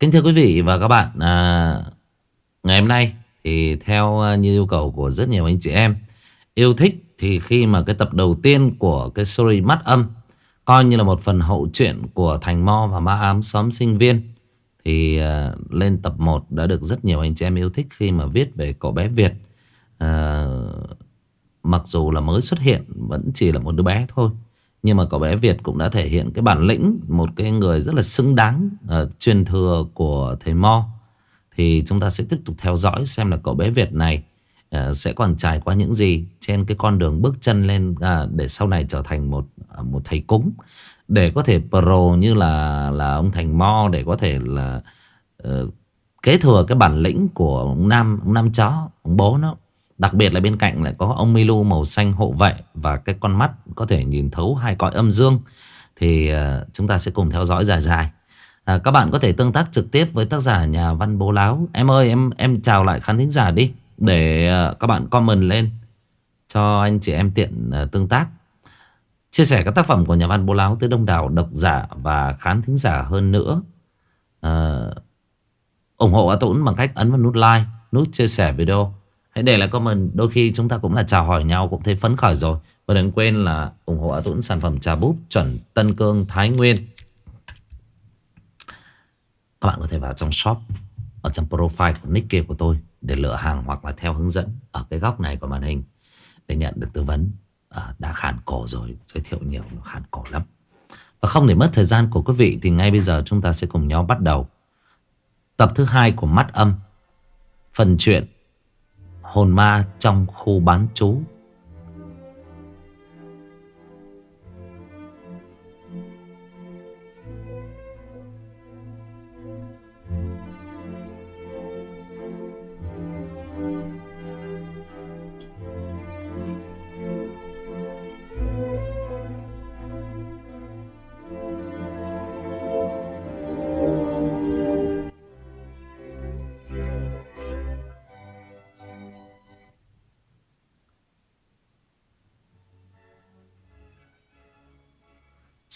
Kính thưa quý vị và các bạn à, Ngày hôm nay thì theo à, như yêu cầu của rất nhiều anh chị em Yêu thích thì khi mà cái tập đầu tiên của cái story mắt âm Coi như là một phần hậu truyện của Thành Mo và Ma Ám Xóm Sinh Viên Thì à, lên tập 1 đã được rất nhiều anh chị em yêu thích khi mà viết về cậu bé Việt. À, Mặc dù là mới xuất hiện vẫn chỉ là một đứa bé thôi nhưng mà cậu bé Việt cũng đã thể hiện cái bản lĩnh Một cái người rất là xứng đáng uh, Truyền thừa của thầy Mo. Thì chúng ta sẽ tiếp tục theo dõi Xem là cậu bé Việt này uh, Sẽ còn trải qua những gì Trên cái con đường bước chân lên uh, Để sau này trở thành một uh, một thầy cúng. Để có thể pro như là là ông Thành Mo Để có thể là uh, Kế thừa cái bản lĩnh của ông Nam Ông Nam chó Ông bố nó. Đặc biệt là bên cạnh lại có ông Milu màu xanh hộ vệ Và cái con mắt có thể nhìn thấu hai cõi âm dương Thì ờ, chúng ta sẽ cùng theo dõi dài dài. À, Các bạn có thể tương tác trực tiếp với tác giả nhà văn bố láo. Em ơi em em chào lại khán thính giả đi Để ờ, các bạn comment lên Cho anh chị em tiện ờ, tương tác. Chia sẻ các tác phẩm của nhà văn bố láo Tới đông đảo độc giả và khán thính giả hơn nữa. À, ủng hộ A Tũng bằng cách ấn vào nút like Nút chia sẻ video. Hãy để lại comment Đôi khi chúng ta cũng là chào hỏi nhau Cũng thấy phấn khởi rồi. Và đừng quên là ủng hộ A Tuấn sản phẩm trà búp Chuẩn Tân Cương Thái Nguyên. Các bạn có thể vào trong shop Ở trong profile của nick kia của tôi Để lựa hàng hoặc là theo hướng dẫn Ở cái góc này của màn hình Để nhận được tư vấn. À, Đã khản cổ rồi Giới thiệu nhiều nó khản cổ lắm. Và không để mất thời gian của quý vị Thì ngay bây giờ chúng ta sẽ cùng nhau bắt đầu. Tập thứ hai của Mắt Âm Phần chuyện hồn ma trong khu bán trú.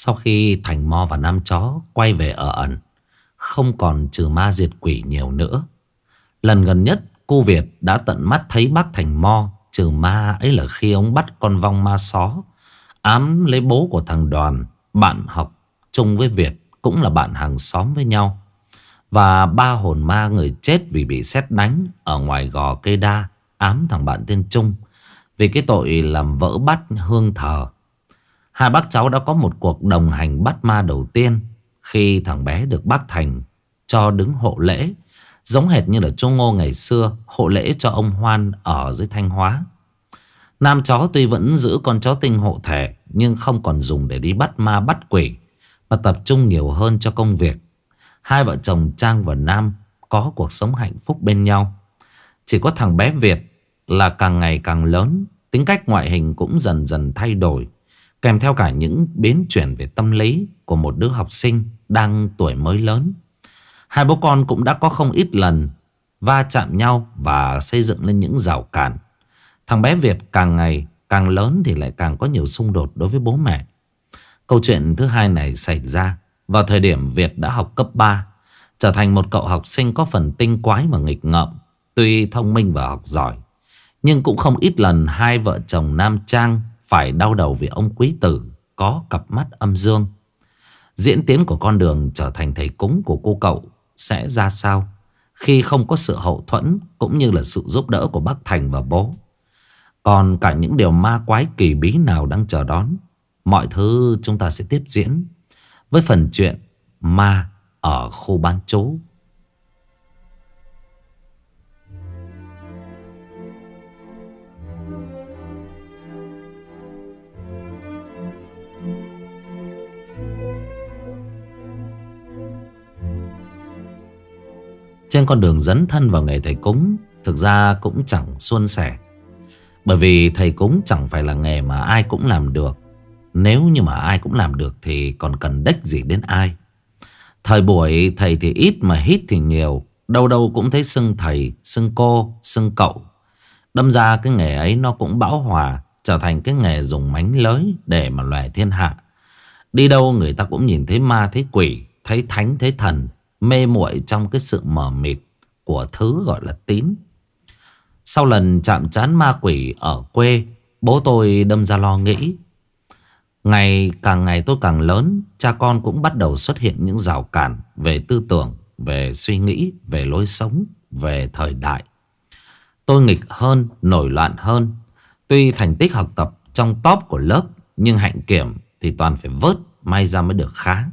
Sau khi Thành Mo và Nam Chó quay về ở ẩn, Không còn trừ ma diệt quỷ nhiều nữa. Lần gần nhất, cô Việt đã tận mắt thấy bác Thành Mo Trừ ma ấy là khi ông bắt con vong ma só, Ám lấy bố của thằng Đoàn, Bạn học chung với Việt Cũng là bạn hàng xóm với nhau. Và ba hồn ma người chết vì bị xét đánh Ở ngoài gò cây đa Ám thằng bạn tên Trung Vì cái tội làm vỡ bắt hương thờ. Hai bác cháu đã có một cuộc đồng hành bắt ma đầu tiên khi thằng bé được bác Thành cho đứng hộ lễ. Giống hệt như là Châu Ngô ngày xưa hộ lễ cho ông Hoan ở dưới Thanh Hóa. Nam chó tuy vẫn giữ con chó tinh hộ thể nhưng không còn dùng để đi bắt ma bắt quỷ mà tập trung nhiều hơn cho công việc. Hai vợ chồng Trang và Nam có cuộc sống hạnh phúc bên nhau. Chỉ có thằng bé Việt là càng ngày càng lớn, tính cách ngoại hình cũng dần dần thay đổi. Kèm theo cả những biến chuyển về tâm lý của một đứa học sinh đang tuổi mới lớn. Hai bố con cũng đã có không ít lần va chạm nhau và xây dựng lên những rào cản. Thằng bé Việt càng ngày càng lớn thì lại càng có nhiều xung đột đối với bố mẹ. Câu chuyện thứ hai này xảy ra vào thời điểm Việt đã học cấp 3, trở thành một cậu học sinh có phần tinh quái và nghịch ngợm, tuy thông minh và học giỏi. Nhưng cũng không ít lần hai vợ chồng Nam Trang phải đau đầu vì ông quý tử có cặp mắt âm dương. Diễn tiến của con đường trở thành thầy cúng của cô cậu sẽ ra sao khi không có sự hậu thuẫn cũng như là sự giúp đỡ của bác Thành và bố. Còn cả những điều ma quái kỳ bí nào đang chờ đón, mọi thứ chúng ta sẽ tiếp diễn với phần chuyện ma ở khu bán chú. Trên con đường dấn thân vào nghề thầy cúng Thực ra cũng chẳng suôn sẻ. Bởi vì thầy cúng chẳng phải là nghề mà ai cũng làm được. Nếu như mà ai cũng làm được Thì còn cần đếch gì đến ai? Thời buổi thầy thì ít mà hít thì nhiều Đâu đâu cũng thấy xưng thầy, xưng cô, xưng cậu. Đâm ra cái nghề ấy nó cũng bão hòa Trở thành cái nghề dùng mánh lới để mà loài thiên hạ. Đi đâu người ta cũng nhìn thấy ma thấy quỷ Thấy thánh thấy thần. Mê muội trong cái sự mờ mịt Của thứ gọi là tín. Sau lần chạm trán ma quỷ ở quê, Bố tôi đâm ra lo nghĩ. Ngày càng ngày tôi càng lớn, Cha con cũng bắt đầu xuất hiện những rào cản Về tư tưởng, Về suy nghĩ, Về lối sống, Về thời đại. Tôi nghịch hơn, Nổi loạn hơn. Tuy thành tích học tập trong top của lớp, Nhưng hạnh kiểm thì toàn phải vớt May ra mới được khá.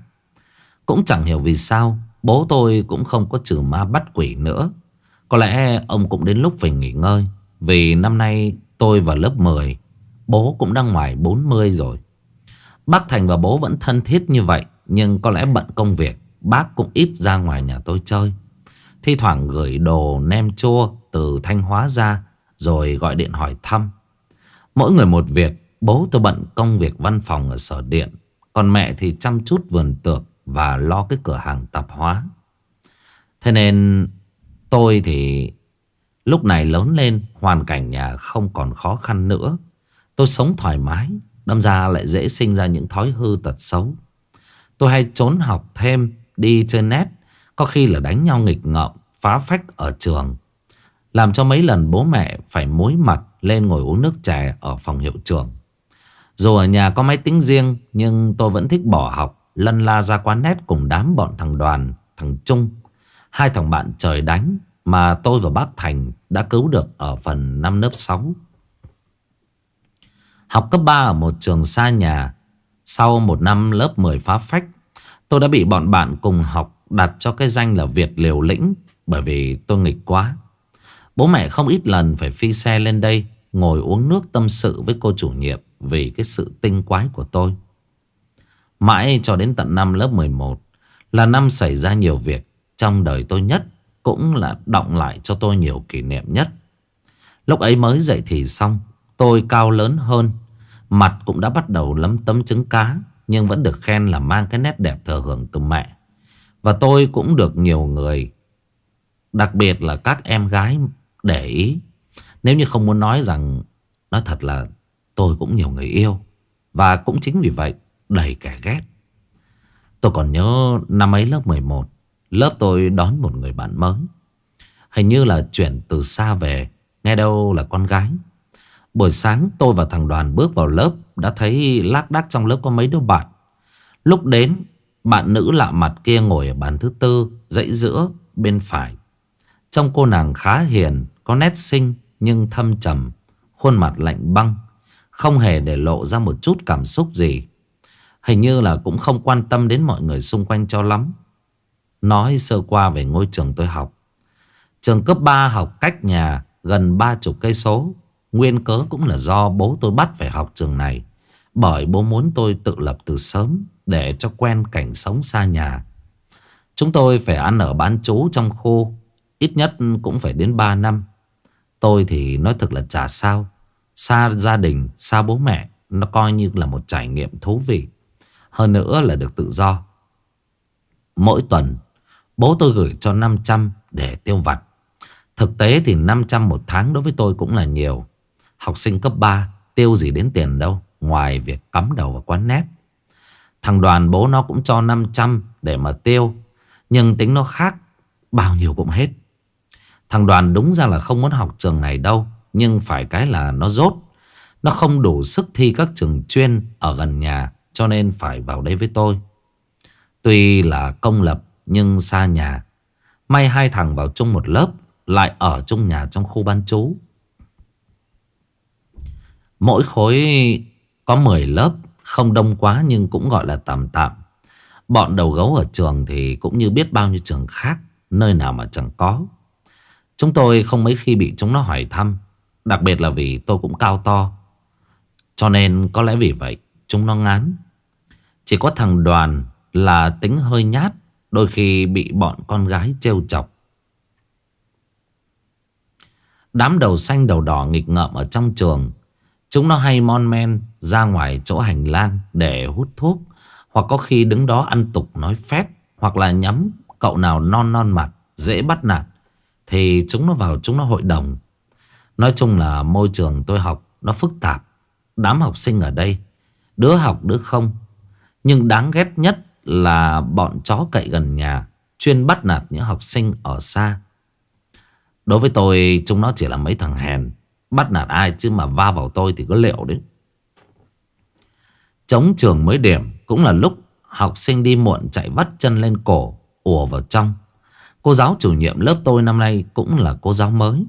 Cũng chẳng hiểu vì sao Bố tôi cũng không có trừ ma bắt quỷ nữa. Có lẽ ông cũng đến lúc phải nghỉ ngơi, Vì năm nay tôi vào lớp 10 Bố cũng đang ngoài 40 rồi. Bác Thành và bố vẫn thân thiết như vậy, Nhưng có lẽ bận công việc, Bác cũng ít ra ngoài nhà tôi chơi. Thi thoảng gửi đồ nem chua Từ Thanh Hóa ra, Rồi gọi điện hỏi thăm. Mỗi người một việc, Bố tôi bận công việc văn phòng ở sở điện, Còn mẹ thì chăm chút vườn tược. Và lo cái cửa hàng tạp hóa. Thế nên tôi thì lúc này lớn lên, Hoàn cảnh nhà không còn khó khăn nữa. Tôi sống thoải mái, Đâm ra lại dễ sinh ra những thói hư tật xấu. Tôi hay trốn học thêm, Đi chơi net, Có khi là đánh nhau nghịch ngợm, Phá phách ở trường. Làm cho mấy lần bố mẹ phải mối mặt Lên ngồi uống nước chè ở phòng hiệu trường Dù ở nhà có máy tính riêng, Nhưng tôi vẫn thích bỏ học. Lân la ra quán nét cùng đám bọn thằng đoàn, Thằng Trung. Hai thằng bạn trời đánh Mà tôi và bác Thành đã cứu được ở phần năm lớp 6 Học cấp 3 ở một trường xa nhà, Sau một năm lớp 10 phá phách, Tôi đã bị bọn bạn cùng học đặt cho cái danh là Việt liều lĩnh Bởi vì tôi nghịch quá. Bố mẹ không ít lần phải phi xe lên đây Ngồi uống nước tâm sự với cô chủ nhiệm Vì cái sự tinh quái của tôi. Mãi cho đến tận năm lớp 11 Là năm xảy ra nhiều việc. Trong đời tôi nhất Cũng là động lại cho tôi nhiều kỷ niệm nhất. Lúc ấy mới dậy thì xong, Tôi cao lớn hơn. Mặt cũng đã bắt đầu lấm tấm trứng cá, Nhưng vẫn được khen là mang cái nét đẹp thờ hưởng từ mẹ. Và tôi cũng được nhiều người, Đặc biệt là các em gái, để ý. Nếu như không muốn nói rằng, Nói thật là tôi cũng nhiều người yêu. Và cũng chính vì vậy Đầy kẻ ghét. Tôi còn nhớ năm ấy lớp 11 Lớp tôi đón một người bạn mới. Hình như là chuyển từ xa về, Nghe đâu là con gái. Buổi sáng tôi và thằng đoàn bước vào lớp, Đã thấy lác đác trong lớp có mấy đứa bạn. Lúc đến, Bạn nữ lạ mặt kia ngồi ở bàn thứ tư, Dãy giữa bên phải. Trong cô nàng khá hiền, Có nét xinh nhưng thâm trầm, Khuôn mặt lạnh băng, Không hề để lộ ra một chút cảm xúc gì. Hình như là cũng không quan tâm đến mọi người xung quanh cho lắm. Nói sơ qua về ngôi trường tôi học. Trường cấp 3 học cách nhà gần ba chục cây số. Nguyên cớ cũng là do bố tôi bắt phải học trường này. Bởi bố muốn tôi tự lập từ sớm Để cho quen cảnh sống xa nhà. Chúng tôi phải ăn ở bán chú trong khu Ít nhất cũng phải đến 3 năm. Tôi thì nói thật là chả sao. Xa gia đình, xa bố mẹ Nó coi như là một trải nghiệm thú vị. Hơn nữa là được tự do. Mỗi tuần, Bố tôi gửi cho 500 để tiêu vặt. Thực tế thì 500 một tháng đối với tôi cũng là nhiều. Học sinh cấp 3 tiêu gì đến tiền đâu, Ngoài việc cắm đầu vào quán nét Thằng đoàn bố nó cũng cho 500 để mà tiêu, Nhưng tính nó khác, Bao nhiêu cũng hết. Thằng đoàn đúng ra là không muốn học trường này đâu, Nhưng phải cái là nó rốt. Nó không đủ sức thi các trường chuyên Ở gần nhà. Cho nên phải vào đây với tôi. Tuy là công lập, Nhưng xa nhà. May hai thằng vào chung một lớp, Lại ở chung nhà trong khu ban chú. Mỗi khối có 10 lớp, Không đông quá nhưng cũng gọi là tạm tạm. Bọn đầu gấu ở trường thì cũng như biết bao nhiêu trường khác, Nơi nào mà chẳng có. Chúng tôi không mấy khi bị chúng nó hỏi thăm, Đặc biệt là vì tôi cũng cao to. Cho nên có lẽ vì vậy Chúng nó ngán. Chỉ có thằng đoàn là tính hơi nhát, Đôi khi bị bọn con gái trêu chọc. Đám đầu xanh đầu đỏ nghịch ngợm ở trong trường, Chúng nó hay mon men ra ngoài chỗ hành lang để hút thuốc, Hoặc có khi đứng đó ăn tục nói phét, Hoặc là nhắm cậu nào non non mặt, dễ bắt nạt, Thì chúng nó vào chúng nó hội đồng. Nói chung là môi trường tôi học nó phức tạp. Đám học sinh ở đây Đứa học đứa không. Nhưng đáng ghét nhất là bọn chó cậy gần nhà, Chuyên bắt nạt những học sinh ở xa. Đối với tôi, Chúng nó chỉ là mấy thằng hèn. Bắt nạt ai chứ mà va vào tôi thì có liệu đấy. Chống trường mới điểm Cũng là lúc học sinh đi muộn chạy vắt chân lên cổ, ùa vào trong. Cô giáo chủ nhiệm lớp tôi năm nay cũng là cô giáo mới.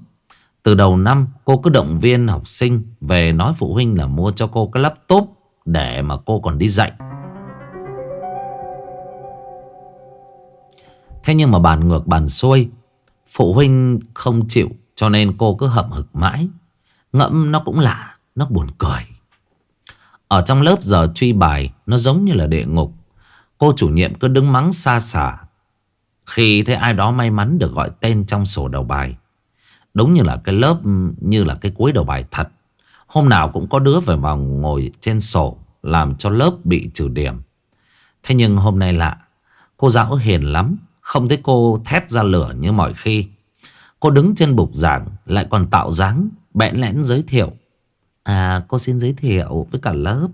Từ đầu năm, cô cứ động viên học sinh Về nói phụ huynh là mua cho cô cái laptop để mà cô còn đi dạy. Thế nhưng mà bàn ngược bàn xuôi, Phụ huynh không chịu, Cho nên cô cứ hậm hực mãi. Ngẫm nó cũng lạ, Nó buồn cười. Ở trong lớp giờ truy bài, Nó giống như là địa ngục. Cô chủ nhiệm cứ đứng mắng xa xả. Khi thấy ai đó may mắn được gọi tên trong sổ đầu bài. Đúng như là cái lớp, Như là cái cuối đầu bài thật. Hôm nào cũng có đứa phải vào ngồi trên sổ, Làm cho lớp bị trừ điểm. Thế nhưng hôm nay lạ, Cô giáo hiền lắm, Không thấy cô thét ra lửa như mọi khi. Cô đứng trên bục giảng, Lại còn tạo dáng, Bẽn lẽn giới thiệu. À cô xin giới thiệu với cả lớp.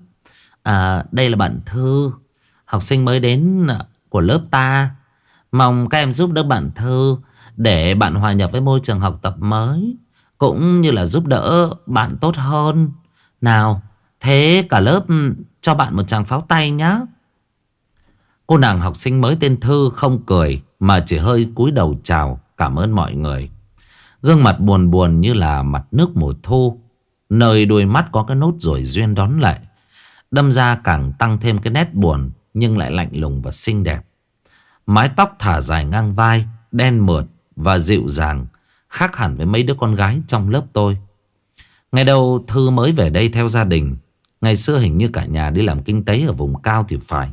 À đây là bạn Thư, Học sinh mới đến của lớp ta. Mong các em giúp đỡ bạn Thư Để bạn hòa nhập với môi trường học tập mới. Cũng như là giúp đỡ bạn tốt hơn. Nào, Thế cả lớp ừ, cho bạn một tràng pháo tay nhá. Cô nàng học sinh mới tên Thư không cười Mà chỉ hơi cúi đầu chào, Cảm ơn mọi người. Gương mặt buồn buồn như là mặt nước mùa thu, Nơi đôi mắt có cái nốt rồi duyên đón lại. Đâm ra càng tăng thêm cái nét buồn, Nhưng lại lạnh lùng và xinh đẹp. Mái tóc thả dài ngang vai, Đen mượt và dịu dàng Khác hẳn với mấy đứa con gái trong lớp tôi. Ngày đầu Thư mới về đây theo gia đình, Ngày xưa hình như cả nhà đi làm kinh tế ở vùng cao thì phải,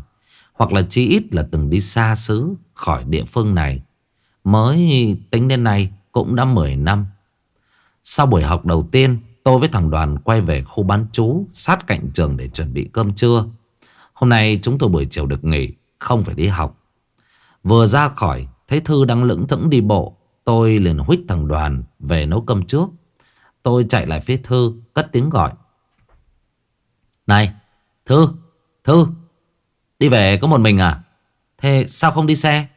Hoặc là chí ít là từng đi xa xứ khỏi địa phương này. Mới tính đến nay cũng đã 10 năm. Sau buổi học đầu tiên, Tôi với thằng đoàn quay về khu bán chú Sát cạnh trường để chuẩn bị cơm trưa. Hôm nay chúng tôi buổi chiều được nghỉ, Không phải đi học. Vừa ra khỏi, Thấy Thư đang lững thững đi bộ Tôi liền huých thằng đoàn về nấu cơm trước. Tôi chạy lại phía Thư Cất tiếng gọi. Này Thư Thư Đi về có một mình à? Thế sao không đi xe?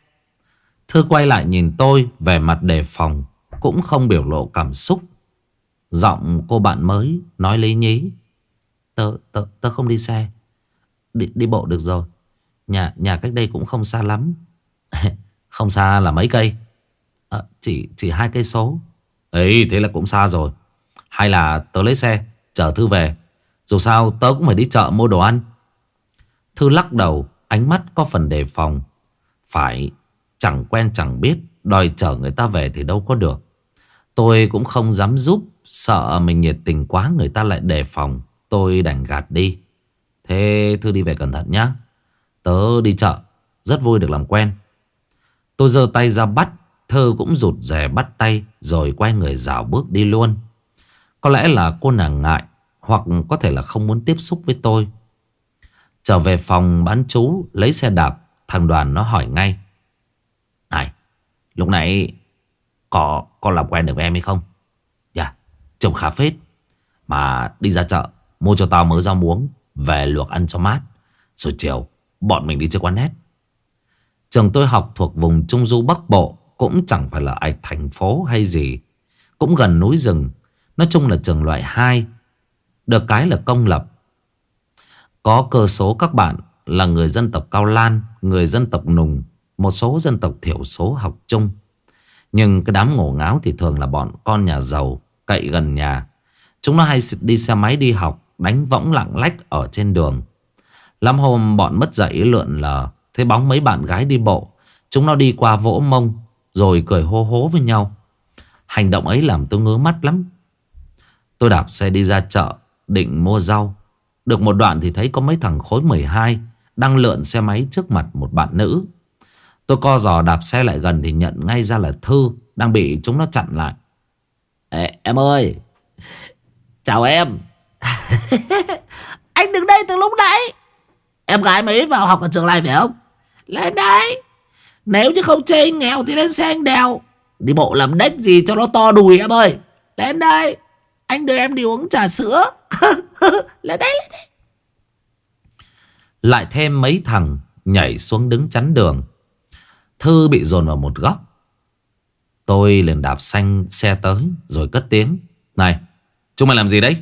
Thư quay lại nhìn tôi Về mặt đề phòng Cũng không biểu lộ cảm xúc. Giọng cô bạn mới Nói lý nhí. Tớ, tớ, tớ không đi xe. Đi, đi bộ được rồi. Nhà nhà cách đây cũng không xa lắm. Không xa là mấy cây à, Chỉ chỉ hai cây số. Ấy thế là cũng xa rồi. Hay là tớ lấy xe Chở Thư về. Dù sao tớ cũng phải đi chợ mua đồ ăn. Thư lắc đầu Ánh mắt có phần đề phòng. Phải chẳng quen chẳng biết Đòi chở người ta về thì đâu có được. Tôi cũng không dám giúp Sợ mình nhiệt tình quá người ta lại đề phòng. Tôi đành gạt đi. Thế Thư đi về cẩn thận nhá. Tớ đi chợ Rất vui được làm quen. Tôi giơ tay ra bắt Thơ cũng rụt rè bắt tay Rồi quay người dạo bước đi luôn. Có lẽ là cô nàng ngại Hoặc có thể là không muốn tiếp xúc với tôi. Trở về phòng bán chú Lấy xe đạp Thằng đoàn nó hỏi ngay. Này Lúc nãy Có, có làm quen được với em hay không? Dạ yeah, Trông khá phết. Mà đi ra chợ Mua cho tao mớ rau muống Về luộc ăn cho mát. Rồi chiều Bọn mình đi chơi quán nét Trường tôi học thuộc vùng Trung Du Bắc Bộ cũng chẳng phải là ở thành phố hay gì. Cũng gần núi rừng, Nói chung là trường loại 2 Được cái là công lập. Có cơ số các bạn là người dân tộc Cao Lan, Người dân tộc Nùng, Một số dân tộc thiểu số học chung. Nhưng cái đám ngổ ngáo thì thường là bọn con nhà giàu, Cậy gần nhà. Chúng nó hay đi xe máy đi học, Đánh võng lặng lách ở trên đường. Lắm hôm bọn mất dậy lượn lờ, Thấy bóng mấy bạn gái đi bộ. Chúng nó đi qua vỗ mông rồi cười hô hố với nhau. Hành động ấy làm tôi ngứa mắt lắm. Tôi đạp xe đi ra chợ Định mua rau. Được một đoạn thì thấy có mấy thằng khối 12 Đang lượn xe máy trước mặt một bạn nữ. Tôi co giò đạp xe lại gần Thì nhận ngay ra là Thư Đang bị chúng nó chặn lại. Ê, Em ơi! Chào em! Anh đứng đây từ lúc nãy. Em gái mới vào học ở trường này phải không? Lên đây nếu như không chê nghèo thì lên xe anh đèo. Đi bộ làm đếch gì cho nó to đùi em ơi. Lên đây. Anh đưa em đi uống trà sữa. Lên đây lên đây. Lại thêm mấy thằng Nhảy xuống đứng chắn đường. Thư bị dồn vào một góc. Tôi liền đạp xanh xe tới, Rồi cất tiếng. Này, chúng mày làm gì đấy?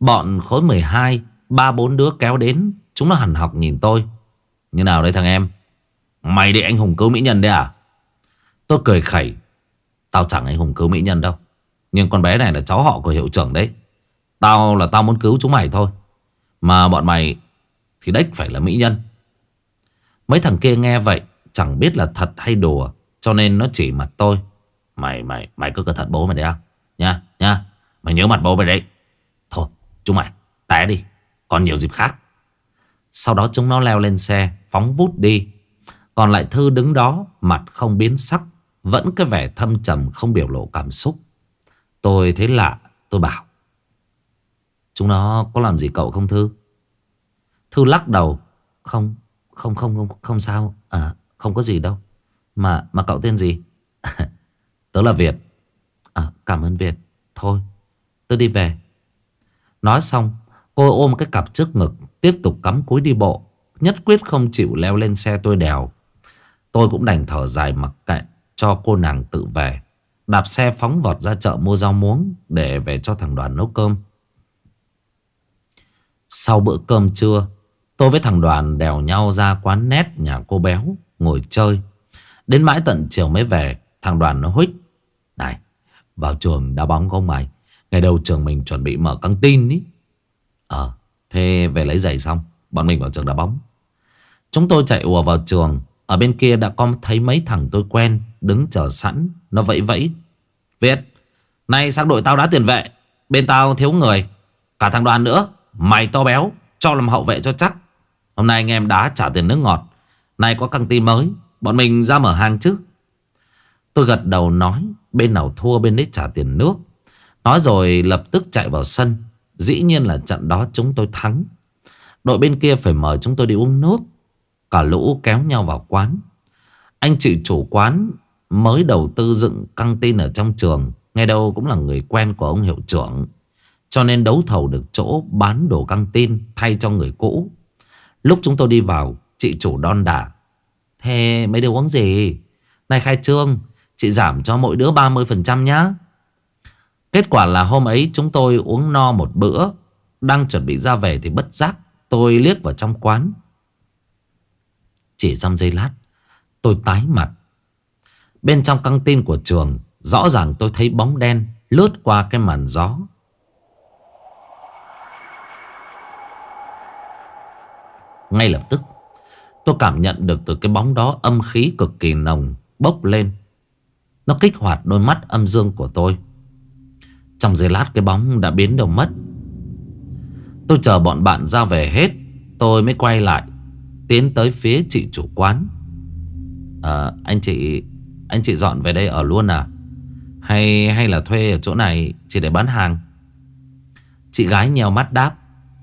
Bọn khối 12 Ba bốn đứa kéo đến. Chúng nó hẳn học nhìn tôi. Như nào đấy thằng em? Mày để anh hùng cứu mỹ nhân đấy à? Tôi cười khẩy. Tao chẳng anh hùng cứu mỹ nhân đâu. Nhưng con bé này là cháu họ của hiệu trưởng đấy. Tao là tao muốn cứu chúng mày thôi. Mà bọn mày Thì đếch phải là mỹ nhân. Mấy thằng kia nghe vậy, Chẳng biết là thật hay đùa, Cho nên nó chỉ mặt tôi. Mày mày mày cứ cẩn thận bố mày đấy à Nha nha Mày nhớ mặt bố mày đấy. Thôi, chúng mày, té đi. Còn nhiều dịp khác. Sau đó chúng nó leo lên xe, Phóng vút đi. Còn lại Thư đứng đó, Mặt không biến sắc, Vẫn cái vẻ thâm trầm không biểu lộ cảm xúc. Tôi thấy lạ, Tôi bảo, Chúng nó có làm gì cậu không Thư? Thư lắc đầu, Không không không không không sao. À không có gì đâu. Mà mà cậu tên gì? Tớ là Việt. À cảm ơn Việt. Thôi, tớ đi về. Nói xong, cô ôm cái cặp trước ngực, Tiếp tục cắm cúi đi bộ, Nhất quyết không chịu leo lên xe tôi đèo. Tôi cũng đành thở dài mặc kệ Cho cô nàng tự về. Đạp xe phóng vọt ra chợ mua rau muống Để về cho thằng đoàn nấu cơm. Sau bữa cơm trưa, Tôi với thằng đoàn đèo nhau ra quán nét nhà cô béo, Ngồi chơi. Đến mãi tận chiều mới về, Thằng đoàn nó huých, Này, vào trường đá bóng không mày. Ngày đầu trường mình chuẩn bị mở căng tin ý. Ờ Thế về lấy giày xong, Bọn mình vào trường đá bóng. Chúng tôi chạy ùa vào trường. Ở bên kia đã có thấy mấy thằng tôi quen Đứng chờ sẵn. Nó vẫy vẫy. Việt Nay sang đội tao đã tiền vệ. Bên tao thiếu người. Cả thằng đoàn nữa. Mày to béo, Cho làm hậu vệ cho chắc. Hôm nay anh em đã trả tiền nước ngọt. Nay có căng tin mới. Bọn mình ra mở hàng chứ. Tôi gật đầu nói, Bên nào thua, bên đấy trả tiền nước. Nói rồi lập tức chạy vào sân. Dĩ nhiên là trận đó chúng tôi thắng. Đội bên kia phải mời chúng tôi đi uống nước. Cả lũ kéo nhau vào quán. Anh chị chủ quán Mới đầu tư dựng căng tin ở trong trường, Ngay đâu cũng là người quen của ông hiệu trưởng. Cho nên đấu thầu được chỗ bán đồ căng tin Thay cho người cũ. Lúc chúng tôi đi vào, Chị chủ đon đả. Thế mấy đứa uống gì? Này khai trương, Chị giảm cho mỗi đứa 30% nhá. Kết quả là hôm ấy chúng tôi uống no một bữa, Đang chuẩn bị ra về thì bất giác Tôi liếc vào trong quán. Chỉ trong giây lát, Tôi tái mặt. Bên trong căng tin của trường, Rõ ràng tôi thấy bóng đen Lướt qua cái màn gió. Ngay lập tức, Tôi cảm nhận được từ cái bóng đó âm khí cực kỳ nồng Bốc lên. Nó kích hoạt đôi mắt âm dương của tôi. Trong giây lát cái bóng đã biến đâu mất. Tôi chờ bọn bạn ra về hết, Tôi mới quay lại. Tiến tới phía chị chủ quán. À, Anh chị Anh chị dọn về đây ở luôn à? Hay hay là thuê ở chỗ này Chỉ để bán hàng? Chị gái nhèo mắt đáp.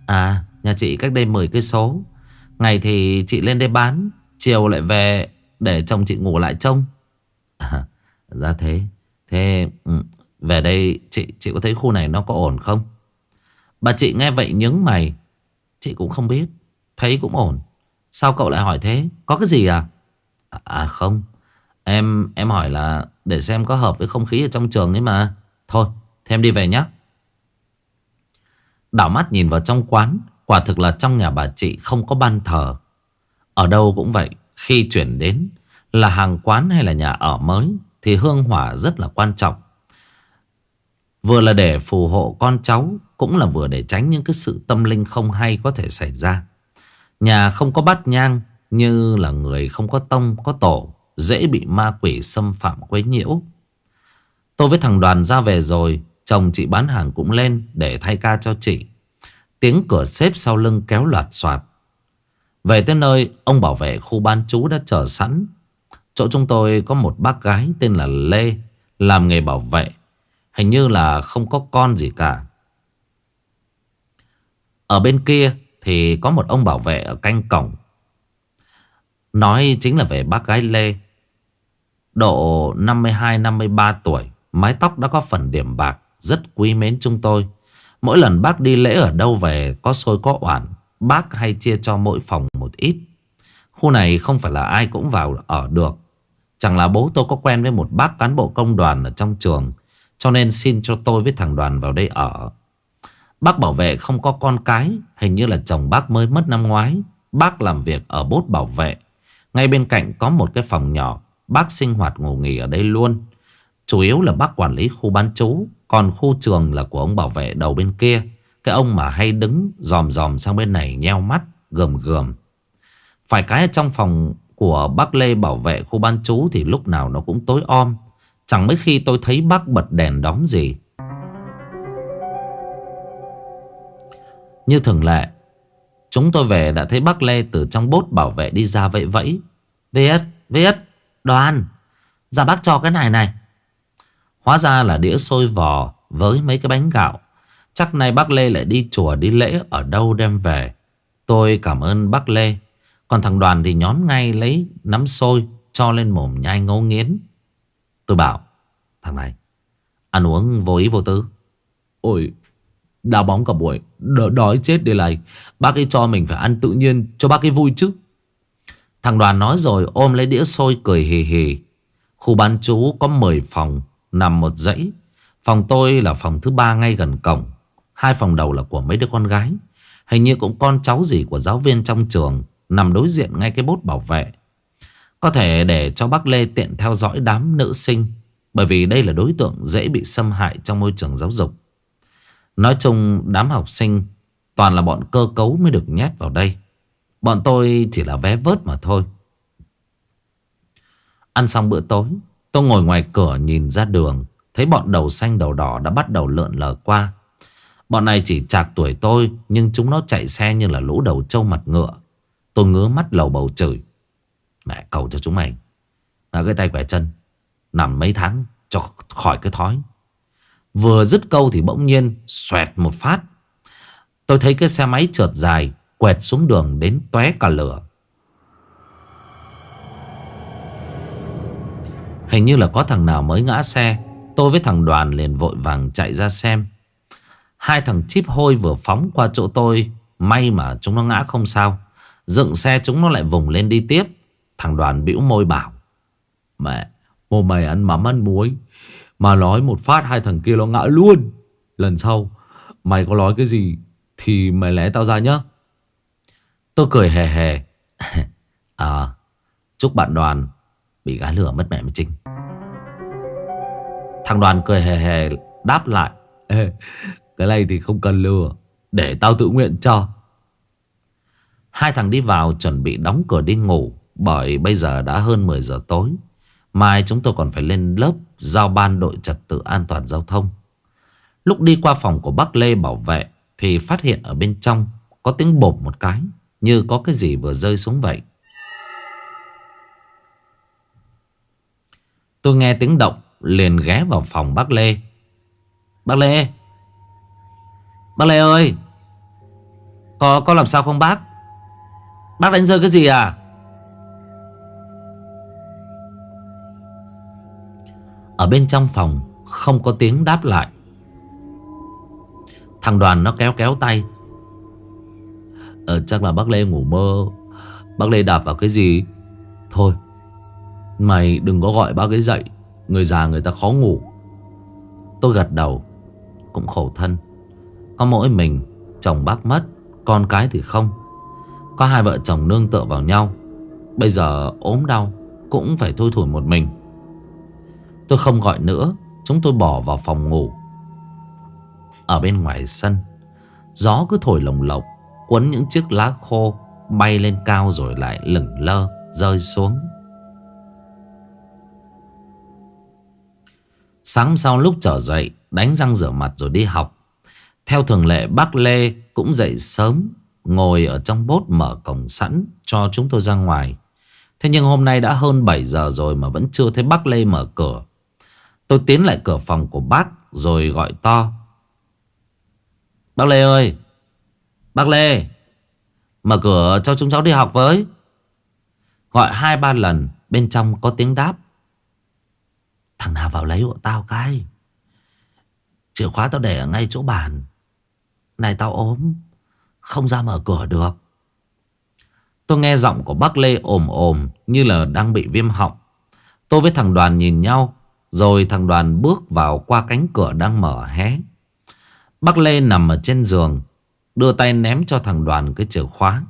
À nhà chị cách đây 10 cây số. Ngày thì chị lên đây bán Chiều lại về để chồng chị ngủ lại trông. À, Ra thế. Thế ừ, về đây chị chị có thấy khu này nó có ổn không? Bà chị nghe vậy nhướng mày. Chị cũng không biết. Thấy cũng ổn. Sao cậu lại hỏi thế? Có cái gì à? À, à không. Em em hỏi là để xem có hợp với không khí ở trong trường ấy mà. Thôi thêm đi về nhé Đảo mắt nhìn vào trong quán Quả thực là trong nhà bà chị không có ban thờ. Ở đâu cũng vậy Khi chuyển đến Là hàng quán hay là nhà ở mới Thì hương hỏa rất là quan trọng. Vừa là để phù hộ con cháu Cũng là vừa để tránh những cái sự tâm linh không hay có thể xảy ra. Nhà không có bát nhang, Như là người không có tông, có tổ, Dễ bị ma quỷ xâm phạm quấy nhiễu. Tôi với thằng đoàn ra về rồi, Chồng chị bán hàng cũng lên Để thay ca cho chị. Tiếng cửa xếp sau lưng kéo loạt soạt. Về tới nơi, Ông bảo vệ khu ban chú đã chờ sẵn. Chỗ chúng tôi có một bác gái Tên là Lê, Làm nghề bảo vệ. Hình như là không có con gì cả. Ở bên kia thì có một ông bảo vệ ở canh cổng. Nói chính là về bác gái Lê. Độ 52-53 tuổi, Mái tóc đã có phần điểm bạc, Rất quý mến chúng tôi. Mỗi lần bác đi lễ ở đâu về, Có xôi có oản, Bác hay chia cho mỗi phòng một ít. Khu này không phải là ai cũng vào ở được. Chẳng là bố tôi có quen với một bác cán bộ công đoàn ở trong trường, Cho nên xin cho tôi với thằng đoàn vào đây ở. Bác bảo vệ không có con cái, Hình như là chồng bác mới mất năm ngoái. Bác làm việc ở bốt bảo vệ. Ngay bên cạnh có một cái phòng nhỏ. Bác sinh hoạt ngủ nghỉ ở đây luôn. Chủ yếu là bác quản lý khu bán chú Còn khu trường là của ông bảo vệ đầu bên kia. Cái ông mà hay đứng dòm dòm sang bên này nheo mắt, Gườm gườm. Phải cái ở trong phòng của bác Lê bảo vệ khu bán chú Thì lúc nào nó cũng tối om. Chẳng mấy khi tôi thấy bác bật đèn đóm gì. Như thường lệ Chúng tôi về đã thấy bác Lê từ trong bốt bảo vệ đi ra vẫy vẫy. Viết, viết, đoàn Ra bác cho cái này này. Hóa ra là đĩa xôi vò với mấy cái bánh gạo. Chắc nay bác Lê lại đi chùa đi lễ ở đâu đem về. Tôi cảm ơn bác Lê. Còn thằng đoàn thì nhón ngay lấy nắm xôi Cho lên mồm nhai ngấu nghiến. Tôi bảo Thằng này Ăn uống vô ý vô tư. Ôi Đá bóng cả buổi. Đói chết đi lại Bác ấy cho mình phải ăn tự nhiên, Cho bác ấy vui chứ. Thằng đoàn nói rồi, ôm lấy đĩa xôi cười hì hì. Khu bán chú có 10 phòng, Nằm một dãy. Phòng tôi là phòng thứ ba ngay gần cổng. Hai phòng đầu là của mấy đứa con gái. Hình như cũng con cháu gì của giáo viên trong trường Nằm đối diện ngay cái bốt bảo vệ. Có thể để cho bác Lê tiện theo dõi đám nữ sinh, Bởi vì đây là đối tượng dễ bị xâm hại trong môi trường giáo dục. Nói chung đám học sinh Toàn là bọn cơ cấu mới được nhét vào đây. Bọn tôi chỉ là vé vớt mà thôi. Ăn xong bữa tối, Tôi ngồi ngoài cửa nhìn ra đường, Thấy bọn đầu xanh đầu đỏ đã bắt đầu lượn lờ qua. Bọn này chỉ chạc tuổi tôi, Nhưng chúng nó chạy xe như là lũ đầu trâu mặt ngựa. Tôi ngứa mắt lầu bầu chửi. Mẹ cầu cho chúng mày Là cái tay quẻ chân, Nằm mấy tháng cho khỏi cái thói. Vừa dứt câu thì bỗng nhiên Xoẹt một phát. Tôi thấy cái xe máy trượt dài, Quẹt xuống đường đến tóe cả lửa. Hình như là có thằng nào mới ngã xe, Tôi với thằng đoàn liền vội vàng chạy ra xem. Hai thằng chip hôi vừa phóng qua chỗ tôi, May mà chúng nó ngã không sao. Dựng xe chúng nó lại vùng lên đi tiếp. Thằng đoàn bĩu môi bảo, Mẹ Mô mày ăn mắm ăn muối mà nói một phát hai thằng kia nó ngã luôn Lần sau. Mày có nói cái gì Thì mày lẽ tao ra nhá. Tôi cười hề hề À Chúc bạn đoàn Bị gái lửa mất mẹ mới chính Thằng đoàn cười hề hề Đáp lại. Ê, Cái này thì không cần lừa Để tao tự nguyện cho. Hai thằng đi vào chuẩn bị đóng cửa đi ngủ Bởi bây giờ đã hơn 10 giờ tối. Mai chúng tôi còn phải lên lớp Giao ban đội trật tự an toàn giao thông. Lúc đi qua phòng của bác Lê bảo vệ Thì phát hiện ở bên trong Có tiếng bột một cái Như có cái gì vừa rơi xuống vậy. Tôi nghe tiếng động Liền ghé vào phòng bác Lê. Bác Lê! Bác Lê ơi! Có, có làm sao không bác? Bác đánh rơi cái gì à? Ở bên trong phòng Không có tiếng đáp lại. Thằng đoàn nó kéo kéo tay. Ờ chắc là bác Lê ngủ mơ. Bác Lê đạp vào cái gì? Thôi, Mày đừng có gọi bác ấy dậy. Người già người ta khó ngủ. Tôi gật đầu, Cũng khổ thân. Có mỗi mình Chồng bác mất, Con cái thì không. Có hai vợ chồng nương tựa vào nhau. Bây giờ ốm đau Cũng phải thôi thủi một mình. Tôi không gọi nữa, Chúng tôi bỏ vào phòng ngủ. Ở bên ngoài sân, Gió cứ thổi lồng lộng Quấn những chiếc lá khô Bay lên cao rồi lại lửng lơ, Rơi xuống. Sáng sau lúc trở dậy, Đánh răng rửa mặt rồi đi học. Theo thường lệ, bác Lê cũng dậy sớm, Ngồi ở trong bốt mở cổng sẵn Cho chúng tôi ra ngoài. Thế nhưng hôm nay đã hơn 7 giờ rồi Mà vẫn chưa thấy bác Lê mở cửa. Tôi tiến lại cửa phòng của bác Rồi gọi to. Bác Lê ơi! Bác Lê! Mở cửa cho chúng cháu đi học với. Gọi hai ba lần Bên trong có tiếng đáp. Thằng nào vào lấy hộ tao cái? Chìa khóa tao để ở ngay chỗ bàn. Này tao ốm Không ra mở cửa được. Tôi nghe giọng của bác Lê ồm ồm như là đang bị viêm họng. Tôi với thằng đoàn nhìn nhau, rồi thằng đoàn bước vào qua cánh cửa đang mở hé. Bác Lê nằm ở trên giường, đưa tay ném cho thằng đoàn cái chìa khóa.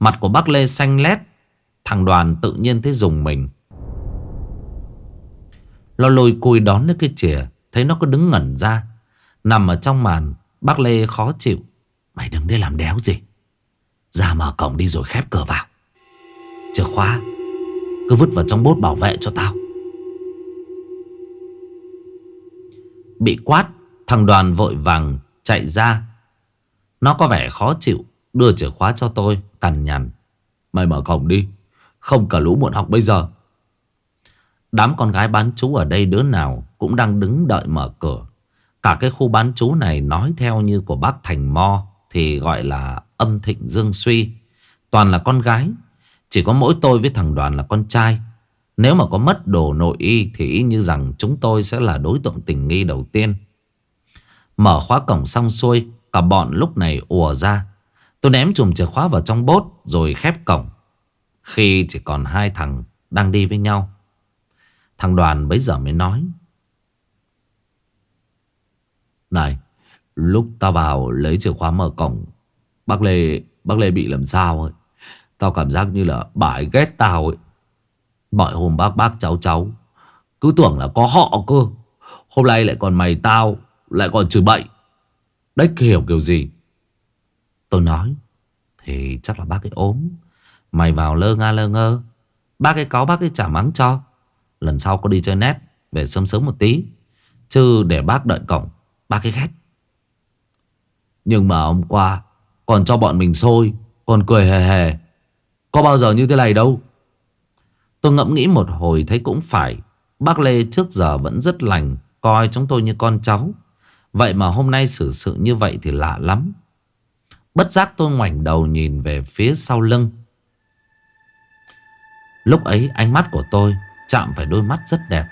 Mặt của bác Lê xanh lét, thằng đoàn tự nhiên thấy dùng mình. Lo lôi cùi đón lấy cái chìa, thấy nó cứ đứng ngẩn ra. Nằm ở trong màn, bác Lê khó chịu. Mày đừng đi làm đéo gì. Ra mở cổng đi rồi khép cửa vào Chìa khóa Cứ vứt vào trong bốt bảo vệ cho tao Bị quát, Thằng đoàn vội vàng chạy ra. Nó có vẻ khó chịu, Đưa chìa khóa cho tôi, Cằn nhằn. Mày mở cổng đi, Không cả lũ muộn học bây giờ. Đám con gái bán chú ở đây đứa nào Cũng đang đứng đợi mở cửa. Cả cái khu bán chú này nói theo như của bác Thành Mo, Thì gọi là âm thịnh dương suy. Toàn là con gái, Chỉ có mỗi tôi với thằng đoàn là con trai. Nếu mà có mất đồ nội y Thì y như rằng chúng tôi sẽ là đối tượng tình nghi đầu tiên. Mở khóa cổng xong xuôi, Cả bọn lúc này ùa ra. Tôi ném chùm chìa khóa vào trong bốt Rồi khép cổng. Khi chỉ còn hai thằng đang đi với nhau. Thằng đoàn bấy giờ mới nói. Này, Lúc tao vào lấy chìa khóa mở cổng, Bác Lê Bác Lê bị làm sao ấy? Tao cảm giác như là bà ấy ghét tao ấy. Mọi hôm bác bác cháu cháu. Cứ tưởng là có họ cơ. Hôm nay lại còn mày tao, Lại còn trừ bậy. Đếch hiểu kiểu gì? Tôi nói, Thì chắc là bác ấy ốm. Mày vào lơ nga lơ ngơ. Bác ấy có bác ấy trả mắng cho. Lần sau có đi chơi nét Về sớm sớm một tí. Chứ để bác đợi cổng, Bác ấy ghét. Nhưng mà hôm qua, còn cho bọn mình xôi, Còn cười hề hề. Có bao giờ như thế này đâu. Tôi ngẫm nghĩ một hồi thấy cũng phải. Bác Lê trước giờ vẫn rất lành, Coi chúng tôi như con cháu. Vậy mà hôm nay xử sự như vậy thì lạ lắm. Bất giác tôi ngoảnh đầu nhìn về phía sau lưng. Lúc ấy ánh mắt của tôi chạm phải đôi mắt rất đẹp.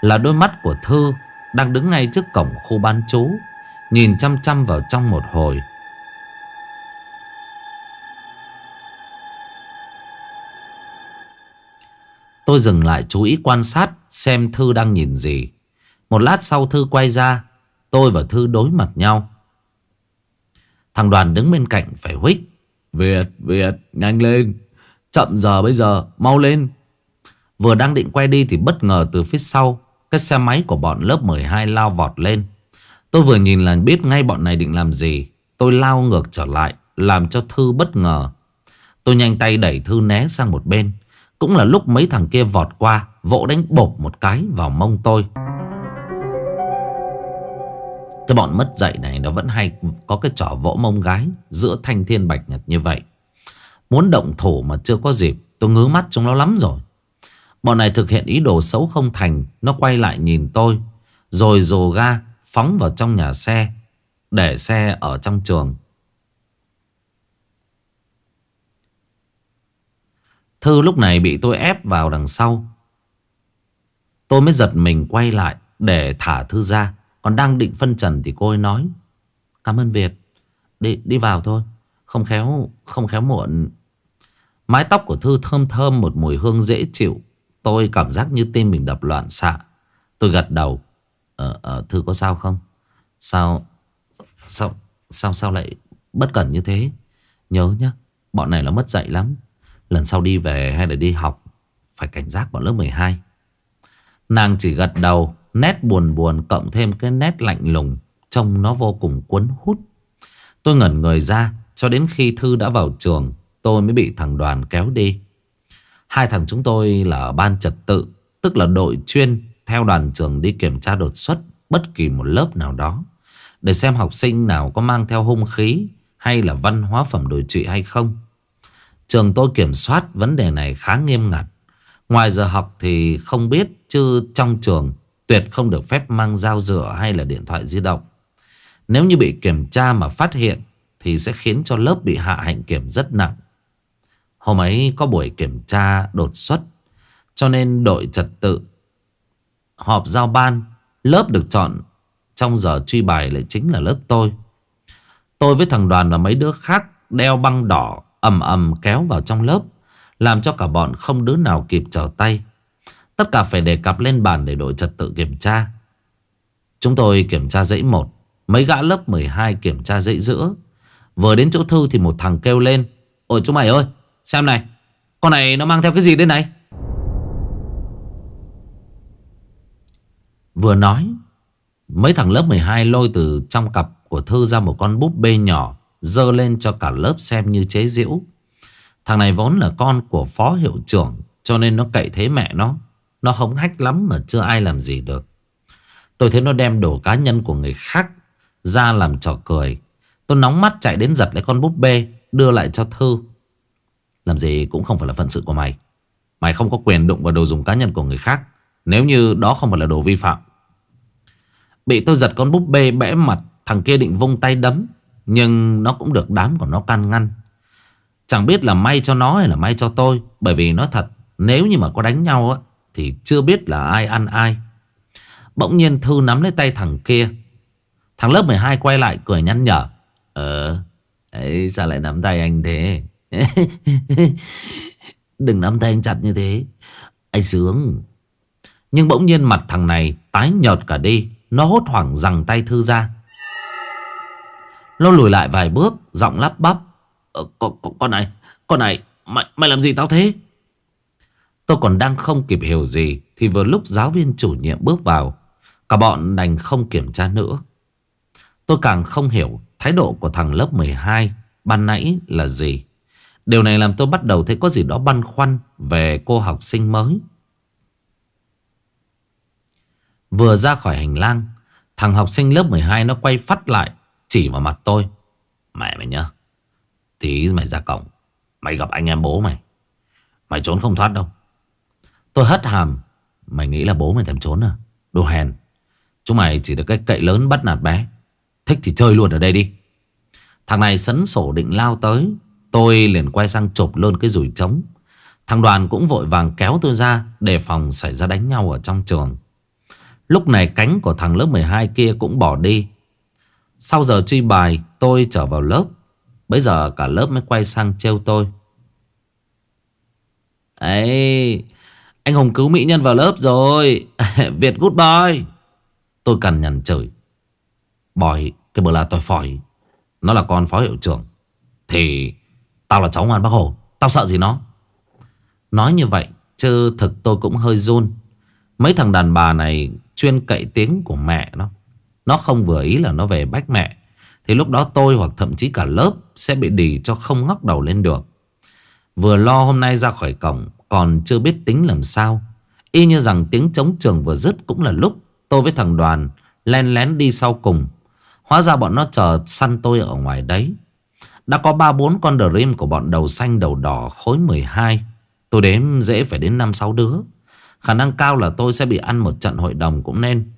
Là đôi mắt của Thư Đang đứng ngay trước cổng khu bán chú, Nhìn chăm chăm vào trong một hồi. Tôi dừng lại chú ý quan sát xem Thư đang nhìn gì. Một lát sau Thư quay ra, tôi và Thư đối mặt nhau. Thằng đoàn đứng bên cạnh phải huých. Việt, Việt, nhanh lên. Chậm giờ bây giờ, mau lên. Vừa đang định quay đi thì bất ngờ từ phía sau, cái xe máy của bọn lớp 12 lao vọt lên. Tôi vừa nhìn là biết ngay bọn này định làm gì. Tôi lao ngược trở lại, làm cho Thư bất ngờ. Tôi nhanh tay đẩy Thư né sang một bên. Cũng là lúc mấy thằng kia vọt qua, Vỗ đánh bột một cái vào mông tôi. Cái bọn mất dạy này nó vẫn hay có cái trò vỗ mông gái Giữa thanh thiên bạch nhật như vậy. Muốn động thủ mà chưa có dịp, Tôi ngứa mắt chúng nó lắm rồi. Bọn này thực hiện ý đồ xấu không thành, Nó quay lại nhìn tôi, Rồi rồ ga phóng vào trong nhà xe, Để xe ở trong trường. Thư lúc này bị tôi ép vào đằng sau. Tôi mới giật mình quay lại để thả Thư ra. Còn đang định phân trần thì cô ấy nói. Cảm ơn Việt. Đi, đi vào thôi. Không khéo, không khéo muộn. Mái tóc của Thư thơm thơm một mùi hương dễ chịu. Tôi cảm giác như tim mình đập loạn xạ. Tôi gật đầu. Ờ, ờ, Thư có sao không? Sao, sao, sao, sao lại bất cẩn như thế? Nhớ nhá, bọn này nó mất dạy lắm. Lần sau đi về hay là đi học, Phải cảnh giác bọn lớp 12 Nàng chỉ gật đầu, Nét buồn buồn cộng thêm cái nét lạnh lùng, Trông nó vô cùng cuốn hút. Tôi ngẩn người ra, Cho đến khi Thư đã vào trường, Tôi mới bị thằng đoàn kéo đi. Hai thằng chúng tôi là ban trật tự, Tức là đội chuyên Theo đoàn trường đi kiểm tra đột xuất Bất kỳ một lớp nào đó, Để xem học sinh nào có mang theo hung khí Hay là văn hóa phẩm đối trị hay không. Trường tôi kiểm soát vấn đề này khá nghiêm ngặt. Ngoài giờ học thì không biết, chứ trong trường tuyệt không được phép mang dao dựa hay là điện thoại di động. Nếu như bị kiểm tra mà phát hiện thì sẽ khiến cho lớp bị hạ hạnh kiểm rất nặng. Hôm ấy có buổi kiểm tra đột xuất, cho nên đội trật tự, họp giao ban, lớp được chọn trong giờ truy bài lại chính là lớp tôi. Tôi với thằng đoàn và mấy đứa khác đeo băng đỏ ầm ầm kéo vào trong lớp, Làm cho cả bọn không đứa nào kịp trở tay. Tất cả phải đề cặp lên bàn để đổi trật tự kiểm tra. Chúng tôi kiểm tra dãy 1 Mấy gã lớp 12 kiểm tra dãy giữa. Vừa đến chỗ Thư thì một thằng kêu lên, Ôi, chúng mày ơi, Xem này, Con này nó mang theo cái gì đây này? Vừa nói, Mấy thằng lớp 12 lôi từ trong cặp của Thư ra một con búp bê nhỏ. Dơ lên cho cả lớp xem như chế giễu. Thằng này vốn là con của phó hiệu trưởng, Cho nên nó cậy thế mẹ nó. Nó hống hách lắm mà chưa ai làm gì được. Tôi thấy nó đem đồ cá nhân của người khác Ra làm trò cười. Tôi nóng mắt chạy đến giật lấy con búp bê, Đưa lại cho Thư. Làm gì cũng không phải là phận sự của mày. Mày không có quyền đụng vào đồ dùng cá nhân của người khác, Nếu như đó không phải là đồ vi phạm. Bị tôi giật con búp bê bẽ mặt, Thằng kia định vung tay đấm. Nhưng nó cũng được đám của nó can ngăn. Chẳng biết là may cho nó hay là may cho tôi, Bởi vì nói thật, Nếu như mà có đánh nhau á, Thì chưa biết là ai ăn ai. Bỗng nhiên Thư nắm lấy tay thằng kia. Thằng lớp 12 quay lại, cười nhăn nhở. Ờ ấy, Sao lại nắm tay anh thế? Đừng nắm tay anh chặt như thế. Anh sướng. Nhưng bỗng nhiên mặt thằng này tái nhợt cả đi. Nó hốt hoảng rằng tay Thư ra. Nó lùi lại vài bước Giọng lắp bắp. Ờ, con, con, con này Con này mày, mày làm gì tao thế? Tôi còn đang không kịp hiểu gì Thì vừa lúc giáo viên chủ nhiệm bước vào. Cả bọn đành không kiểm tra nữa. Tôi càng không hiểu Thái độ của thằng lớp 12 Ban nãy là gì. Điều này làm tôi bắt đầu thấy có gì đó băn khoăn Về cô học sinh mới. Vừa ra khỏi hành lang Thằng học sinh lớp 12 nó quay phát lại. Chỉ vào mặt tôi. Mẹ mày nhá Tí mày ra cổng. Mày gặp anh em bố mày. Mày trốn không thoát đâu. Tôi hất hàm. Mày nghĩ là bố mày thèm trốn à? Đồ hèn. Chúng mày chỉ được cái cậy lớn bắt nạt bé. Thích thì chơi luôn ở đây đi. Thằng này sấn sổ định lao tới. Tôi liền quay sang chộp luôn cái rủi trống. Thằng đoàn cũng vội vàng kéo tôi ra Đề phòng xảy ra đánh nhau ở trong trường. Lúc này cánh của thằng lớp 12 kia cũng bỏ đi. Sau giờ truy bài, Tôi trở vào lớp. Bây giờ cả lớp mới quay sang trêu tôi. Ấy Anh Hùng cứu mỹ nhân vào lớp rồi. Việt good boy Tôi cần nhằn chửi. Bòi, cái bờ là tôi phỏi Nó là con phó hiệu trưởng. Thì tao là cháu ngoan bác Hồ. Tao sợ gì nó? Nói như vậy, chứ thực tôi cũng hơi run. Mấy thằng đàn bà này Chuyên cậy tiếng của mẹ nó nó không vừa ý là nó về bách mẹ. Thì lúc đó tôi hoặc thậm chí cả lớp Sẽ bị đì cho không ngóc đầu lên được. Vừa lo hôm nay ra khỏi cổng, Còn chưa biết tính làm sao. Y như rằng tiếng chống trường vừa dứt Cũng là lúc tôi với thằng đoàn Len lén đi sau cùng. Hóa ra bọn nó chờ săn tôi ở ngoài đấy. Đã có 3-4 con dream của bọn đầu xanh đầu đỏ khối 12 Tôi đếm dễ phải đến 5-6 đứa. Khả năng cao là tôi sẽ bị ăn một trận hội đồng cũng nên.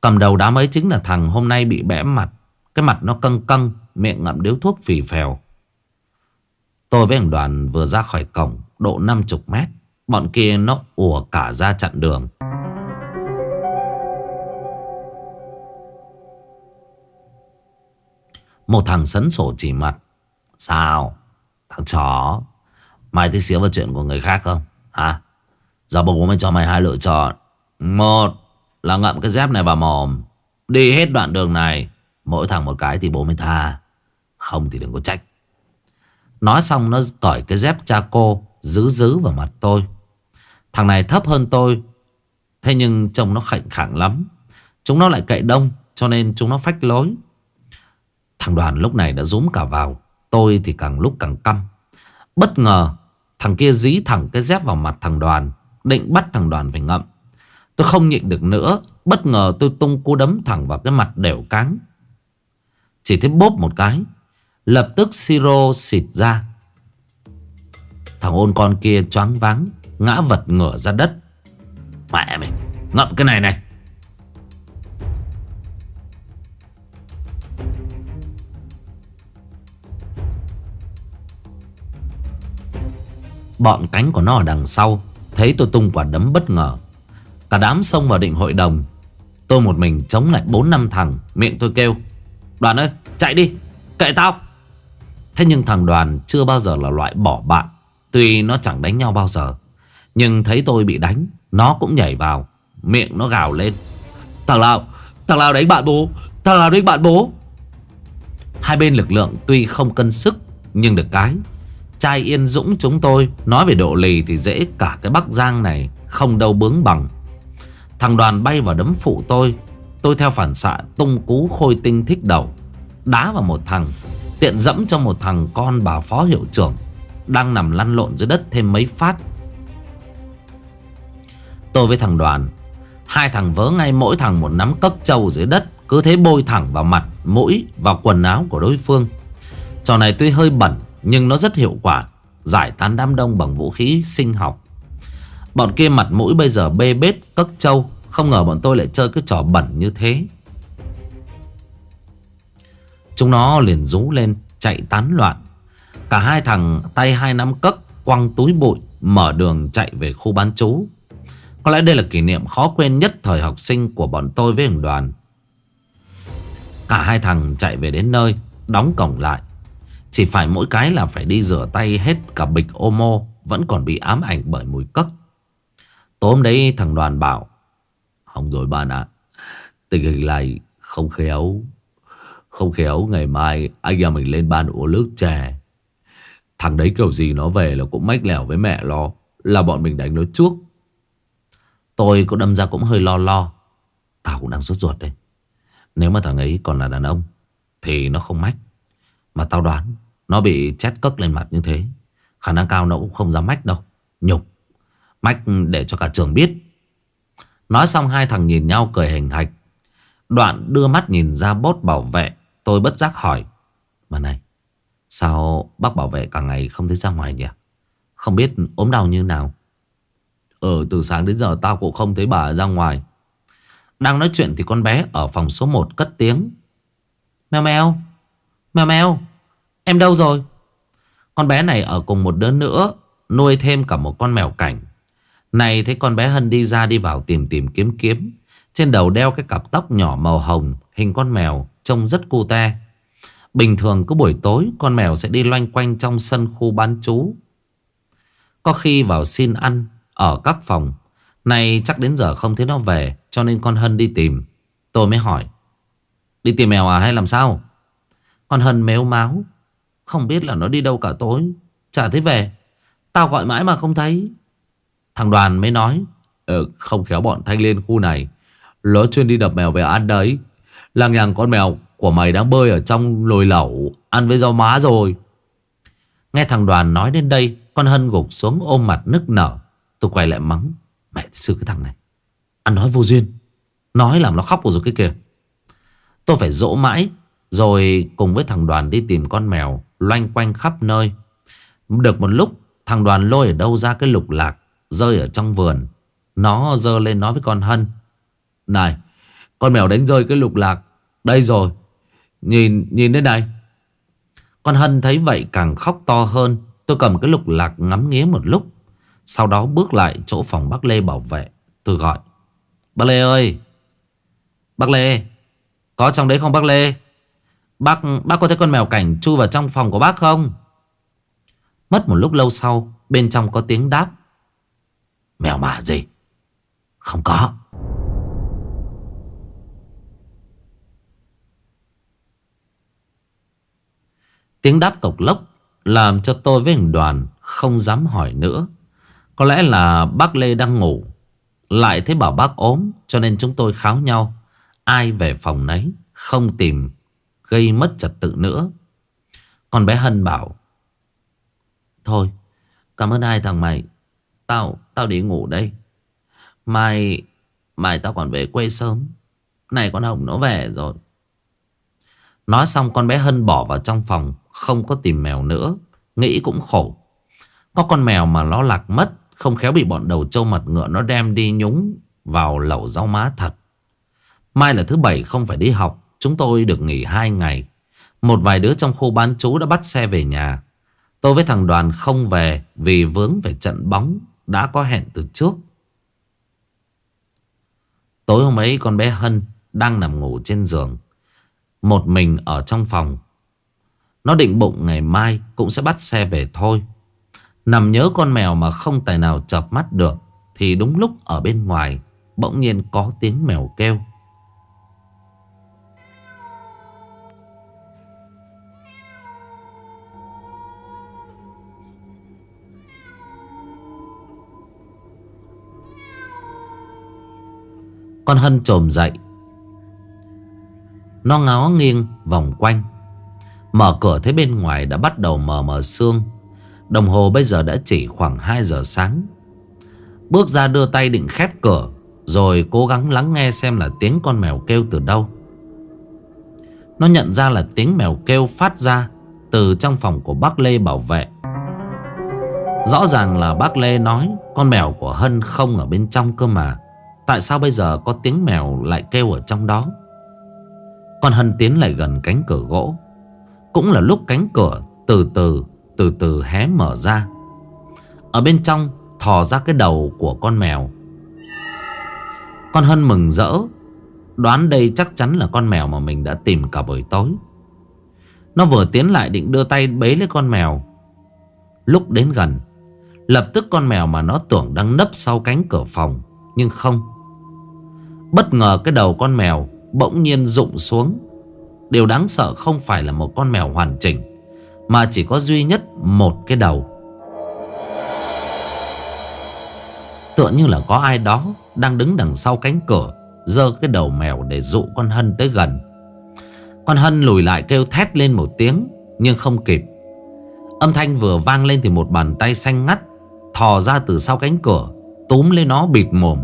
Cầm đầu đám ấy chính là thằng hôm nay bị bẽ mặt. Cái mặt nó căng căng, Miệng ngậm điếu thuốc phì phèo. Tôi với thằng đoàn vừa ra khỏi cổng, Độ 50 mét. Bọn kia nó ùa cả ra chặn đường. Một thằng sấn sổ chỉ mặt. Sao? Thằng chó. Mày thích xíu vào chuyện của người khác không? Hả? Giờ bố mới cho mày hai lựa chọn. Một là ngậm cái dép này vào mồm. Đi hết đoạn đường này, Mỗi thằng một cái thì bố mới tha. Không thì đừng có trách. Nói xong nó cởi cái dép cha cô, Giữ giữ vào mặt tôi. Thằng này thấp hơn tôi, Thế nhưng trông nó khảnh khẳng lắm. Chúng nó lại cậy đông, Cho nên chúng nó phách lối. Thằng đoàn lúc này đã rúm cả vào, Tôi thì càng lúc càng căm. Bất ngờ, Thằng kia dí thẳng cái dép vào mặt thằng đoàn, Định bắt thằng đoàn phải ngậm. Tôi không nhịn được nữa, Bất ngờ tôi tung cú đấm thẳng vào cái mặt đều cáng. Chỉ thấy bốp một cái, Lập tức siro xịt ra. Thằng ôn con kia choáng váng, Ngã vật ngửa ra đất. Mẹ mày, Ngậm cái này này. Bọn cánh của nó ở đằng sau, Thấy tôi tung quả đấm bất ngờ. Cả đám xông vào định hội đồng. Tôi một mình chống lại 4 năm thằng, Miệng tôi kêu, Đoàn ơi, chạy đi, kệ tao. Thế nhưng thằng đoàn chưa bao giờ là loại bỏ bạn, Tuy nó chẳng đánh nhau bao giờ, Nhưng thấy tôi bị đánh, Nó cũng nhảy vào, Miệng nó gào lên, Thằng nào Thằng nào đánh bạn bố, Thằng nào đánh bạn bố? Hai bên lực lượng tuy không cân sức, Nhưng được cái Trai Yên Dũng chúng tôi Nói về độ lì thì dễ cả cái Bắc Giang này Không đâu bướng bằng. Thằng đoàn bay vào đấm phụ tôi. Tôi theo phản xạ tung cú khôi tinh thích đầu. Đá vào một thằng Tiện dẫm cho một thằng con bà phó hiệu trưởng Đang nằm lăn lộn dưới đất thêm mấy phát. Tôi với thằng đoàn Hai thằng vớ ngay mỗi thằng một nắm cốc trâu dưới đất Cứ thế bôi thẳng vào mặt, mũi, và quần áo của đối phương. Trò này tuy hơi bẩn Nhưng nó rất hiệu quả Giải tán đám đông bằng vũ khí sinh học. Bọn kia mặt mũi bây giờ bê bết cất trâu. Không ngờ bọn tôi lại chơi cái trò bẩn như thế. Chúng nó liền rú lên, Chạy tán loạn. Cả hai thằng tay hai nắm cất Quăng túi bụi, Mở đường chạy về khu bán chú. Có lẽ đây là kỷ niệm khó quên nhất Thời học sinh của bọn tôi với hình đoàn. Cả hai thằng chạy về đến nơi, Đóng cổng lại. Chỉ phải mỗi cái là phải đi rửa tay hết cả bịch Omo Vẫn còn bị ám ảnh bởi mùi cất Tối hôm đấy thằng đoàn bảo Không rồi bạn ạ. Tình hình này không khéo. Không khéo, ngày mai Anh em mình lên ban uống nước chè. Thằng đấy kiểu gì nó về là cũng mách lẻo với mẹ lo, Là bọn mình đánh nó trước. Tôi cũng đâm ra cũng hơi lo lo. Tao cũng đang sốt ruột đây. Nếu mà thằng ấy còn là đàn ông Thì nó không mách. Mà tao đoán Nó bị chét cất lên mặt như thế, Khả năng cao nó cũng không dám mách đâu. Nhục. Mách để cho cả trường biết. Nói xong hai thằng nhìn nhau cười hình hạch. Đoạn đưa mắt nhìn ra bốt bảo vệ, Tôi bất giác hỏi, Mà này, Sao bác bảo vệ cả ngày không thấy ra ngoài nhỉ? Không biết ốm đau như nào? Ừ từ sáng đến giờ tao cũng không thấy bà ra ngoài. Đang nói chuyện thì con bé ở phòng số 1 cất tiếng. Mèo mèo Mèo mèo, Em đâu rồi? Con bé này ở cùng một đứa nữa Nuôi thêm cả một con mèo cảnh. Này thấy con bé Hân đi ra đi vào tìm tìm kiếm kiếm. Trên đầu đeo cái cặp tóc nhỏ màu hồng, Hình con mèo, Trông rất cute Bình thường cứ buổi tối, Con mèo sẽ đi loanh quanh trong sân khu bán chú. Có khi vào xin ăn, Ở các phòng. Này chắc đến giờ không thấy nó về, Cho nên con Hân đi tìm. Tôi mới hỏi, Đi tìm mèo à hay làm sao? Con Hân mếu máu, Không biết là nó đi đâu cả tối, Chả thấy về. Tao gọi mãi mà không thấy. Thằng đoàn mới nói ừ, không khéo bọn thanh lên khu này. Nó chuyên đi đập mèo về ăn đấy. Làng nhàng con mèo của mày đang bơi ở trong lồi lẩu Ăn với rau má rồi. Nghe thằng đoàn nói đến đây Con Hân gục xuống ôm mặt nức nở. Tôi quay lại mắng Mẹ sư cái thằng này Ăn nói vô duyên. Nói làm nó khóc rồi cái kìa Tôi phải dỗ mãi Rồi cùng với thằng đoàn đi tìm con mèo Loanh quanh khắp nơi. Được một lúc Thằng đoàn lôi ở đâu ra cái lục lạc Rơi ở trong vườn. Nó dơ lên nói với con Hân, Này, Con mèo đánh rơi cái lục lạc Đây rồi. Nhìn nhìn đến đây Con Hân thấy vậy càng khóc to hơn. Tôi cầm cái lục lạc ngắm nghía một lúc, Sau đó bước lại chỗ phòng bác Lê bảo vệ. Tôi gọi, Bác Lê ơi, Bác Lê, Có trong đấy không bác Lê? Bác bác có thấy con mèo cảnh chui vào trong phòng của bác không? Mất một lúc lâu sau, Bên trong có tiếng đáp. Mèo mả gì? Không có. Tiếng đáp cộc lốc Làm cho tôi với hình đoàn Không dám hỏi nữa. Có lẽ là bác Lê đang ngủ. Lại thấy bảo bác ốm, Cho nên chúng tôi kháo nhau. Ai về phòng nấy, Không tìm, Gây mất trật tự nữa. Còn bé Hân bảo, Thôi, Cảm ơn hai thằng mày. Tao tao đi ngủ đây. Mai Mai tao còn về quê sớm. Này con Hồng, nó về rồi. Nói xong con bé Hân bỏ vào trong phòng, Không có tìm mèo nữa. Nghĩ cũng khổ. Có con mèo mà nó lạc mất, Không khéo bị bọn đầu trâu mặt ngựa nó đem đi nhúng Vào lẩu rau má thật. Mai là thứ bảy, không phải đi học. Chúng tôi được nghỉ hai ngày. Một vài đứa trong khu bán chú đã bắt xe về nhà. Tôi với thằng đoàn không về Vì vướng về trận bóng. Đã có hẹn từ trước. Tối hôm ấy, con bé Hân Đang nằm ngủ trên giường. Một mình ở trong phòng. Nó định bụng ngày mai cũng sẽ bắt xe về thôi. Nằm nhớ con mèo mà không tài nào chập mắt được Thì đúng lúc ở bên ngoài, Bỗng nhiên có tiếng mèo kêu. Con Hân trồm dậy. Nó ngó nghiêng vòng quanh. Mở cửa thấy bên ngoài đã bắt đầu mờ mờ sương. Đồng hồ bây giờ đã chỉ khoảng 2 giờ sáng. Bước ra đưa tay định khép cửa, Rồi cố gắng lắng nghe xem là tiếng con mèo kêu từ đâu. Nó nhận ra là tiếng mèo kêu phát ra Từ trong phòng của bác Lê bảo vệ. Rõ ràng là bác Lê nói Con mèo của Hân không ở bên trong cơ mà. Tại sao bây giờ có tiếng mèo lại kêu ở trong đó? Con Hân tiến lại gần cánh cửa gỗ. Cũng là lúc cánh cửa từ từ từ từ hé mở ra. Ở bên trong thò ra cái đầu của con mèo. Con Hân mừng rỡ, Đoán đây chắc chắn là con mèo mà mình đã tìm cả buổi tối. Nó vừa tiến lại định đưa tay bế lấy con mèo. Lúc đến gần, Lập tức con mèo mà nó tưởng đang nấp sau cánh cửa phòng, Nhưng không. Bất ngờ cái đầu con mèo bỗng nhiên rụng xuống. Điều đáng sợ không phải là một con mèo hoàn chỉnh, Mà chỉ có duy nhất một cái đầu. Tựa như là có ai đó đang đứng đằng sau cánh cửa Dơ cái đầu mèo để dụ con Hân tới gần. Con Hân lùi lại kêu thét lên một tiếng, Nhưng không kịp. Âm thanh vừa vang lên thì một bàn tay xanh ngắt, Thò ra từ sau cánh cửa, Túm lên nó bịt mồm.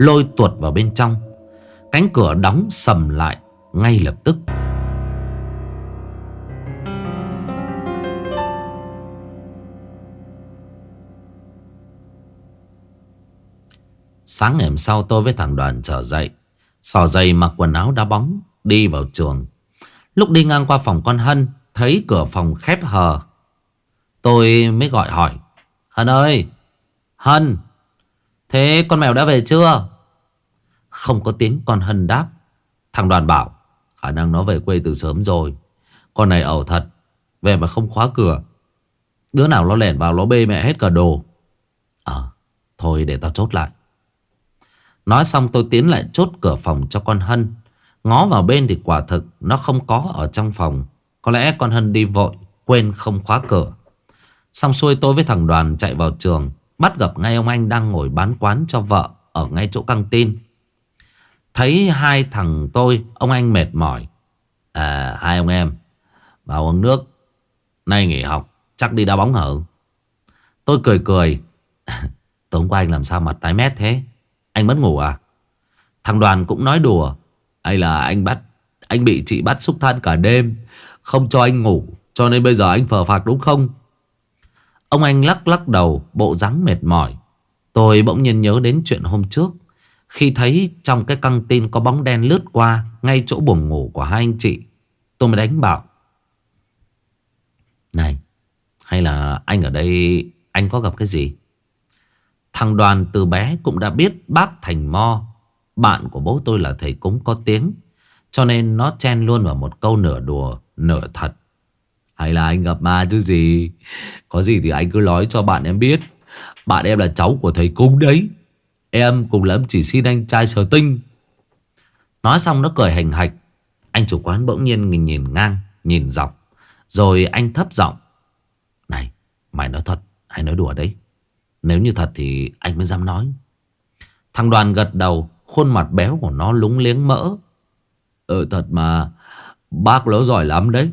Lôi tuột vào bên trong. Cánh cửa đóng sầm lại Ngay lập tức. Sáng ngày hôm sau, tôi với thằng đoàn trở dậy. Sò dày mặc quần áo đá bóng, Đi vào trường. Lúc đi ngang qua phòng con Hân, Thấy cửa phòng khép hờ. Tôi mới gọi hỏi, Hân ơi, Hân, Thế con mèo đã về chưa? Không có tiếng con Hân đáp. Thằng đoàn bảo, Khả năng nó về quê từ sớm rồi. Con này ẩu thật, Về mà không khóa cửa. Đứa nào nó lẻn vào nó bê mẹ hết cả đồ. Ờ Thôi để tao chốt lại. Nói xong tôi tiến lại chốt cửa phòng cho con Hân. Ngó vào bên thì quả thực Nó không có ở trong phòng. Có lẽ con Hân đi vội, Quên không khóa cửa. Xong xuôi tôi với thằng đoàn chạy vào trường, Bắt gặp ngay ông anh đang ngồi bán quán cho vợ Ở ngay chỗ căng tin. Thấy hai thằng tôi, Ông anh mệt mỏi. À hai ông em Vào uống nước. Nay nghỉ học, chắc đi đá bóng hở. Tôi cười cười. Tối qua anh làm sao mặt tái mét thế? Anh mất ngủ à? Thằng đoàn cũng nói đùa. Hay là anh bắt, Anh bị chị bắt xúc than cả đêm, Không cho anh ngủ, Cho nên bây giờ anh phờ phạc đúng không? Ông anh lắc lắc đầu, Bộ dáng mệt mỏi. Tôi bỗng nhiên nhớ đến chuyện hôm trước. Khi thấy trong cái căng tin có bóng đen lướt qua Ngay chỗ buồng ngủ của hai anh chị, Tôi mới đánh bảo, Này, Hay là anh ở đây, Anh có gặp cái gì? Thằng đoàn từ bé cũng đã biết bác Thành Mo, Bạn của bố tôi là thầy cúng có tiếng, Cho nên nó chen luôn vào một câu nửa đùa, Nửa thật. Hay là anh gặp ma chứ gì? Có gì thì anh cứ nói cho bạn em biết. Bạn em là cháu của thầy cúng đấy. Em cùng lắm chỉ xin anh trai sở tinh. Nói xong nó cười hành hạch. Anh chủ quán bỗng nhiên nhìn, nhìn ngang Nhìn dọc. Rồi anh thấp giọng. Này mày nói thật hay nói đùa đấy? Nếu như thật thì anh mới dám nói. Thằng đoàn gật đầu Khuôn mặt béo của nó lúng liếng mỡ. Ừ thật mà Bác nó giỏi lắm đấy.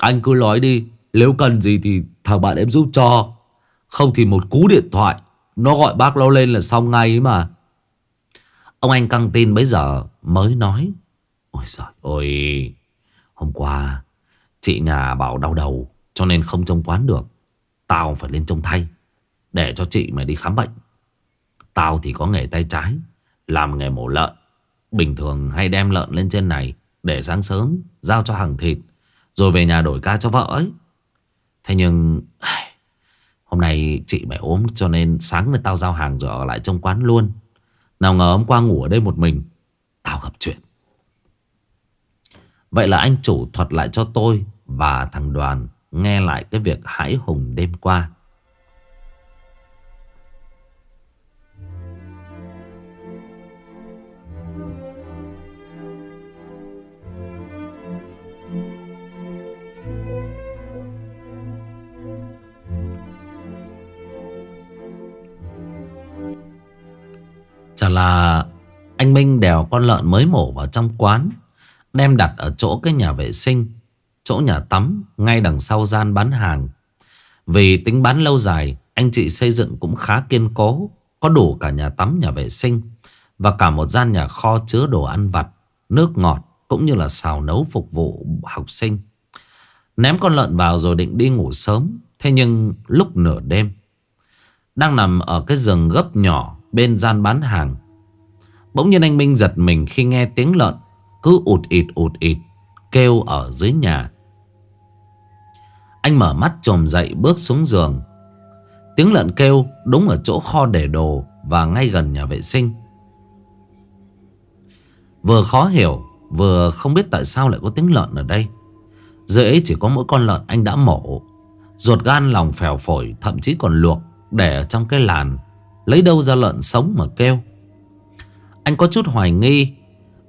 Anh cứ nói đi Nếu cần gì thì thằng bạn em giúp cho. Không thì một cú điện thoại. Nó gọi bác nó lên là xong ngay ấy mà. Ông anh căng tin bây giờ mới nói, Ôi giời ôi Hôm qua Chị nhà bảo đau đầu Cho nên không trông quán được. Tao phải lên trông thay Để cho chị mày đi khám bệnh. Tao thì có nghề tay trái, Làm nghề mổ lợn. Bình thường hay đem lợn lên trên này Để sáng sớm giao cho hàng thịt, Rồi về nhà đổi ca cho vợ ấy. Thế nhưng Hôm nay chị mày ốm cho nên sáng nay tao giao hàng rồi ở lại trong quán luôn Nào ngờ hôm qua ngủ ở đây một mình, Tao gặp chuyện Vậy là anh chủ thuật lại cho tôi và thằng Đoàn nghe lại cái việc hãi hùng đêm qua. Chả là anh Minh đèo con lợn mới mổ vào trong quán, Đem đặt ở chỗ cái nhà vệ sinh, Chỗ nhà tắm, Ngay đằng sau gian bán hàng. Vì tính bán lâu dài, Anh chị xây dựng cũng khá kiên cố, Có đủ cả nhà tắm, nhà vệ sinh Và cả một gian nhà kho chứa đồ ăn vặt, Nước ngọt Cũng như là xào nấu phục vụ học sinh. Ném con lợn vào rồi định đi ngủ sớm, Thế nhưng lúc nửa đêm, Đang nằm ở cái giường gấp nhỏ Bên gian bán hàng. Bỗng nhiên anh Minh giật mình khi nghe tiếng lợn Cứ ụt ịt ụt ịt Kêu ở dưới nhà. Anh mở mắt trồm dậy bước xuống giường. Tiếng lợn kêu đúng ở chỗ kho để đồ Và ngay gần nhà vệ sinh. Vừa khó hiểu, Vừa không biết tại sao lại có tiếng lợn ở đây. Dưới ấy chỉ có mỗi con lợn anh đã mổ, Ruột gan lòng phèo phổi, Thậm chí còn luộc Để ở trong cái làn. Lấy đâu ra lợn sống mà kêu? Anh có chút hoài nghi,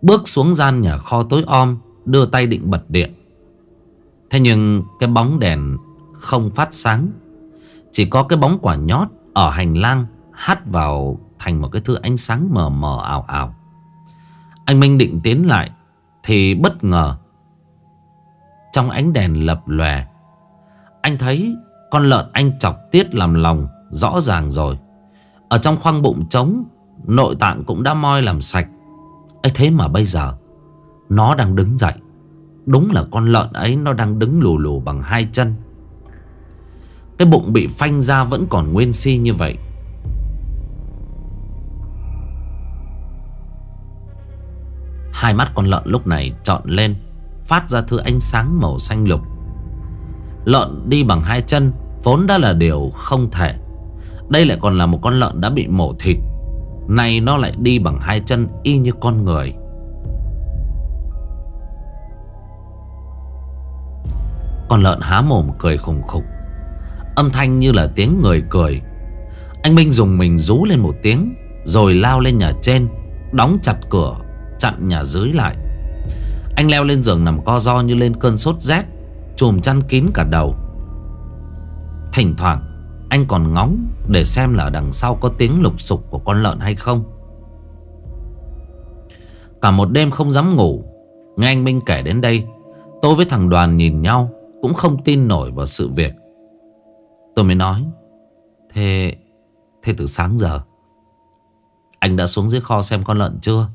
Bước xuống gian nhà kho tối om, Đưa tay định bật điện. Thế nhưng cái bóng đèn không phát sáng. Chỉ có cái bóng quả nhót Ở hành lang hắt vào thành một cái thứ ánh sáng mờ mờ ảo ảo. Anh Minh định tiến lại, Thì bất ngờ, Trong ánh đèn lập lòe, Anh thấy con lợn anh chọc tiết làm lòng Rõ ràng rồi ở trong khoang bụng trống, Nội tạng cũng đã moi làm sạch. Ấy thế mà bây giờ, Nó đang đứng dậy. Đúng là con lợn ấy nó đang đứng lù lù bằng hai chân. Cái bụng bị phanh ra vẫn còn nguyên si như vậy. Hai mắt con lợn lúc này trọn lên, Phát ra thứ ánh sáng màu xanh lục. Lợn đi bằng hai chân Vốn đã là điều không thể đây lại còn là một con lợn đã bị mổ thịt. Này nó lại đi bằng hai chân y như con người. Con lợn há mồm cười khùng khục. Âm thanh như là tiếng người cười. Anh Minh dùng mình rú lên một tiếng, Rồi lao lên nhà trên, Đóng chặt cửa, Chặn nhà dưới lại. Anh leo lên giường nằm co do như lên cơn sốt rét, Chùm chăn kín cả đầu. Thỉnh thoảng anh còn ngóng để xem là đằng sau có tiếng lục sục của con lợn hay không. Cả một đêm không dám ngủ, Nghe anh Minh kể đến đây, Tôi với thằng đoàn nhìn nhau Cũng không tin nổi vào sự việc. Tôi mới nói, Thế Thế từ sáng giờ, Anh đã xuống dưới kho xem con lợn chưa?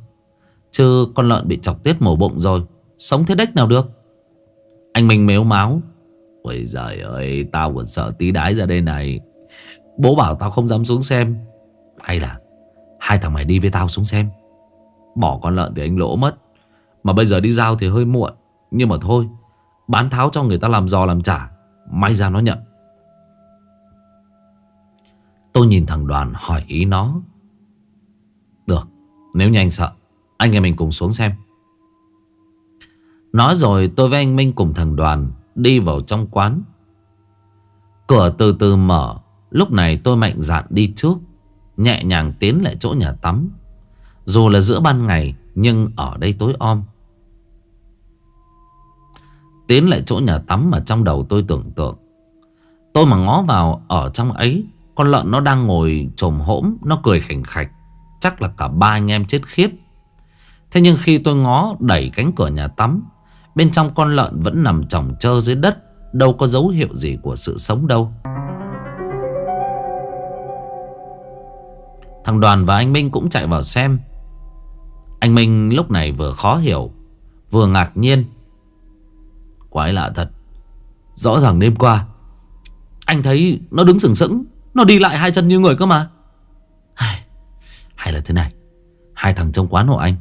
Chứ con lợn bị chọc tiết mổ bụng rồi, Sống thế đếch nào được? Anh Minh mếu máu Ôi giời ơi, Tao còn sợ tí đái ra đây này. Bố bảo tao không dám xuống xem. Hay là Hai thằng mày đi với tao xuống xem. Bỏ con lợn thì anh lỗ mất. Mà bây giờ đi giao thì hơi muộn. Nhưng mà thôi, Bán tháo cho người ta làm giò làm trả May ra nó nhận. Tôi nhìn thằng đoàn hỏi ý nó. Được, Nếu như anh sợ, Anh em mình cùng xuống xem. Nói rồi tôi với anh Minh cùng thằng đoàn Đi vào trong quán. Cửa từ từ mở, Lúc này tôi mạnh dạn đi trước, Nhẹ nhàng tiến lại chỗ nhà tắm. Dù là giữa ban ngày, Nhưng ở đây tối om. Tiến lại chỗ nhà tắm mà trong đầu tôi tưởng tượng. Tôi mà ngó vào ở trong ấy, Con lợn nó đang ngồi trồm hỗm Nó cười khảnh khạch. Chắc là cả ba anh em chết khiếp. Thế nhưng khi tôi ngó đẩy cánh cửa nhà tắm Bên trong con lợn vẫn nằm chồng chơ dưới đất Đâu có dấu hiệu gì của sự sống đâu. Thằng Đoàn và anh Minh cũng chạy vào xem. Anh Minh lúc này vừa khó hiểu Vừa ngạc nhiên. Quái lạ thật Rõ ràng đêm qua Anh thấy nó đứng sừng sững Nó đi lại hai chân như người cơ mà. Hay, là thế này Hai thằng trong quán hộ anh.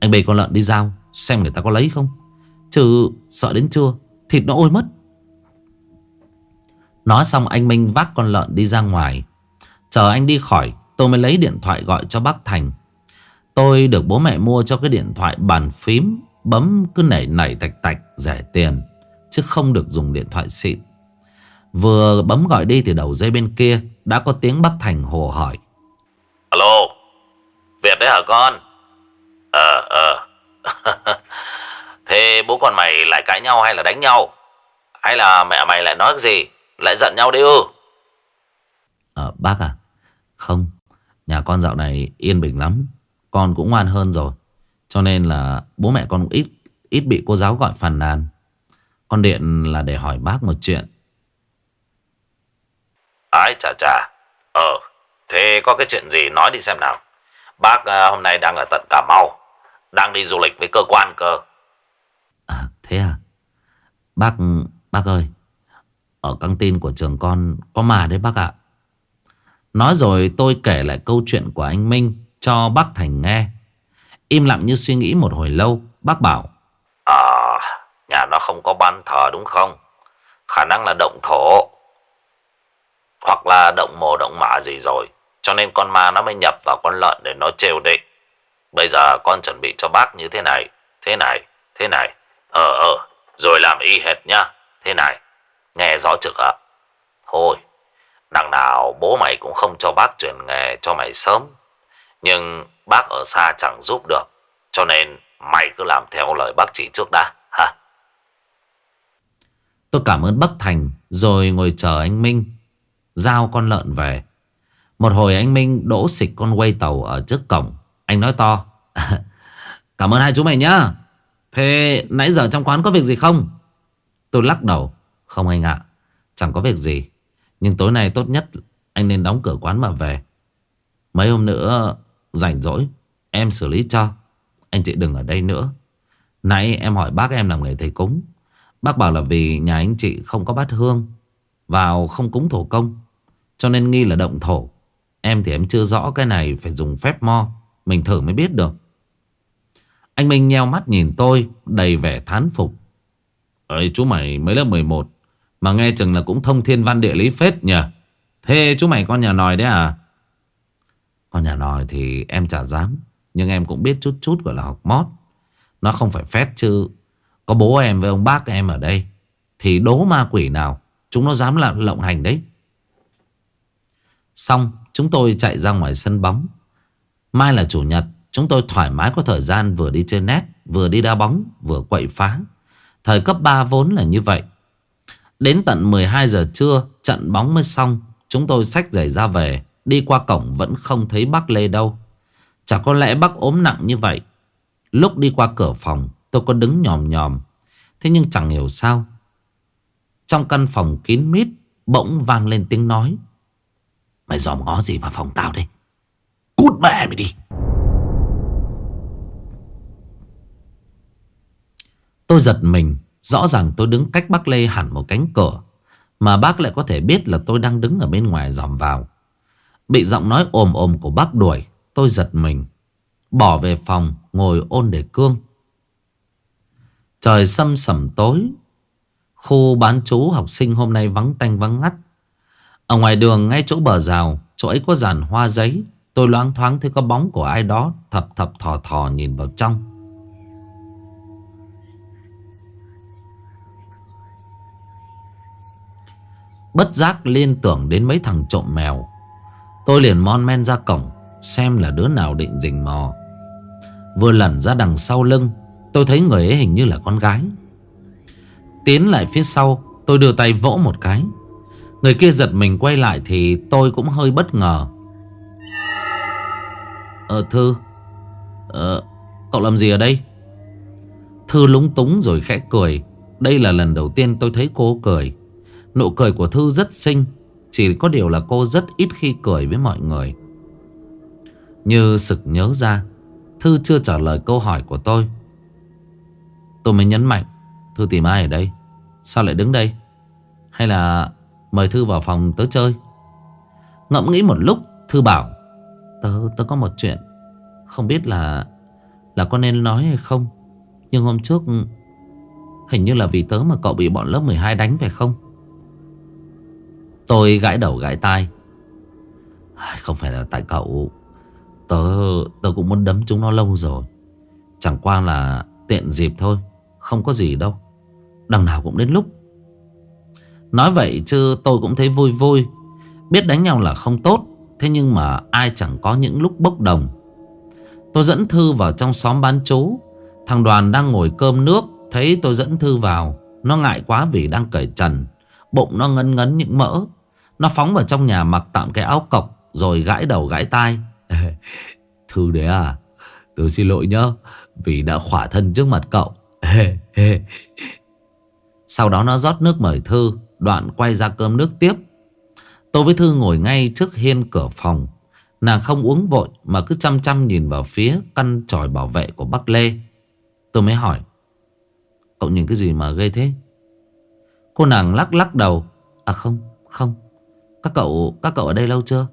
Anh bê con lợn đi giao Xem người ta có lấy không. Chứ sợ đến trưa, Thịt nó ôi mất. Nói xong anh Minh vác con lợn đi ra ngoài. Chờ anh đi khỏi, Tôi mới lấy điện thoại gọi cho bác Thành. Tôi được bố mẹ mua cho cái điện thoại bàn phím, Bấm cứ nảy nảy tạch tạch, rẻ tiền, Chứ không được dùng điện thoại xịn. Vừa bấm gọi đi thì đầu dây bên kia Đã có tiếng Bác Thành hồ hỏi. Alo, Việt đấy hả con? Ờ ờ. Thế bố con mày lại cãi nhau hay là đánh nhau? Hay là mẹ mày lại nói cái gì? Lại giận nhau đi ư? Ờ bác à? Không Nhà con dạo này yên bình lắm. Con cũng ngoan hơn rồi. Cho nên là bố mẹ con cũng ít Ít bị cô giáo gọi phàn nàn. Con điện là để hỏi bác một chuyện. Ái chà chà. Ờ Thế có cái chuyện gì nói đi xem nào. Bác à, hôm nay đang ở tận Cà Mau. Đang đi du lịch với cơ quan cơ thế à? Bác Bác ơi, Ở căng tin của trường con Có mà đấy bác ạ. Nói rồi tôi kể lại câu chuyện của anh Minh Cho bác Thành nghe. Im lặng như suy nghĩ một hồi lâu, Bác bảo. À Nhà nó không có ban thờ đúng không? Khả năng là động thổ. Hoặc là động mồ, động mạ gì rồi. Cho nên con ma nó mới nhập vào con lợn để nó trêu định Bây giờ con chuẩn bị cho bác như thế này Thế này Thế này. Ờ ờ Rồi làm y hệt nhá. Thế này, Nghe rõ trực ạ. Thôi, Đằng nào bố mày cũng không cho bác truyền nghề cho mày sớm. Nhưng bác ở xa chẳng giúp được, Cho nên mày cứ làm theo lời bác chỉ trước đã. Ha. Tôi cảm ơn Bác Thành, Rồi ngồi chờ anh Minh, Giao con lợn về. Một hồi anh Minh đỗ xịch con quay tàu Ở trước cổng. Anh nói to, Cảm ơn hai chú mày nhá. Thế nãy giờ trong quán có việc gì không? Tôi lắc đầu. Không anh ạ. Chẳng có việc gì. Nhưng tối nay tốt nhất Anh nên đóng cửa quán mà về. Mấy hôm nữa rảnh rỗi, Em xử lý cho. Anh chị đừng ở đây nữa. Nãy em hỏi bác em làm nghề thầy cúng. Bác bảo là vì nhà anh chị không có bát hương. Vào không cúng thổ công. Cho nên nghi là động thổ. Em thì em chưa rõ cái này phải dùng phép mo. Mình thử mới biết được. Anh Minh nheo mắt nhìn tôi, Đầy vẻ thán phục. Ơi chú mày mới lớp 11 Mà nghe chừng là cũng thông thiên văn địa lý phết nhỉ? Thế chú mày con nhà nòi đấy à? Con nhà nòi thì em chả dám, Nhưng em cũng biết chút chút gọi là học mót. Nó không phải phép chứ. Có bố em với ông bác em ở đây, Thì đố ma quỷ nào, Chúng nó dám là lộng hành đấy. Xong, chúng tôi chạy ra ngoài sân bóng. Mai là chủ nhật Chúng tôi thoải mái có thời gian vừa đi chơi net, Vừa đi đá bóng, Vừa quậy phá. Thời cấp 3 vốn là như vậy. Đến tận 12 giờ trưa, Trận bóng mới xong. Chúng tôi xách giày ra về, Đi qua cổng vẫn không thấy bác Lê đâu. Chả có lẽ bác ốm nặng như vậy. Lúc đi qua cửa phòng, Tôi có đứng nhòm nhòm. Thế nhưng chẳng hiểu sao, Trong căn phòng kín mít, Bỗng vang lên tiếng nói. Mày dòm ngó gì vào phòng tao đây? Cút mẹ mày đi. Tôi giật mình, Rõ ràng tôi đứng cách bác Lê hẳn một cánh cửa, Mà bác lại có thể biết là tôi đang đứng ở bên ngoài dòm vào. Bị giọng nói ồm ồm của bác đuổi, Tôi giật mình, Bỏ về phòng, ngồi ôn để cương. Trời sâm sẩm tối, Khu bán chú học sinh hôm nay vắng tanh vắng ngắt. Ở ngoài đường ngay chỗ bờ rào, Chỗ ấy có dàn hoa giấy, Tôi loáng thoáng thấy có bóng của ai đó Thập thập thò thò nhìn vào trong. Bất giác liên tưởng đến mấy thằng trộm mèo. Tôi liền mon men ra cổng, Xem là đứa nào định rình mò. Vừa lẩn ra đằng sau lưng, Tôi thấy người ấy hình như là con gái. Tiến lại phía sau, Tôi đưa tay vỗ một cái. Người kia giật mình quay lại Thì tôi cũng hơi bất ngờ. Ờ Thư Ờ Cậu làm gì ở đây? Thư lúng túng rồi khẽ cười. Đây là lần đầu tiên tôi thấy cô cười. Nụ cười của Thư rất xinh Chỉ có điều là cô rất ít khi cười với mọi người. Như sực nhớ ra Thư chưa trả lời câu hỏi của tôi. Tôi mới nhấn mạnh Thư tìm ai ở đây? Sao lại đứng đây? Hay là mời Thư vào phòng tớ chơi? Ngẫm nghĩ một lúc Thư bảo Tớ, tớ có một chuyện Không biết là Là có nên nói hay không Nhưng hôm trước Hình như là vì tớ mà cậu bị bọn lớp 12 đánh phải không? Tôi gãi đầu gãi tai. Không phải là tại cậu. Tớ, tớ cũng muốn đấm chúng nó lâu rồi. Chẳng qua là tiện dịp thôi Không có gì đâu. Đằng nào cũng đến lúc. Nói vậy chứ tôi cũng thấy vui vui. Biết đánh nhau là không tốt Thế nhưng mà ai chẳng có những lúc bốc đồng. Tôi dẫn Thư vào trong xóm bán chú. Thằng đoàn đang ngồi cơm nước Thấy tôi dẫn Thư vào. Nó ngại quá vì đang cởi trần. Bụng nó ngấn ngấn những mỡ. Nó phóng vào trong nhà mặc tạm cái áo cọc Rồi gãi đầu gãi tai. Thư đế à Tôi xin lỗi nhá Vì đã khỏa thân trước mặt cậu. Sau đó nó rót nước mời Thư, Đoạn quay ra cơm nước tiếp. Tôi với Thư ngồi ngay trước hiên cửa phòng. Nàng không uống vội Mà cứ chăm chăm nhìn vào phía Căn tròi bảo vệ của bác Lê. Tôi mới hỏi, Cậu nhìn cái gì mà ghê thế? Cô nàng lắc lắc đầu À không không. Các cậu các cậu ở đây lâu chưa?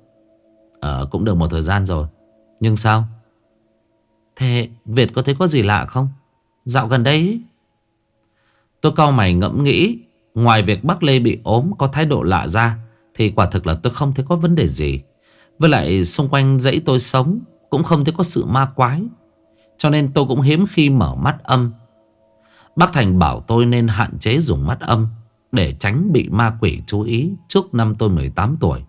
Ờ cũng được một thời gian rồi. Nhưng sao? Thế Việt có thấy có gì lạ không? Dạo gần đây Tôi cau mày ngẫm nghĩ, Ngoài việc bác Lê bị ốm có thái độ lạ ra, Thì quả thực là tôi không thấy có vấn đề gì. Với lại xung quanh dãy tôi sống Cũng không thấy có sự ma quái. Cho nên tôi cũng hiếm khi mở mắt âm. Bác Thành bảo tôi nên hạn chế dùng mắt âm. Để tránh bị ma quỷ chú ý Trước năm tôi 18 tuổi.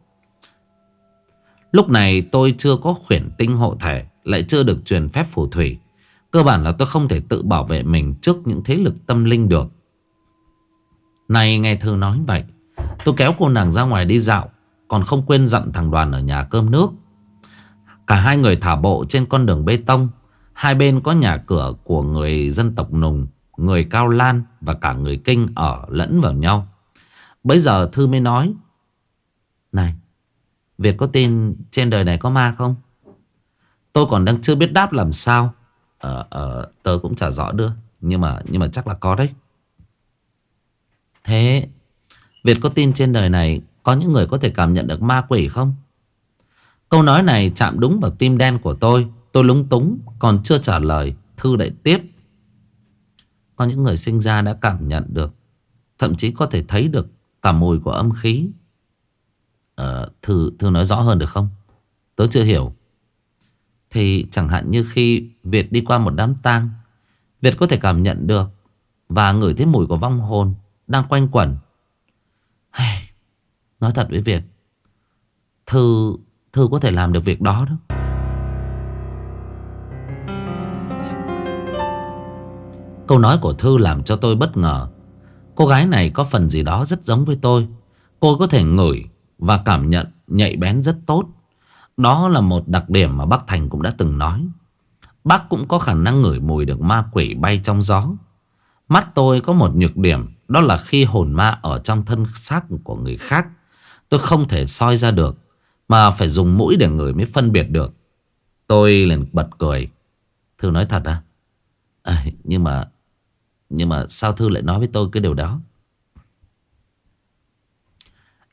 Lúc này tôi chưa có khuyển tinh hộ thể, Lại chưa được truyền phép phù thủy. Cơ bản là tôi không thể tự bảo vệ mình Trước những thế lực tâm linh được. Này nghe Thư nói vậy, Tôi kéo cô nàng ra ngoài đi dạo, Còn không quên dặn thằng đoàn ở nhà cơm nước. Cả hai người thả bộ trên con đường bê tông, Hai bên có nhà cửa của người dân tộc Nùng. Người Cao Lan và cả người Kinh ở lẫn vào nhau. Bây giờ Thư mới nói Này Việt có tin trên đời này có ma không? Tôi còn đang chưa biết đáp làm sao. Ờ, ờ, tớ cũng chả rõ đưa Nhưng mà nhưng mà chắc là có đấy. Thế Việt có tin trên đời này Có những người có thể cảm nhận được ma quỷ không? Câu nói này chạm đúng vào tim đen của tôi. Tôi lúng túng Còn chưa trả lời Thư lại tiếp. Có những người sinh ra đã cảm nhận được Thậm chí có thể thấy được Cả mùi của âm khí ờ, Thư, Thư nói rõ hơn được không Tớ chưa hiểu Thì chẳng hạn như khi Việt đi qua một đám tang Việt có thể cảm nhận được Và ngửi thấy mùi của vong hồn đang quanh quẩn. Nói thật với Việt, Thư, Thư có thể làm được việc đó đó. Câu nói của Thư làm cho tôi bất ngờ. Cô gái này có phần gì đó rất giống với tôi. Cô có thể ngửi và cảm nhận nhạy bén rất tốt. Đó là một đặc điểm mà bác Thành cũng đã từng nói. Bác cũng có khả năng ngửi mùi được ma quỷ bay trong gió. Mắt tôi có một nhược điểm, đó là khi hồn ma ở trong thân xác của người khác, Tôi không thể soi ra được, Mà phải dùng mũi để người mới phân biệt được Tôi liền bật cười Thư nói thật à? à Nhưng mà nhưng mà sao Thư lại nói với tôi cái điều đó?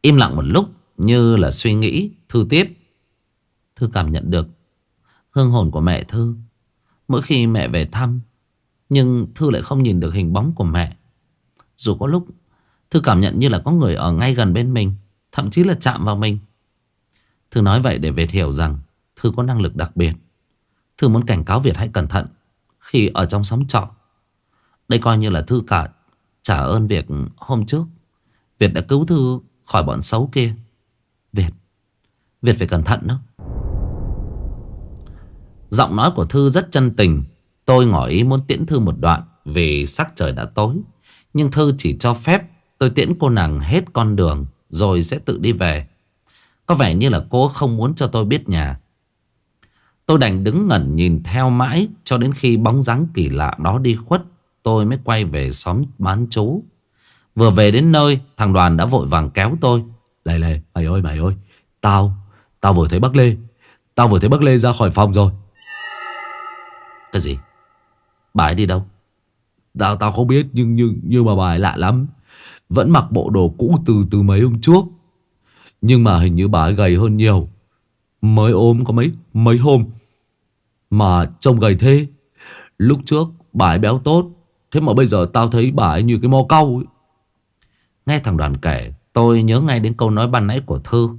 Im lặng một lúc, Như là suy nghĩ, Thư tiếp. Thư cảm nhận được Hương hồn của mẹ Thư. Mỗi khi mẹ về thăm, Nhưng Thư lại không nhìn được hình bóng của mẹ. Dù có lúc Thư cảm nhận như là có người ở ngay gần bên mình, Thậm chí là chạm vào mình. Thư nói vậy để Việt hiểu rằng Thư có năng lực đặc biệt. Thư muốn cảnh cáo Việt hãy cẩn thận Khi ở trong xóm trọ. Đây coi như là Thư cả trả ơn việc hôm trước Việt đã cứu Thư khỏi bọn xấu kia Việt Việt phải cẩn thận đó Giọng nói của Thư rất chân tình Tôi ngỏ ý muốn tiễn Thư một đoạn Vì sắc trời đã tối nhưng Thư chỉ cho phép tôi tiễn cô nàng hết con đường rồi sẽ tự đi về. Có vẻ như là cô không muốn cho tôi biết nhà. Tôi đành đứng ngẩn nhìn theo mãi cho đến khi bóng dáng kỳ lạ đó đi khuất. Tôi mới quay về xóm bán chú. Vừa về đến nơi, thằng đoàn đã vội vàng kéo tôi. Lê Lê, mày ơi mày ơi, tao, tao vừa thấy bác Lê. Tao vừa thấy bác Lê ra khỏi phòng rồi. Cái gì? Bà ấy đi đâu? Tao tao không biết nhưng nhưng nhưng mà bà ấy lạ lắm. Vẫn mặc bộ đồ cũ từ từ mấy hôm trước. Nhưng mà hình như bà ấy gầy hơn nhiều. Mới ôm có mấy mấy hôm. Mà trông gầy thế. Lúc trước bà ấy béo tốt. Thế mà bây giờ tao thấy bà ấy như cái mò cau ấy. Nghe thằng đoàn kể, tôi nhớ ngay đến câu nói ban nãy của Thư.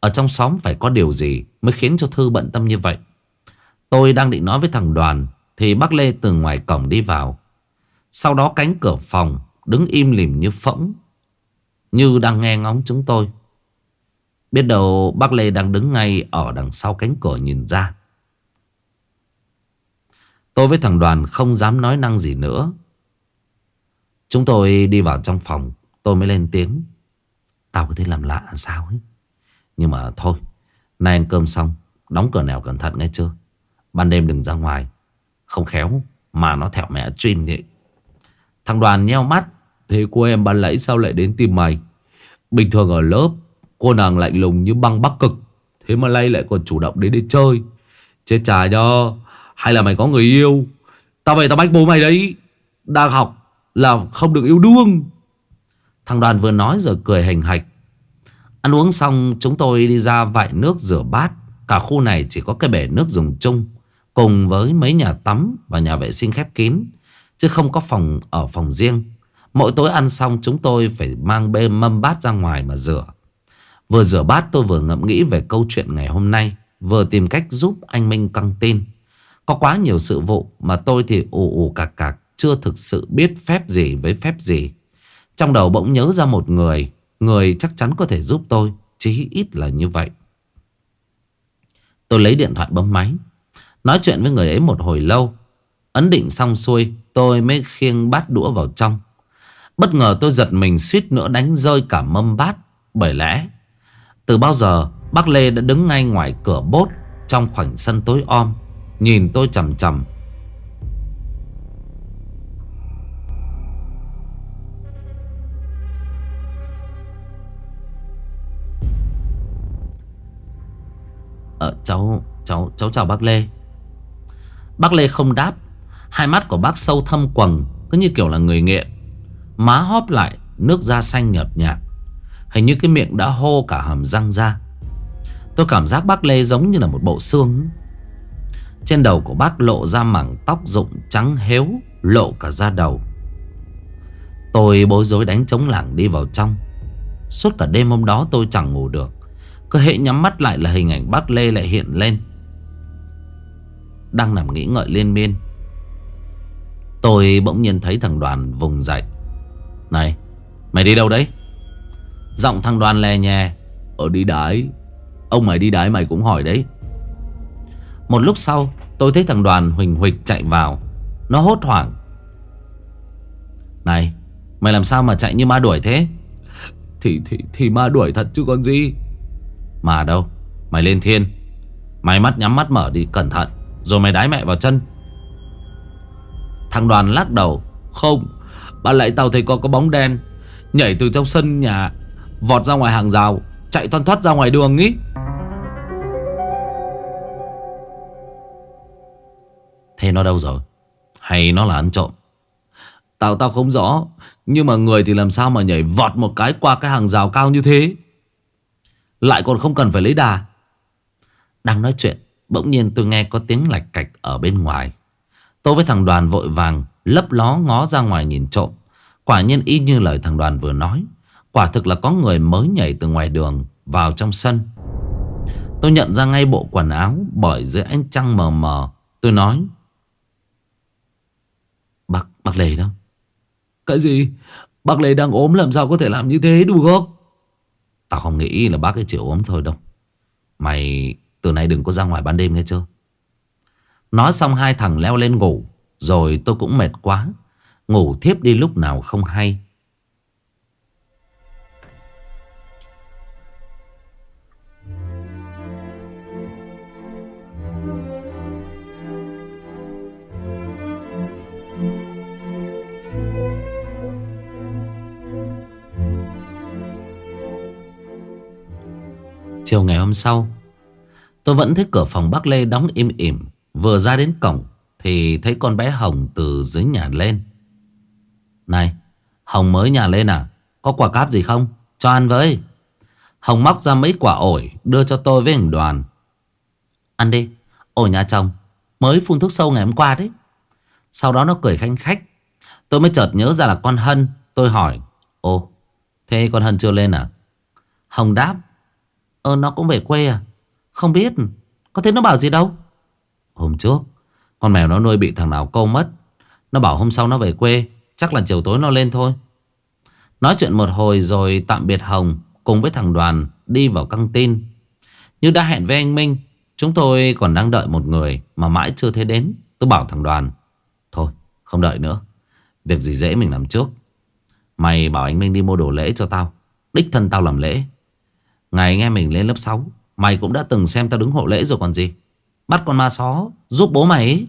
Ở trong xóm phải có điều gì mới khiến cho Thư bận tâm như vậy. Tôi đang định nói với thằng đoàn thì bác Lê từ ngoài cổng đi vào. Sau đó cánh cửa phòng Đứng im lìm như phỗng Như đang nghe ngóng chúng tôi Biết đâu bác Lê đang đứng ngay Ở đằng sau cánh cửa nhìn ra Tôi với thằng đoàn không dám nói năng gì nữa. Chúng tôi đi vào trong phòng, Tôi mới lên tiếng. Tao có thể làm lạ sao ấy. Nhưng mà thôi, Nay ăn cơm xong, Đóng cửa nèo cẩn thận nghe chưa? Ban đêm đừng ra ngoài. Không khéo mà nó thẹo mẹ chuyên vậy Thằng đoàn nheo mắt. Thế cô em ban lẫy sao lại đến tìm mày? Bình thường ở lớp, Cô nàng lạnh lùng như băng bắc cực. Thế mà lay lại còn chủ động đến đây chơi. Chết trà cho hay là mày có người yêu? Tao về tao bách bố mày đấy. Đang học là không được yêu đương. Thằng đoàn vừa nói rồi cười hành hạch. Ăn uống xong, chúng tôi đi ra vại nước rửa bát. Cả khu này chỉ có cái bể nước dùng chung, Cùng với mấy nhà tắm và nhà vệ sinh khép kín, Chứ không có phòng ở phòng riêng. Mỗi tối ăn xong, chúng tôi phải mang bê mâm bát ra ngoài mà rửa. Vừa rửa bát, tôi vừa ngẫm nghĩ về câu chuyện ngày hôm nay, Vừa tìm cách giúp anh Minh căng tin. Có quá nhiều sự vụ mà tôi thì ù ù cạc cạc Chưa thực sự biết phép gì với phép gì. Trong đầu bỗng nhớ ra một người Người chắc chắn có thể giúp tôi, Chí ít là như vậy. Tôi lấy điện thoại bấm máy, Nói chuyện với người ấy một hồi lâu. Ấn định xong xuôi, Tôi mới khiêng bát đũa vào trong. Bất ngờ tôi giật mình suýt nữa đánh rơi cả mâm bát, Bởi lẽ, Từ bao giờ bác Lê đã đứng ngay ngoài cửa bốt Trong khoảnh sân tối om. Nhìn tôi chầm chầm Ờ cháu Cháu cháu chào bác Lê. Bác Lê không đáp. Hai mắt của bác sâu thâm quầng, Cứ như kiểu là người nghiện Má hóp lại, Nước da xanh nhợt nhạt. Hình như cái miệng đã hô cả hàm răng ra. Tôi cảm giác bác Lê giống như là một bộ xương. Trên đầu của bác lộ ra mảng tóc rụng trắng héo, Lộ cả da đầu. Tôi bối rối đánh trống lảng đi vào trong. Suốt cả đêm hôm đó tôi chẳng ngủ được. Cứ hệ nhắm mắt lại là hình ảnh bác Lê lại hiện lên. Đang nằm nghĩ ngợi liên miên. Tôi bỗng nhiên thấy thằng đoàn vùng dậy. Này, Mày đi đâu đấy? Giọng thằng đoàn lè nhè. Ở đi đái. Ông mày đi đái mày cũng hỏi đấy. Một lúc sau tôi thấy thằng đoàn huỳnh huỳnh chạy vào. Nó hốt hoảng. Này Mày làm sao mà chạy như ma đuổi thế? Thì thì thì ma đuổi thật chứ còn gì. Mà đâu Mày lên thiên. Mày mắt nhắm mắt mở đi cẩn thận. Rồi mày đái mẹ vào chân. Thằng đoàn lắc đầu. Không Bà lại tao thấy có có bóng đen. Nhảy từ trong sân nhà Vọt ra ngoài hàng rào Chạy thoăn thoát ra ngoài đường ý Thế nó đâu rồi? Hay nó là ăn trộm? Tao tao không rõ. Nhưng mà người thì làm sao mà nhảy vọt một cái qua cái hàng rào cao như thế? Lại còn không cần phải lấy đà. Đang nói chuyện, Bỗng nhiên tôi nghe có tiếng lạch cạch ở bên ngoài. Tôi với thằng đoàn vội vàng Lấp ló ngó ra ngoài nhìn trộm. Quả nhiên y như lời thằng đoàn vừa nói. Quả thực là có người mới nhảy từ ngoài đường Vào trong sân. Tôi nhận ra ngay bộ quần áo Bởi dưới ánh trăng mờ mờ. Tôi nói Bác, Lê đâu Cái gì? Bác Lê đang ốm làm sao có thể làm như thế được? Tao không nghĩ là bác ấy chịu ốm thôi đâu. Mày từ nay đừng có ra ngoài ban đêm nghe chưa? Nói xong hai thằng leo lên ngủ Rồi tôi cũng mệt quá. Ngủ thiếp đi lúc nào không hay. Chiều ngày hôm sau. Tôi vẫn thấy cửa phòng bác Lê đóng im ỉm. Vừa ra đến cổng Thì thấy con bé Hồng từ dưới nhà lên. Này, Hồng mới nhà lên à? Có quả cáp gì không? Cho ăn với. Hồng móc ra mấy quả ổi Đưa cho tôi với hình đoàn. Ăn đi. Ổi nhà chồng, Mới phun thuốc sâu ngày hôm qua đấy. Sau đó nó cười khanh khách. Tôi mới chợt nhớ ra là con Hân. Tôi hỏi, Ồ, Thế con Hân chưa lên à? Hồng đáp Ờ nó cũng về quê à? Không biết. Có thế nó bảo gì đâu. Hôm trước, Con mèo nó nuôi bị thằng nào câu mất. Nó bảo hôm sau nó về quê, Chắc là chiều tối nó lên thôi. Nói chuyện một hồi rồi tạm biệt Hồng Cùng với thằng đoàn đi vào căng tin. Như đã hẹn với anh Minh, Chúng tôi còn đang đợi một người Mà mãi chưa thấy đến. Tôi bảo thằng đoàn, Thôi, không đợi nữa. Việc gì dễ mình làm trước. Mày bảo anh Minh đi mua đồ lễ cho tao. Đích thân tao làm lễ. Ngày anh em mình lên lớp 6 Mày cũng đã từng xem tao đứng hộ lễ rồi còn gì. Bắt con ma só Giúp bố mày ấy.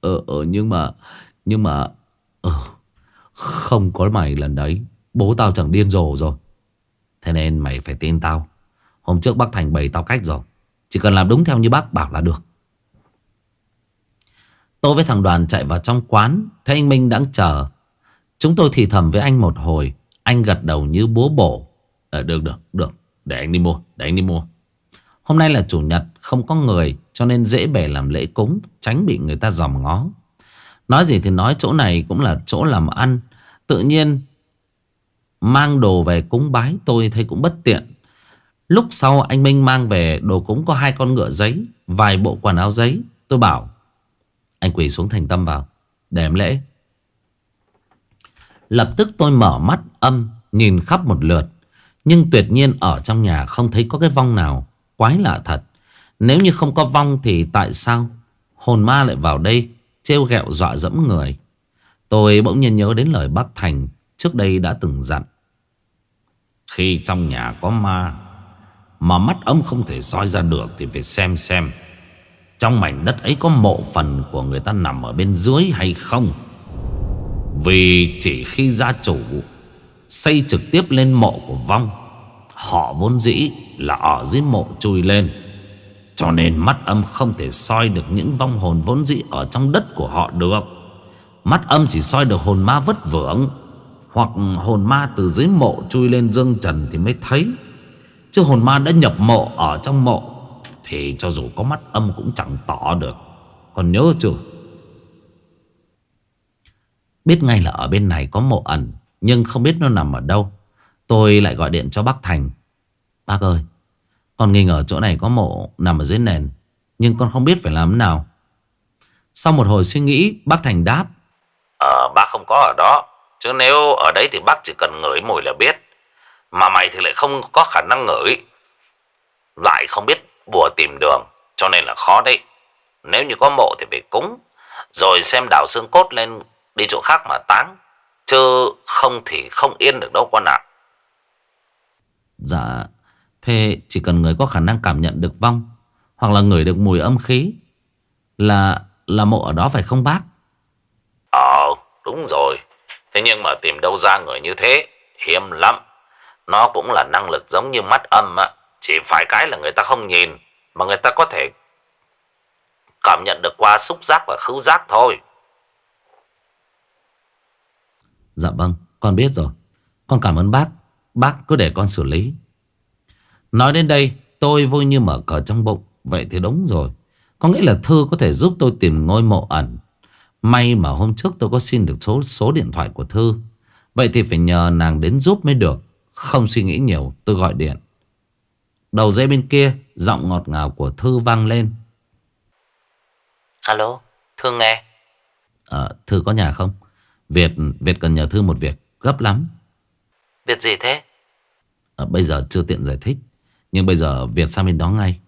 Ờ, ờ nhưng mà Nhưng mà Ờ Không có mày lần đấy Bố tao chẳng điên rồ rồi. Thế nên mày phải tin tao. Hôm trước bác Thành bày tao cách rồi. Chỉ cần làm đúng theo như bác bảo là được. Tôi với thằng đoàn chạy vào trong quán Thấy anh Minh đang chờ. Chúng tôi thì thầm với anh một hồi. Anh gật đầu như búa bổ. Ờ được được được. Để anh đi mua, Để anh đi mua. Hôm nay là chủ nhật, Không có người, Cho nên dễ bề làm lễ cúng, Tránh bị người ta dòm ngó. Nói gì thì nói, chỗ này cũng là chỗ làm ăn. Tự nhiên, Mang đồ về cúng bái, tôi thấy cũng bất tiện. Lúc sau anh Minh mang về, đồ cúng có hai con ngựa giấy, Vài bộ quần áo giấy. Tôi bảo, Anh quỳ xuống thành tâm vào, Để em lễ. Lập tức tôi mở mắt âm, Nhìn khắp một lượt. Nhưng tuyệt nhiên ở trong nhà không thấy có cái vong nào. Quái lạ thật. Nếu như không có vong thì tại sao? Hồn ma lại vào đây, Trêu ghẹo dọa dẫm người. Tôi bỗng nhiên nhớ đến lời bác Thành Trước đây đã từng dặn. Khi trong nhà có ma, Mà mắt ấm không thể soi ra được Thì phải xem xem Trong mảnh đất ấy có mộ phần của người ta nằm ở bên dưới hay không. Vì chỉ khi gia chủ Xây trực tiếp lên mộ của vong. Họ vốn dĩ là ở dưới mộ chui lên. Cho nên mắt âm không thể soi được những vong hồn vốn dĩ ở trong đất của họ được. Mắt âm chỉ soi được hồn ma vất vưởng, Hoặc hồn ma từ dưới mộ chui lên dương trần thì mới thấy. Chứ hồn ma đã nhập mộ ở trong mộ, Thì cho dù có mắt âm cũng chẳng tỏ được. Còn nhớ chưa? Biết ngay là ở bên này có mộ ẩn. Nhưng không biết nó nằm ở đâu. Tôi lại gọi điện cho bác Thành. Bác ơi, Con nghi ngờ chỗ này có mộ nằm ở dưới nền, Nhưng con không biết phải làm thế nào. Sau một hồi suy nghĩ, Bác Thành đáp. Ờ bác không có ở đó. Chứ nếu ở đấy thì bác chỉ cần ngửi mùi là biết. Mà mày thì lại không có khả năng ngửi. Lại không biết bùa tìm đường, Cho nên là khó đấy. Nếu như có mộ thì phải cúng, Rồi xem đào xương cốt lên, Đi chỗ khác mà táng. Chứ không thì không yên được đâu con ạ. Dạ Thế chỉ cần người có khả năng cảm nhận được vong Hoặc là ngửi được mùi âm khí Là là mộ ở đó phải không bác? Ờ đúng rồi. Thế nhưng mà tìm đâu ra người như thế Hiếm lắm. Nó cũng là năng lực giống như mắt âm á Chỉ phải cái là người ta không nhìn Mà người ta có thể Cảm nhận được qua xúc giác và khứu giác thôi Dạ vâng con biết rồi. Con cảm ơn bác. Bác cứ để con xử lý. Nói đến đây tôi vui như mở cờ trong bụng. Vậy thì đúng rồi. Có nghĩa là Thư có thể giúp tôi tìm ngôi mộ ẩn. May mà hôm trước tôi có xin được số, số điện thoại của Thư. Vậy thì phải nhờ nàng đến giúp mới được. Không suy nghĩ nhiều tôi gọi điện. Đầu dây bên kia Giọng ngọt ngào của Thư vang lên. Alo Thương nghe. À, Thư có nhà không Việt Việt cần nhờ Thư một việc gấp lắm. Việc gì thế? À, Bây giờ chưa tiện giải thích Nhưng bây giờ Việt sang bên đó ngay.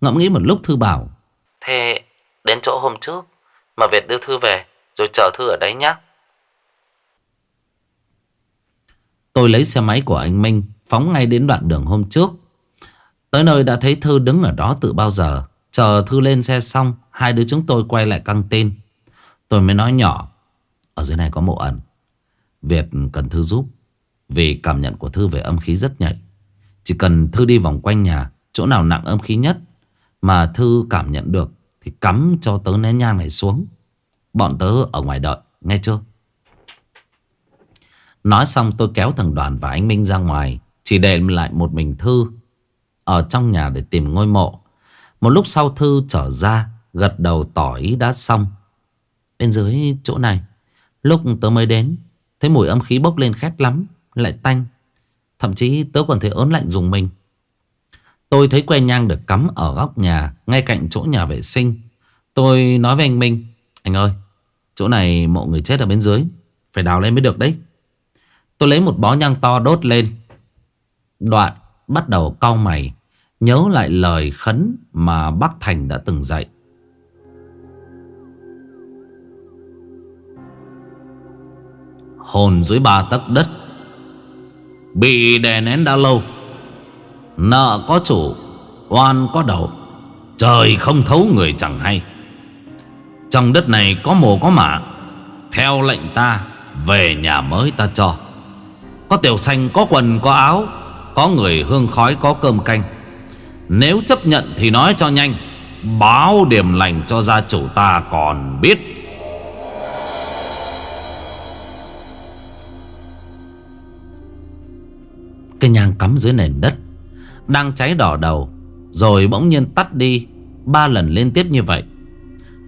Ngẫm nghĩ một lúc Thư bảo. Thế đến chỗ hôm trước Mà Việt đưa Thư về Rồi chờ Thư ở đấy nhé Tôi lấy xe máy của anh Minh Phóng ngay đến đoạn đường hôm trước. Tới nơi đã thấy Thư đứng ở đó từ bao giờ. Chờ Thư lên xe xong Hai đứa chúng tôi quay lại căng tin. Tôi mới nói nhỏ ở dưới này có mộ ẩn Việt cần Thư giúp, Vì cảm nhận của Thư về âm khí rất nhạy. Chỉ cần Thư đi vòng quanh nhà, Chỗ nào nặng âm khí nhất Mà Thư cảm nhận được Thì cắm cho tớ nén nhang này xuống. Bọn tớ ở ngoài đợi, Nghe chưa? Nói xong tôi kéo thằng đoàn và anh Minh ra ngoài, Chỉ để lại một mình Thư Ở trong nhà để tìm ngôi mộ. Một lúc sau Thư trở ra, Gật đầu tỏ ý đã xong. Bên dưới chỗ này. Lúc tớ mới đến, Thấy mùi âm khí bốc lên khét lắm, Lại tanh. Thậm chí tớ còn thấy ớn lạnh dùng mình. Tôi thấy que nhang được cắm ở góc nhà, Ngay cạnh chỗ nhà vệ sinh. Tôi nói với anh Minh, Anh ơi, Chỗ này mộ người chết ở bên dưới, Phải đào lên mới được đấy. Tôi lấy một bó nhang to đốt lên. Đoạn bắt đầu cau mày, Nhớ lại lời khấn mà bác Thành đã từng dạy. Hồn dưới ba tấc đất. Bị đè nén đã lâu, Nợ có chủ, Oan có đầu, Trời không thấu người chẳng hay. Trong đất này có mồ có mả, Theo lệnh ta, Về nhà mới ta cho. Có tiểu xanh, có quần, có áo, Có người hương khói, có cơm canh. Nếu chấp nhận thì nói cho nhanh, Báo điểm lành cho gia chủ ta còn biết. Cái nhang cắm dưới nền đất. Đang cháy đỏ đầu, Rồi bỗng nhiên tắt đi, Ba lần liên tiếp như vậy.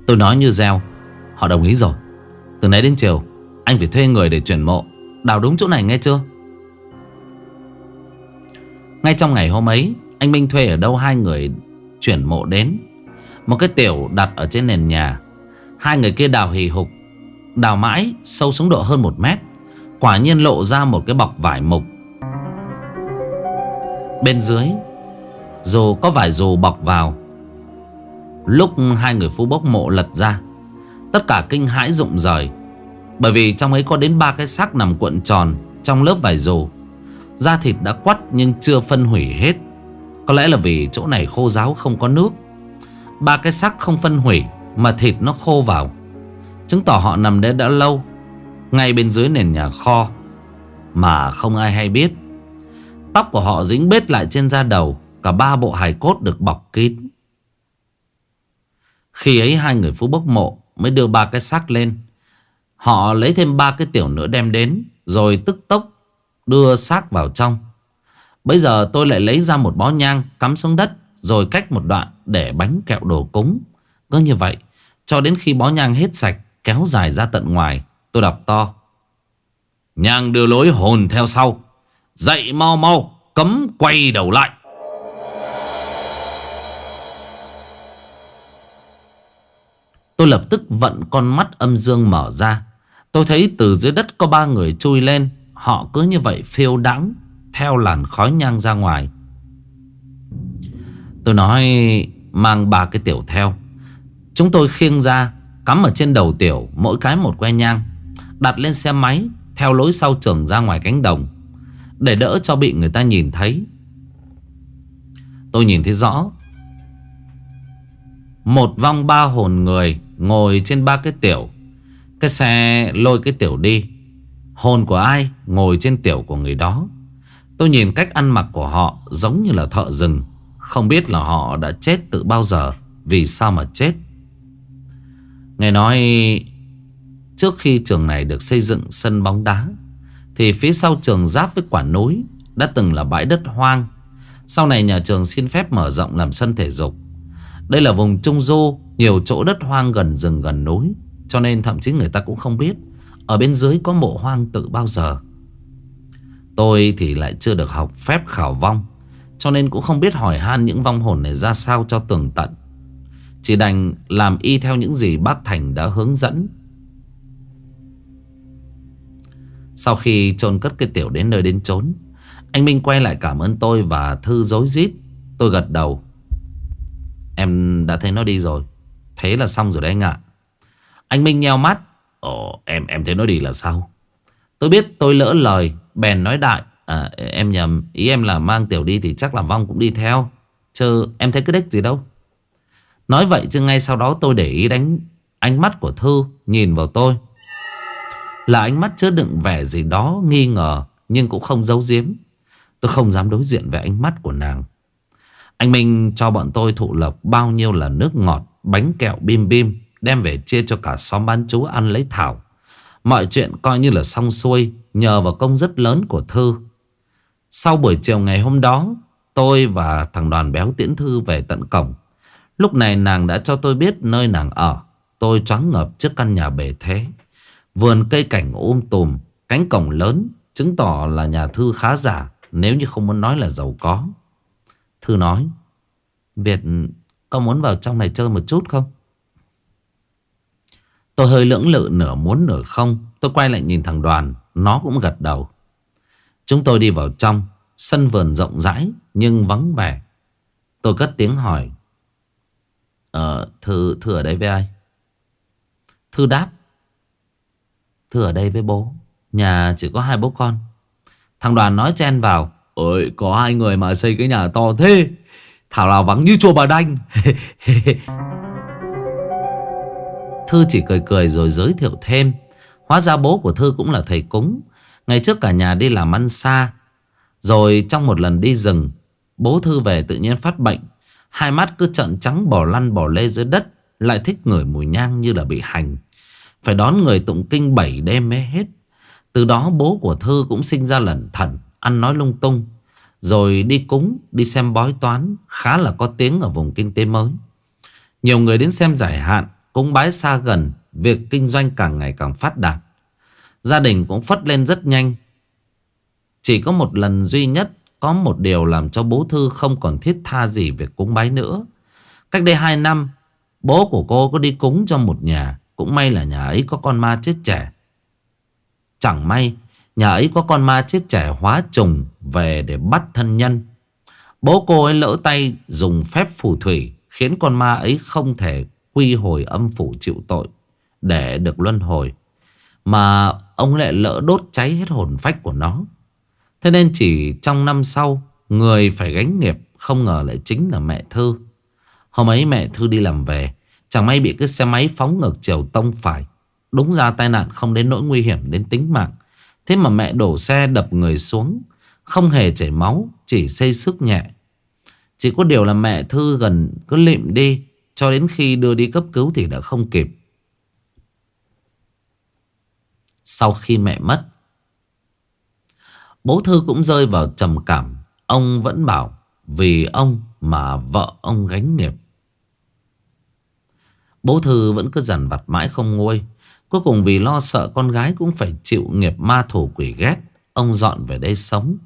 Tôi nói như gieo Họ đồng ý rồi. Từ nãy đến chiều, Anh phải thuê người để chuyển mộ. Đào đúng chỗ này nghe chưa? Ngay trong ngày hôm ấy, Anh Minh thuê ở đâu hai người chuyển mộ đến. Một cái tiểu đặt ở trên nền nhà. Hai người kia đào hì hục, Đào mãi sâu xuống độ hơn một mét. Quả nhiên lộ ra một cái bọc vải mục. Bên dưới, Dù có vải dù bọc vào. Lúc hai người phú bốc mộ lật ra, Tất cả kinh hãi rụng rời. Bởi vì trong ấy có đến ba cái xác nằm cuộn tròn Trong lớp vải dù. Da thịt đã quắt nhưng chưa phân hủy hết. Có lẽ là vì chỗ này khô ráo không có nước. Ba cái xác không phân hủy Mà thịt nó khô vào. Chứng tỏ họ nằm đấy đã lâu, Ngay bên dưới nền nhà kho Mà không ai hay biết. Tóc của họ dính bết lại trên da đầu, Cả ba bộ hài cốt được bọc kín. Khi ấy hai người phú bốc mộ Mới đưa ba cái xác lên. Họ lấy thêm ba cái tiểu nữa đem đến, Rồi tức tốc đưa xác vào trong. Bây giờ tôi lại lấy ra một bó nhang Cắm xuống đất, Rồi cách một đoạn để bánh kẹo đồ cúng. Cứ như vậy, Cho đến khi bó nhang hết sạch, Kéo dài ra tận ngoài, Tôi đọc to. Nhang đưa lối hồn theo sau. Dậy mau mau, Cấm quay đầu lại. Tôi lập tức vận con mắt âm dương mở ra. Tôi thấy từ dưới đất có ba người chui lên. Họ cứ như vậy phiêu đắng Theo làn khói nhang ra ngoài. Tôi nói, mang ba cái tiểu theo. Chúng tôi khiêng ra, Cắm ở trên đầu tiểu, Mỗi cái một que nhang, Đặt lên xe máy, Theo lối sau trường ra ngoài cánh đồng để đỡ cho bị người ta nhìn thấy. Tôi nhìn thấy rõ. Một vong ba hồn người Ngồi trên ba cái tiểu. Cái xe lôi cái tiểu đi. Hồn của ai ngồi trên tiểu của người đó. Tôi nhìn cách ăn mặc của họ Giống như là thợ rừng. Không biết là họ đã chết từ bao giờ, Vì sao mà chết. Nghe nói, Trước khi trường này được xây dựng sân bóng đá thì phía sau trường giáp với quả núi Đã từng là bãi đất hoang. Sau này nhà trường xin phép mở rộng làm sân thể dục. Đây là vùng Trung Du, Nhiều chỗ đất hoang gần rừng gần núi, Cho nên thậm chí người ta cũng không biết Ở bên dưới có mộ hoang tự bao giờ. Tôi thì lại chưa được học phép khảo vong, Cho nên cũng không biết hỏi han những vong hồn này ra sao cho tường tận. Chỉ đành làm y theo những gì bác Thành đã hướng dẫn. Sau khi chôn cất cái tiểu đến nơi đến chốn Anh Minh quay lại cảm ơn tôi và Thư dối rít. Tôi gật đầu. Em đã thấy nó đi rồi. Thế là xong rồi đấy anh ạ. Anh Minh nheo mắt. Ồ em em thấy nó đi là sao? Tôi biết tôi lỡ lời Bèn nói đại. À, Em nhầm Ý em là mang tiểu đi thì chắc là vong cũng đi theo. Chứ em thấy cái đích gì đâu. Nói vậy chứ ngay sau đó tôi để ý đánh ánh mắt của Thư Nhìn vào tôi là ánh mắt chứa đựng vẻ gì đó nghi ngờ, Nhưng cũng không giấu giếm. Tôi không dám đối diện với ánh mắt của nàng. Anh Minh cho bọn tôi thụ lộc bao nhiêu là nước ngọt, Bánh kẹo bim bim, Đem về chia cho cả xóm bán chú ăn lấy thảo. Mọi chuyện coi như là xong xuôi, Nhờ vào công rất lớn của Thư. Sau buổi chiều ngày hôm đó, Tôi và thằng đoàn béo tiễn Thư về tận cổng. Lúc này nàng đã cho tôi biết nơi nàng ở. Tôi choáng ngợp trước căn nhà bể thế. Vườn cây cảnh ôm tùm Cánh cổng lớn Chứng tỏ là nhà Thư khá giả Nếu như không muốn nói là giàu có. Thư nói Việt có muốn vào trong này chơi một chút không? Tôi hơi lưỡng lự nửa muốn nửa không. Tôi quay lại nhìn thằng đoàn Nó cũng gật đầu. Chúng tôi đi vào trong Sân vườn rộng rãi Nhưng vắng vẻ. Tôi cất tiếng hỏi Ờ Thư, Thư ở đây với ai? Thư đáp Thư ở đây với bố. Nhà chỉ có hai bố con. Thằng đoàn nói chen vào. Ôi, có hai người mà xây cái nhà to thế. Thảo nào vắng như chùa bà đanh. Thư chỉ cười cười rồi giới thiệu thêm. Hóa ra bố của Thư cũng là thầy cúng. Ngày trước cả nhà đi làm ăn xa. Rồi trong một lần đi rừng, Bố Thư về tự nhiên phát bệnh. Hai mắt cứ trợn trắng bỏ lăn bỏ lê dưới đất, Lại thích ngửi mùi nhang như là bị hành. Phải đón người tụng kinh bảy đêm mới hết. Từ đó bố của Thư cũng sinh ra lẩn thẩn Ăn nói lung tung. Rồi đi cúng, Đi xem bói toán, Khá là có tiếng ở vùng kinh tế mới. Nhiều người đến xem giải hạn, Cúng bái xa gần, Việc kinh doanh càng ngày càng phát đạt. Gia đình cũng phất lên rất nhanh. Chỉ có một lần duy nhất, Có một điều làm cho bố Thư không còn thiết tha gì việc cúng bái nữa. Cách đây 2 năm, Bố của cô có đi cúng cho một nhà. Cũng may là nhà ấy có con ma chết trẻ. Chẳng may, Nhà ấy có con ma chết trẻ hóa trùng Về để bắt thân nhân. Bố cô ấy lỡ tay dùng phép phù thủy Khiến con ma ấy không thể quy hồi âm phủ chịu tội Để được luân hồi, Mà ông lại lỡ đốt cháy hết hồn phách của nó. Thế nên chỉ trong năm sau, Người phải gánh nghiệp, Không ngờ lại chính là mẹ Thư. Hôm ấy mẹ Thư đi làm về Chẳng may bị cái xe máy phóng ngược chiều tông phải. Đúng ra tai nạn không đến nỗi nguy hiểm đến tính mạng. Thế mà mẹ đổ xe đập người xuống. Không hề chảy máu, Chỉ xây sức nhẹ. Chỉ có điều là mẹ Thư gần cứ lịm đi, Cho đến khi đưa đi cấp cứu thì đã không kịp. Sau khi mẹ mất, Bố Thư cũng rơi vào trầm cảm. Ông vẫn bảo, Vì ông mà vợ ông gánh nghiệp. Bố Thư vẫn cứ dằn vặt mãi không nguôi. Cuối cùng vì lo sợ con gái cũng phải chịu nghiệp ma thủ quỷ ghét, Ông dọn về đây sống.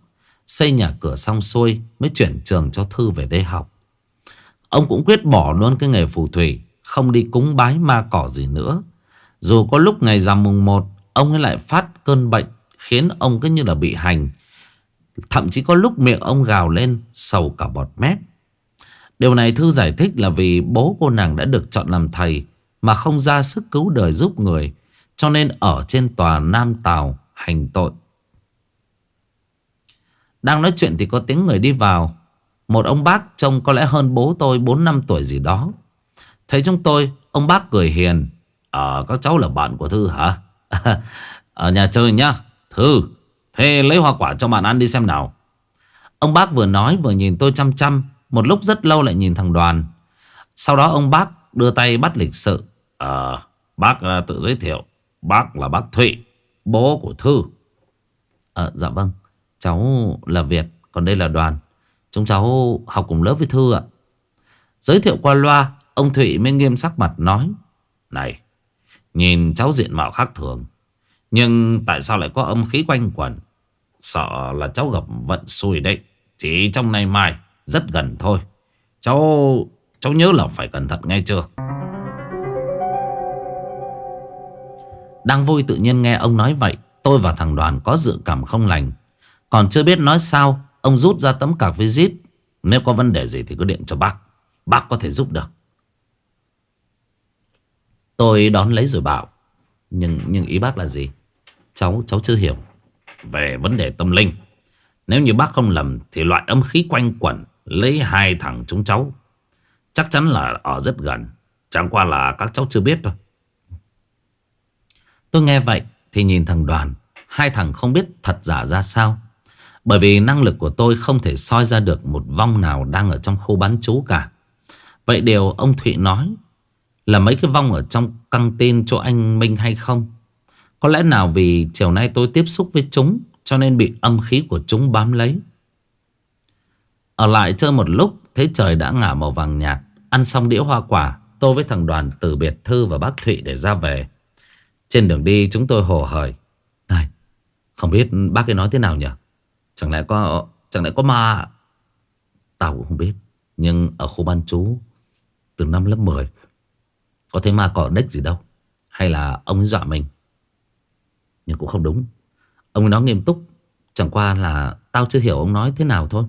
Xây nhà cửa xong xuôi Mới chuyển trường cho Thư về đây học. Ông cũng quyết bỏ luôn cái nghề phù thủy, Không đi cúng bái ma cỏ gì nữa. Dù có lúc ngày rằm mùng 1 Ông ấy lại phát cơn bệnh Khiến ông cứ như là bị hành. Thậm chí có lúc miệng ông gào lên Sầu cả bọt mép. Điều này Thư giải thích là vì bố cô nàng đã được chọn làm thầy Mà không ra sức cứu đời giúp người, Cho nên ở trên tòa Nam Tào hành tội. Đang nói chuyện thì có tiếng người đi vào. Một ông bác trông có lẽ hơn bố tôi 4 năm tuổi gì đó. Thấy chúng tôi, Ông bác cười hiền. Ờ các cháu là bạn của Thư hả? Ở nhà chơi nhá. Thư, Thế lấy hoa quả cho bạn ăn đi xem nào. Ông bác vừa nói vừa nhìn tôi chăm chăm. Một lúc rất lâu lại nhìn thằng đoàn. Sau đó ông bác đưa tay bắt lịch sự. À Bác ờ, tự giới thiệu. Bác là bác Thụy Bố của Thư. À, dạ vâng. Cháu là Việt Còn đây là đoàn. Chúng cháu học cùng lớp với Thư ạ. Giới thiệu qua loa Ông Thụy mới nghiêm sắc mặt nói Này Nhìn cháu diện mạo khác thường Nhưng tại sao lại có âm khí quanh quẩn? Sợ là cháu gặp vận xui đấy. Chỉ trong nay mai rất gần thôi. Cháu cháu nhớ là phải cẩn thận nghe chưa? Đang vui tự nhiên nghe ông nói vậy, Tôi và thằng đoàn có dự cảm không lành. Còn chưa biết nói sao, Ông rút ra tấm cạc visit Nếu có vấn đề gì thì cứ điện cho bác. Bác có thể giúp được. Tôi đón lấy rồi bảo, Nhưng nhưng ý bác là gì? Cháu cháu chưa hiểu Về vấn đề tâm linh. Nếu như bác không lầm Thì loại âm khí quanh quẩn Lấy hai thằng chúng cháu. Chắc chắn là ở rất gần. Chẳng qua là các cháu chưa biết thôi. Tôi nghe vậy Thì nhìn thằng đoàn. Hai thằng không biết thật giả ra sao. Bởi vì năng lực của tôi không thể soi ra được Một vong nào đang ở trong khu bán chú cả. Vậy điều ông Thụy nói Là mấy cái vong ở trong căng tin cho anh Minh hay không? Có lẽ nào vì chiều nay tôi tiếp xúc với chúng Cho nên bị âm khí của chúng bám lấy. Ở lại chơi một lúc, Thấy trời đã ngả màu vàng nhạt. Ăn xong đĩa hoa quả, Tôi với thằng đoàn từ biệt Thư và bác Thụy để ra về. Trên đường đi, chúng tôi hồ hởi. Này, Không biết bác ấy nói thế nào nhỉ? Chẳng lẽ có, Chẳng lẽ có ma Tao cũng không biết, Nhưng ở khu ban chú, Từ năm lớp 10 Có thấy ma cỏ đếch gì đâu? Hay là ông ấy dọa mình? Nhưng cũng không đúng. Ông ấy nói nghiêm túc, Chẳng qua là tao chưa hiểu ông nói thế nào thôi.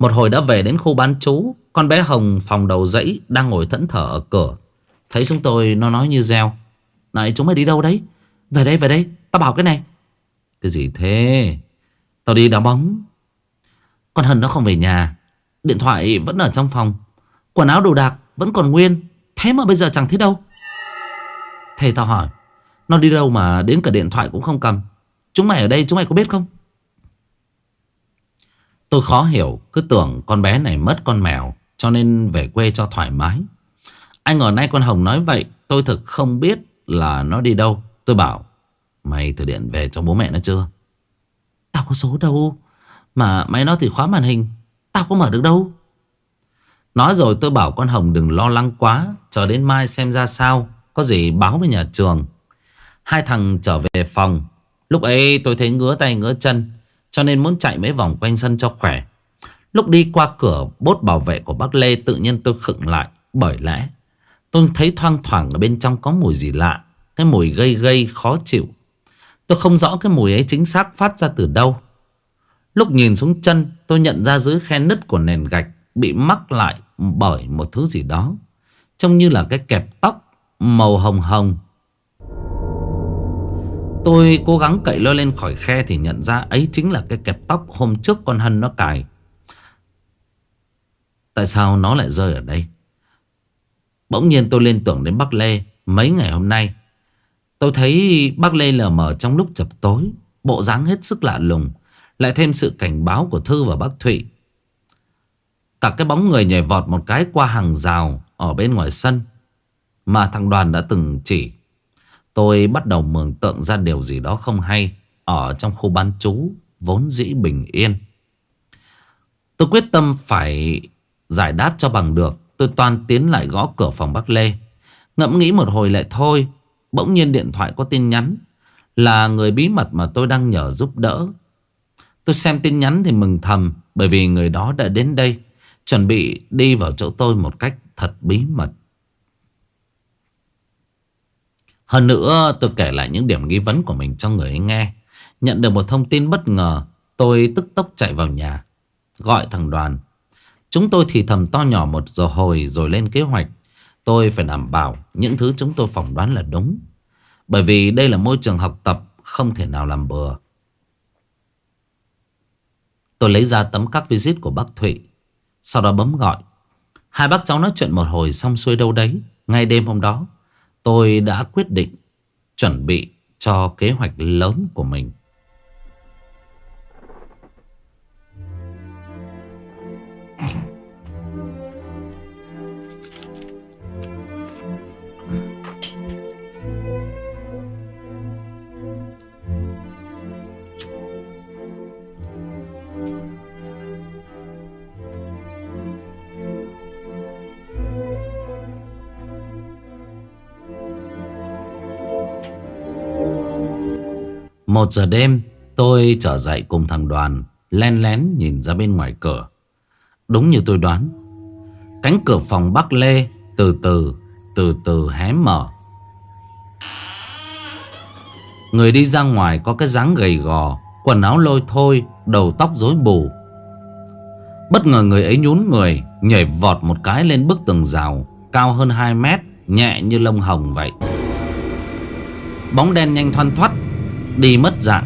Một hồi đã về đến khu bán chú, Con bé Hồng phòng đầu dãy Đang ngồi thẫn thở ở cửa. Thấy chúng tôi, nó nói như reo. Này, chúng mày đi đâu đấy? Về đây về đây, tao bảo cái này. Cái gì thế? Tao đi đá bóng. Con Hân nó không về nhà. Điện thoại vẫn ở trong phòng. Quần áo đồ đạc vẫn còn nguyên. Thế mà bây giờ chẳng thấy đâu. Thầy tao hỏi, Nó đi đâu mà đến cả điện thoại cũng không cầm? Chúng mày ở đây, chúng mày có biết không? Tôi khó hiểu, Cứ tưởng con bé này mất con mèo, Cho nên về quê cho thoải mái. Anh ở nay con Hồng nói vậy, Tôi thực không biết là nó đi đâu. Tôi bảo, Mày thử điện về cho bố mẹ nó chưa? Tao có số đâu, Mà mày nói thì khóa màn hình, Tao có mở được đâu. Nói rồi tôi bảo con Hồng đừng lo lắng quá, Chờ đến mai xem ra sao, Có gì báo với nhà trường. Hai thằng trở về phòng, Lúc ấy tôi thấy ngứa tay ngứa chân cho nên muốn chạy mấy vòng quanh sân cho khỏe. Lúc đi qua cửa bốt bảo vệ của bác Lê, Tự nhiên tôi khựng lại, Bởi lẽ tôi thấy thoang thoảng ở bên trong có mùi gì lạ, Cái mùi gây gây khó chịu. Tôi không rõ cái mùi ấy chính xác phát ra từ đâu. Lúc nhìn xuống chân, tôi nhận ra dưới khe nứt của nền gạch Bị mắc lại bởi một thứ gì đó, Trông như là cái kẹp tóc màu hồng hồng. Tôi cố gắng cậy lôi lên khỏi khe thì nhận ra ấy chính là cái kẹp tóc hôm trước con Hân nó cài. Tại sao nó lại rơi ở đây? Bỗng nhiên tôi lên tưởng đến Bắc Lê mấy ngày hôm nay. Tôi thấy Bắc Lê lờ mờ trong lúc chập tối, bộ dáng hết sức lạ lùng, lại thêm sự cảnh báo của Thư và Bắc Thụy. Cả cái bóng người nhảy vọt một cái qua hàng rào ở bên ngoài sân mà thằng đoàn đã từng chỉ. Tôi bắt đầu mường tượng ra điều gì đó không hay Ở trong khu bán chú Vốn dĩ bình yên. Tôi quyết tâm phải Giải đáp cho bằng được. Tôi toàn tiến lại gõ cửa phòng bác Lê. Ngẫm nghĩ một hồi lại thôi, Bỗng nhiên điện thoại có tin nhắn. Là người bí mật mà tôi đang nhờ giúp đỡ. Tôi xem tin nhắn thì mừng thầm, Bởi vì người đó đã đến đây, Chuẩn bị đi vào chỗ tôi một cách thật bí mật. Hơn nữa tôi kể lại những điểm nghi vấn của mình cho người ấy nghe. Nhận được một thông tin bất ngờ, tôi tức tốc chạy vào nhà. Gọi thằng đoàn. Chúng tôi thì thầm to nhỏ một giờ hồi rồi lên kế hoạch. Tôi phải đảm bảo những thứ chúng tôi phỏng đoán là đúng. Bởi vì đây là môi trường học tập không thể nào làm bừa. Tôi lấy ra tấm các visit của bác Thụy. Sau đó bấm gọi. Hai bác cháu nói chuyện một hồi xong xuôi đâu đấy. Ngay đêm hôm đó. Tôi đã quyết định chuẩn bị cho kế hoạch lớn của mình. Một giờ đêm, tôi trở dậy cùng thằng đoàn, Len lén nhìn ra bên ngoài cửa. Đúng như tôi đoán, Cánh cửa phòng Bắc Lê từ từ từ từ hé mở. Người đi ra ngoài có cái dáng gầy gò, Quần áo lôi thôi, Đầu tóc rối bù. Bất ngờ người ấy nhún người, Nhảy vọt một cái lên bức tường rào, Cao hơn 2 mét, Nhẹ như lông hồng vậy. Bóng đen nhanh thoăn thoắt Đi mất dạng.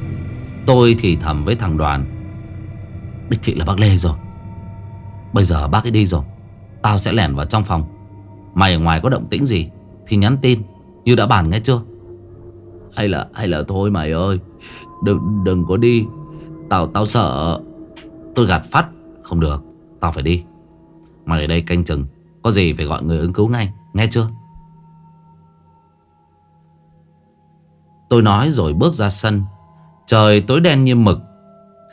Tôi thì thầm với thằng đoàn. Đích thị là bác Lê rồi. Bây giờ bác ấy đi rồi. Tao sẽ lẻn vào trong phòng. Mày ở ngoài có động tĩnh gì Thì nhắn tin. Như đã bàn nghe chưa? Hay là hay là thôi mày ơi. Đừng đừng có đi. Tao tao sợ Tôi gạt phát. Không được. Tao phải đi. Mày ở đây canh chừng. Có gì phải gọi người ứng cứu ngay. Nghe chưa? Tôi nói rồi bước ra sân. Trời tối đen như mực,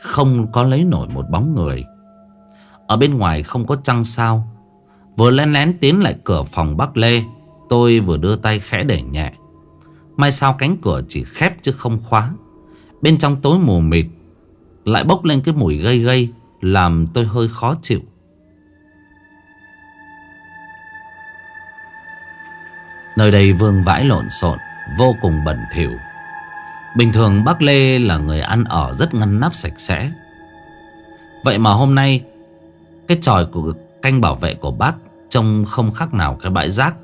Không có lấy nổi một bóng người. Ở bên ngoài không có trăng sao. Vừa lén lén tiến lại cửa phòng Bắc Lê, Tôi vừa đưa tay khẽ đẩy nhẹ. May sao cánh cửa chỉ khép chứ không khóa. Bên trong tối mù mịt, Lại bốc lên cái mùi gây gây Làm tôi hơi khó chịu. Nơi đây vương vãi lộn xộn. Vô cùng bẩn thỉu. Bình thường bác Lê là người ăn ở rất ngăn nắp sạch sẽ. Vậy mà hôm nay, Cái tròi của canh bảo vệ của bác Trông không khác nào cái bãi rác.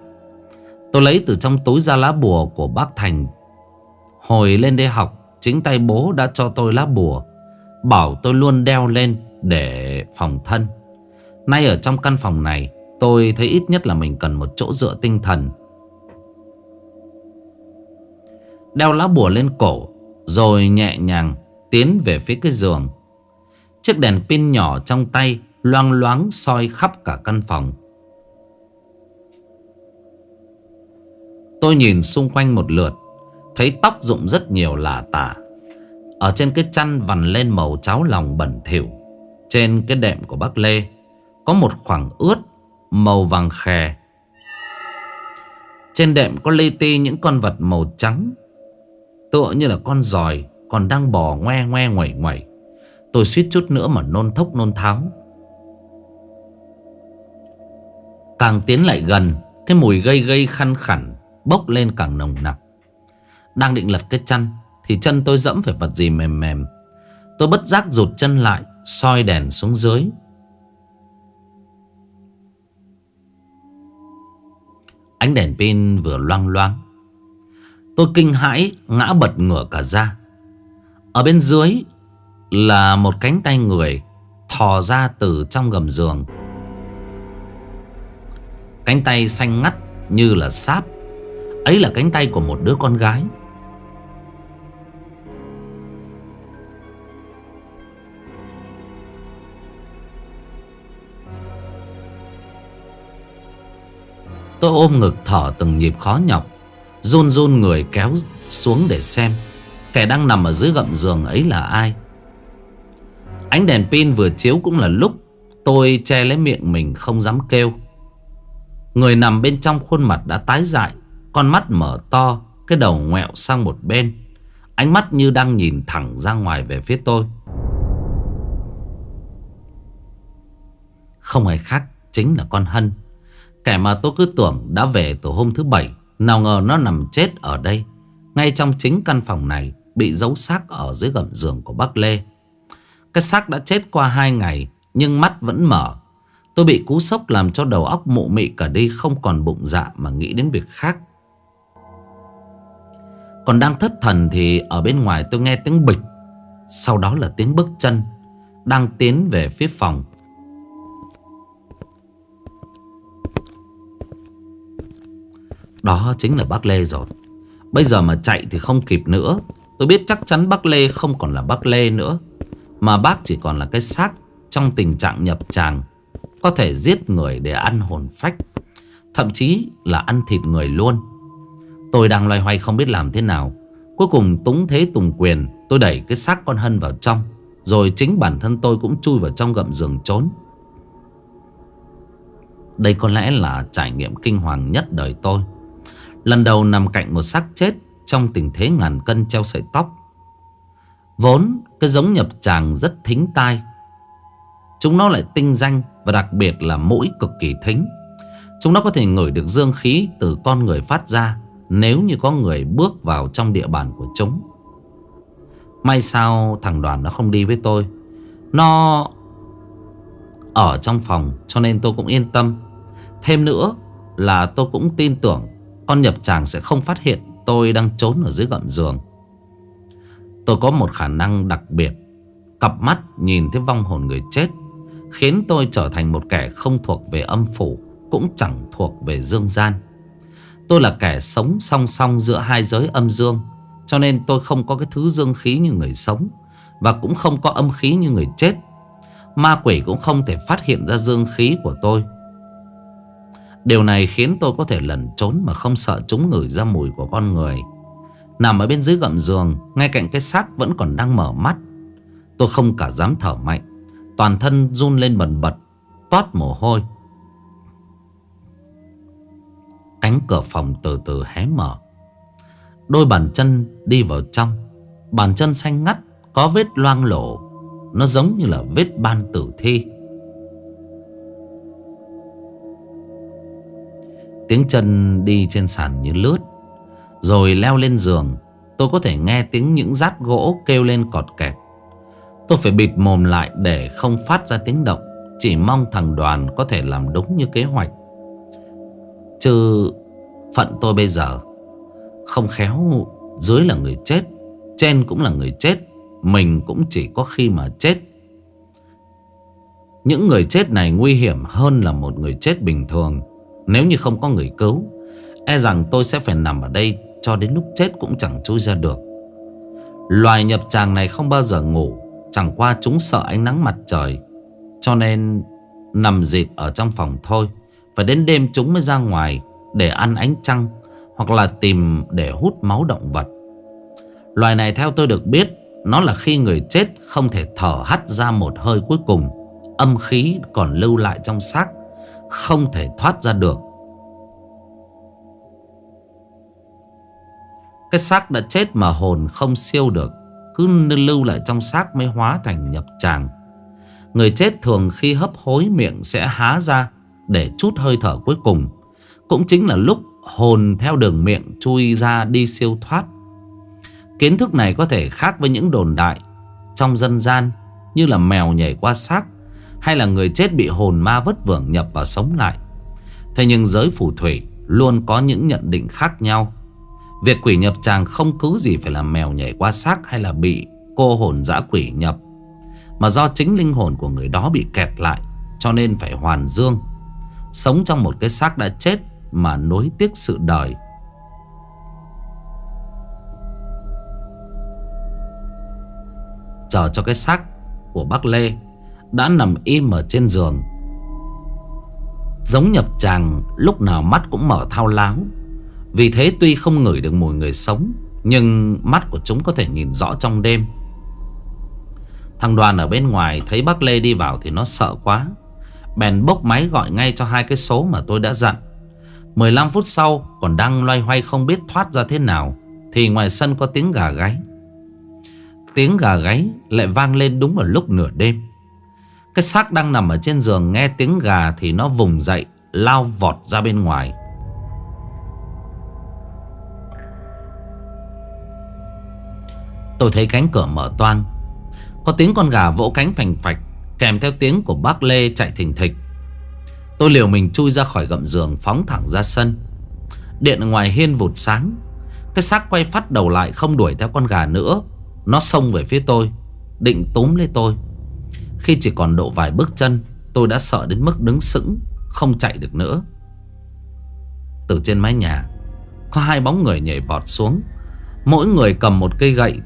Tôi lấy từ trong túi ra lá bùa của bác Thành. Hồi lên đây học, Chính tay bố đã cho tôi lá bùa. Bảo tôi luôn đeo lên Để phòng thân. Nay ở trong căn phòng này, Tôi thấy ít nhất là mình cần một chỗ dựa tinh thần. Đeo lá bùa lên cổ, Rồi nhẹ nhàng Tiến về phía cái giường. Chiếc đèn pin nhỏ trong tay Loang loáng soi khắp cả căn phòng. Tôi nhìn xung quanh một lượt, Thấy tóc rụng rất nhiều lạ tả. Ở trên cái chăn vằn lên màu cháo lòng bẩn thỉu. Trên cái đệm của bác Lê Có một khoảng ướt Màu vàng khè. Trên đệm có li ti những con vật màu trắng. Tựa như là con giòi, Còn đang bò ngoe ngoe ngoẩy ngoẩy Tôi suýt chút nữa mà nôn thốc nôn tháo. Càng tiến lại gần, Cái mùi gây gây khăn khẳng Bốc lên càng nồng nặc. Đang định lật cái chăn, Thì chân tôi dẫm phải vật gì mềm mềm. Tôi bất giác rụt chân lại, soi đèn xuống dưới. Ánh đèn pin vừa loang loáng. Tôi kinh hãi, ngã bật ngửa cả ra. Ở bên dưới là một cánh tay người thò ra từ trong gầm giường. Cánh tay xanh ngắt như là sáp. Ấy là cánh tay của một đứa con gái. Tôi ôm ngực thở từng nhịp khó nhọc. Run run người kéo xuống để xem Kẻ đang nằm ở dưới gầm giường ấy là ai. Ánh đèn pin vừa chiếu cũng là lúc Tôi che lấy miệng mình không dám kêu. Người nằm bên trong khuôn mặt đã tái dại, Con mắt mở to, Cái đầu ngoẹo sang một bên. Ánh mắt như đang nhìn thẳng ra ngoài về phía tôi. Không ai khác Chính là con Hân. Kẻ mà tôi cứ tưởng đã về từ hôm thứ bảy nào ngờ nó nằm chết ở đây. Ngay trong chính căn phòng này Bị giấu xác ở dưới gầm giường của bác Lê. Cái xác đã chết qua hai ngày, Nhưng mắt vẫn mở. Tôi bị cú sốc làm cho đầu óc mụ mị cả đi, Không còn bụng dạ mà nghĩ đến việc khác. Còn đang thất thần thì ở bên ngoài tôi nghe tiếng bịch. Sau đó là tiếng bước chân, Đang tiến về phía phòng. Đó chính là bác Lê rồi. Bây giờ mà chạy thì không kịp nữa. Tôi biết chắc chắn bác Lê không còn là bác Lê nữa. Mà bác chỉ còn là cái xác Trong tình trạng nhập tràng, Có thể giết người để ăn hồn phách, Thậm chí là ăn thịt người luôn. Tôi đang loay hoay không biết làm thế nào. Cuối cùng túng thế tùng quyền, Tôi đẩy cái xác con Hân vào trong. Rồi chính bản thân tôi cũng chui vào trong gậm giường trốn. Đây có lẽ là trải nghiệm kinh hoàng nhất đời tôi. Lần đầu nằm cạnh một xác chết Trong tình thế ngàn cân treo sợi tóc. Vốn cái giống nhập tràng rất thính tai. Chúng nó lại tinh danh Và đặc biệt là mũi cực kỳ thính. Chúng nó có thể ngửi được dương khí Từ con người phát ra Nếu như có người bước vào trong địa bàn của chúng. May sao thằng đoàn nó không đi với tôi. Nó ở trong phòng cho nên tôi cũng yên tâm. Thêm nữa là tôi cũng tin tưởng con nhập tràng sẽ không phát hiện tôi đang trốn ở dưới gầm giường. Tôi có một khả năng đặc biệt. Cặp mắt nhìn thấy vong hồn người chết. Khiến tôi trở thành một kẻ không thuộc về âm phủ. Cũng chẳng thuộc về dương gian. Tôi là kẻ sống song song giữa hai giới âm dương. Cho nên tôi không có cái thứ dương khí như người sống. Và cũng không có âm khí như người chết. Ma quỷ cũng không thể phát hiện ra dương khí của tôi. Điều này khiến tôi có thể lẩn trốn mà không sợ chúng ngửi ra mùi của con người. Nằm ở bên dưới gầm giường, ngay cạnh cái xác vẫn còn đang mở mắt. Tôi không cả dám thở mạnh. Toàn thân run lên bần bật, toát mồ hôi. Cánh cửa phòng từ từ hé mở. Đôi bàn chân đi vào trong. Bàn chân xanh ngắt, có vết loang lổ. Nó giống như là vết ban tử thi. Tiếng chân đi trên sàn như lướt. Rồi leo lên giường, Tôi có thể nghe tiếng những rát gỗ kêu lên cọt kẹt. Tôi phải bịt mồm lại để không phát ra tiếng động, Chỉ mong thằng đoàn có thể làm đúng như kế hoạch. Chứ phận tôi bây giờ, Không khéo, dưới là người chết, Trên cũng là người chết, Mình cũng chỉ có khi mà chết. Những người chết này nguy hiểm hơn là một người chết bình thường. Nếu như không có người cứu E rằng tôi sẽ phải nằm ở đây Cho đến lúc chết cũng chẳng chui ra được. Loài nhập tràng này không bao giờ ngủ, Chẳng qua chúng sợ ánh nắng mặt trời, Cho nên nằm dịt ở trong phòng thôi Phải đến đêm chúng mới ra ngoài Để ăn ánh trăng Hoặc là tìm để hút máu động vật. Loài này theo tôi được biết, Nó là khi người chết không thể thở hắt ra một hơi cuối cùng, Âm khí còn lưu lại trong xác. Không thể thoát ra được. Cái xác đã chết mà hồn không siêu được, Cứ lưu lại trong xác mới hóa thành nhập tràng. Người chết thường khi hấp hối miệng sẽ há ra Để chút hơi thở cuối cùng. Cũng chính là lúc hồn theo đường miệng chui ra đi siêu thoát. Kiến thức này có thể khác với những đồn đại Trong dân gian, Như là mèo nhảy qua xác hay là người chết bị hồn ma vất vưởng nhập vào sống lại. Thế nhưng giới phù thủy Luôn có những nhận định khác nhau. Việc quỷ nhập tràng không cứ gì phải là mèo nhảy qua xác Hay là bị cô hồn dã quỷ nhập, Mà do chính linh hồn của người đó bị kẹt lại, Cho nên phải hoàn dương. Sống trong một cái xác đã chết Mà nối tiếc sự đời. Chờ cho cái xác của bác Lê đã nằm im ở trên giường. Giống nhập tràng, Lúc nào mắt cũng mở thao láo. Vì thế tuy không ngửi được mùi người sống, Nhưng mắt của chúng có thể nhìn rõ trong đêm. Thằng đoàn ở bên ngoài Thấy bác Lê đi vào thì nó sợ quá. Bèn bốc máy gọi ngay cho hai cái số mà tôi đã dặn. 15 phút sau, Còn đang loay hoay không biết thoát ra thế nào, Thì ngoài sân có tiếng gà gáy. Tiếng gà gáy lại vang lên đúng vào lúc nửa đêm. Cái xác đang nằm ở trên giường, nghe tiếng gà thì nó vùng dậy, Lao vọt ra bên ngoài. Tôi thấy cánh cửa mở toang. Có tiếng con gà vỗ cánh phành phạch, Kèm theo tiếng của bác Lê chạy thình thịch. Tôi liều mình chui ra khỏi gầm giường, Phóng thẳng ra sân. Điện ngoài hiên vụt sáng. Cái xác quay phát đầu lại, không đuổi theo con gà nữa. Nó xông về phía tôi, Định túm lấy tôi. Khi chỉ còn độ vài bước chân, Tôi đã sợ đến mức đứng sững, Không chạy được nữa. Từ trên mái nhà, Có hai bóng người nhảy vọt xuống. Mỗi người cầm một cây gậy,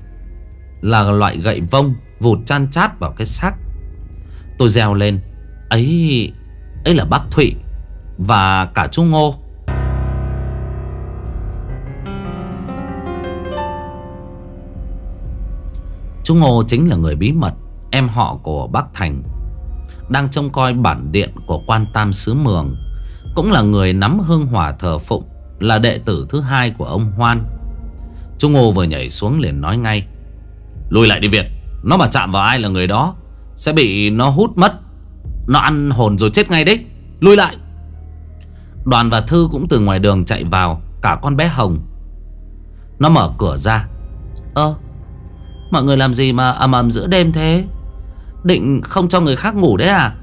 Là loại gậy vông Vụt chan chát vào cái xác. Tôi reo lên, Ấy ấy là bác Thụy Và cả chú Ngô. Chú Ngô chính là người bí mật Em họ của bác Thành, Đang trông coi bản điện của quan tam sứ Mường, Cũng là người nắm hương hỏa thờ phụng, Là đệ tử thứ hai của ông Hoan. Trung Ngô vừa nhảy xuống liền nói ngay, Lùi lại đi Việt, Nó mà chạm vào ai là người đó, Sẽ bị nó hút mất. Nó ăn hồn rồi chết ngay đấy, Lùi lại. Đoàn và Thư cũng từ ngoài đường chạy vào, Cả con bé Hồng. Nó mở cửa ra, Ơ, Mọi người làm gì mà ầm ầm giữa đêm thế? Định không cho người khác ngủ đấy à?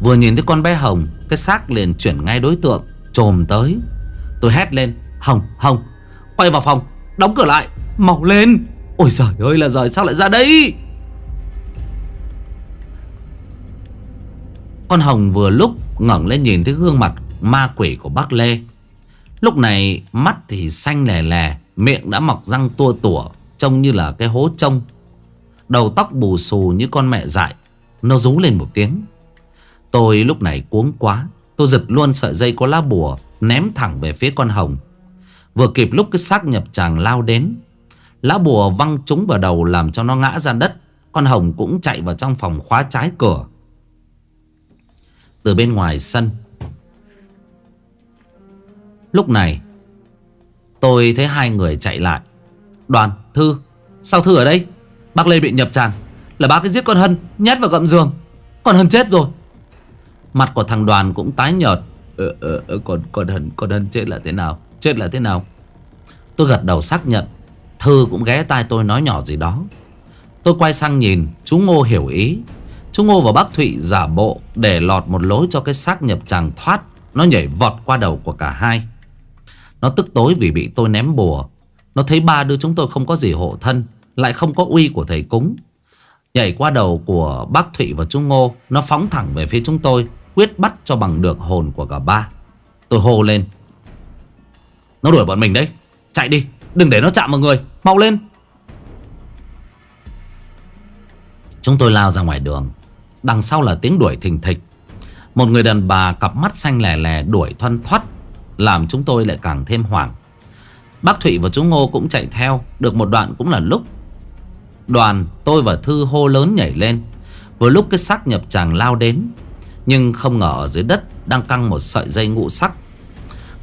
Vừa nhìn thấy con bé Hồng, Cái xác liền chuyển ngay đối tượng, Trồm tới. Tôi hét lên, Hồng Hồng, Quay vào phòng, Đóng cửa lại, Mau lên. Ôi giời ơi là giời, sao lại ra đây? Con Hồng vừa lúc ngẩng lên nhìn thấy gương mặt ma quỷ của bác Lê. Lúc này mắt thì xanh lè lè, Miệng đã mọc răng tua tủa, Trông như là cái hố trông. Đầu tóc bù xù như con mẹ dại. Nó rú lên một tiếng. Tôi lúc này cuống quá. Tôi giật luôn sợi dây có lá bùa Ném thẳng về phía con hồng. Vừa kịp lúc cái xác nhập chàng lao đến. Lá bùa văng trúng vào đầu Làm cho nó ngã ra đất. Con hồng cũng chạy vào trong phòng khóa trái cửa. Từ bên ngoài sân. Lúc này Tôi thấy hai người chạy lại. Đoàn, Thư Sao Thư ở đây? Bác Lê bị nhập tràn Là bác ấy giết con Hân Nhét vào gậm giường. Con Hân chết rồi. Mặt của thằng Đoàn cũng tái nhợt. Ờ, ờ, ờ, Còn con Hân con Hân chết là thế nào? Chết là thế nào? Tôi gật đầu xác nhận. Thư cũng ghé tai tôi nói nhỏ gì đó. Tôi quay sang nhìn Chú Ngô hiểu ý. Chú Ngô và bác Thụy giả bộ Để lọt một lối cho cái xác nhập tràng thoát. Nó nhảy vọt qua đầu của cả hai. Nó tức tối vì bị tôi ném bùa. Nó thấy ba đứa chúng tôi không có gì hộ thân. Lại không có uy của thầy cúng. Nhảy qua đầu của bác Thụy và chú Ngô, Nó phóng thẳng về phía chúng tôi, Quyết bắt cho bằng được hồn của cả ba. Tôi hô lên. Nó đuổi bọn mình đấy. Chạy đi, Đừng để nó chạm vào người. Mau lên. Chúng tôi lao ra ngoài đường. Đằng sau là tiếng đuổi thình thịch. Một người đàn bà cặp mắt xanh lè lè đuổi thoăn thoắt, Làm chúng tôi lại càng thêm hoảng. Bác Thụy và chú Ngô cũng chạy theo. Được một đoạn cũng là lúc Đoàn, tôi và Thư hô lớn nhảy lên. Vừa lúc cái xác nhập chàng lao đến, Nhưng không ngờ ở dưới đất Đang căng một sợi dây ngũ sắc.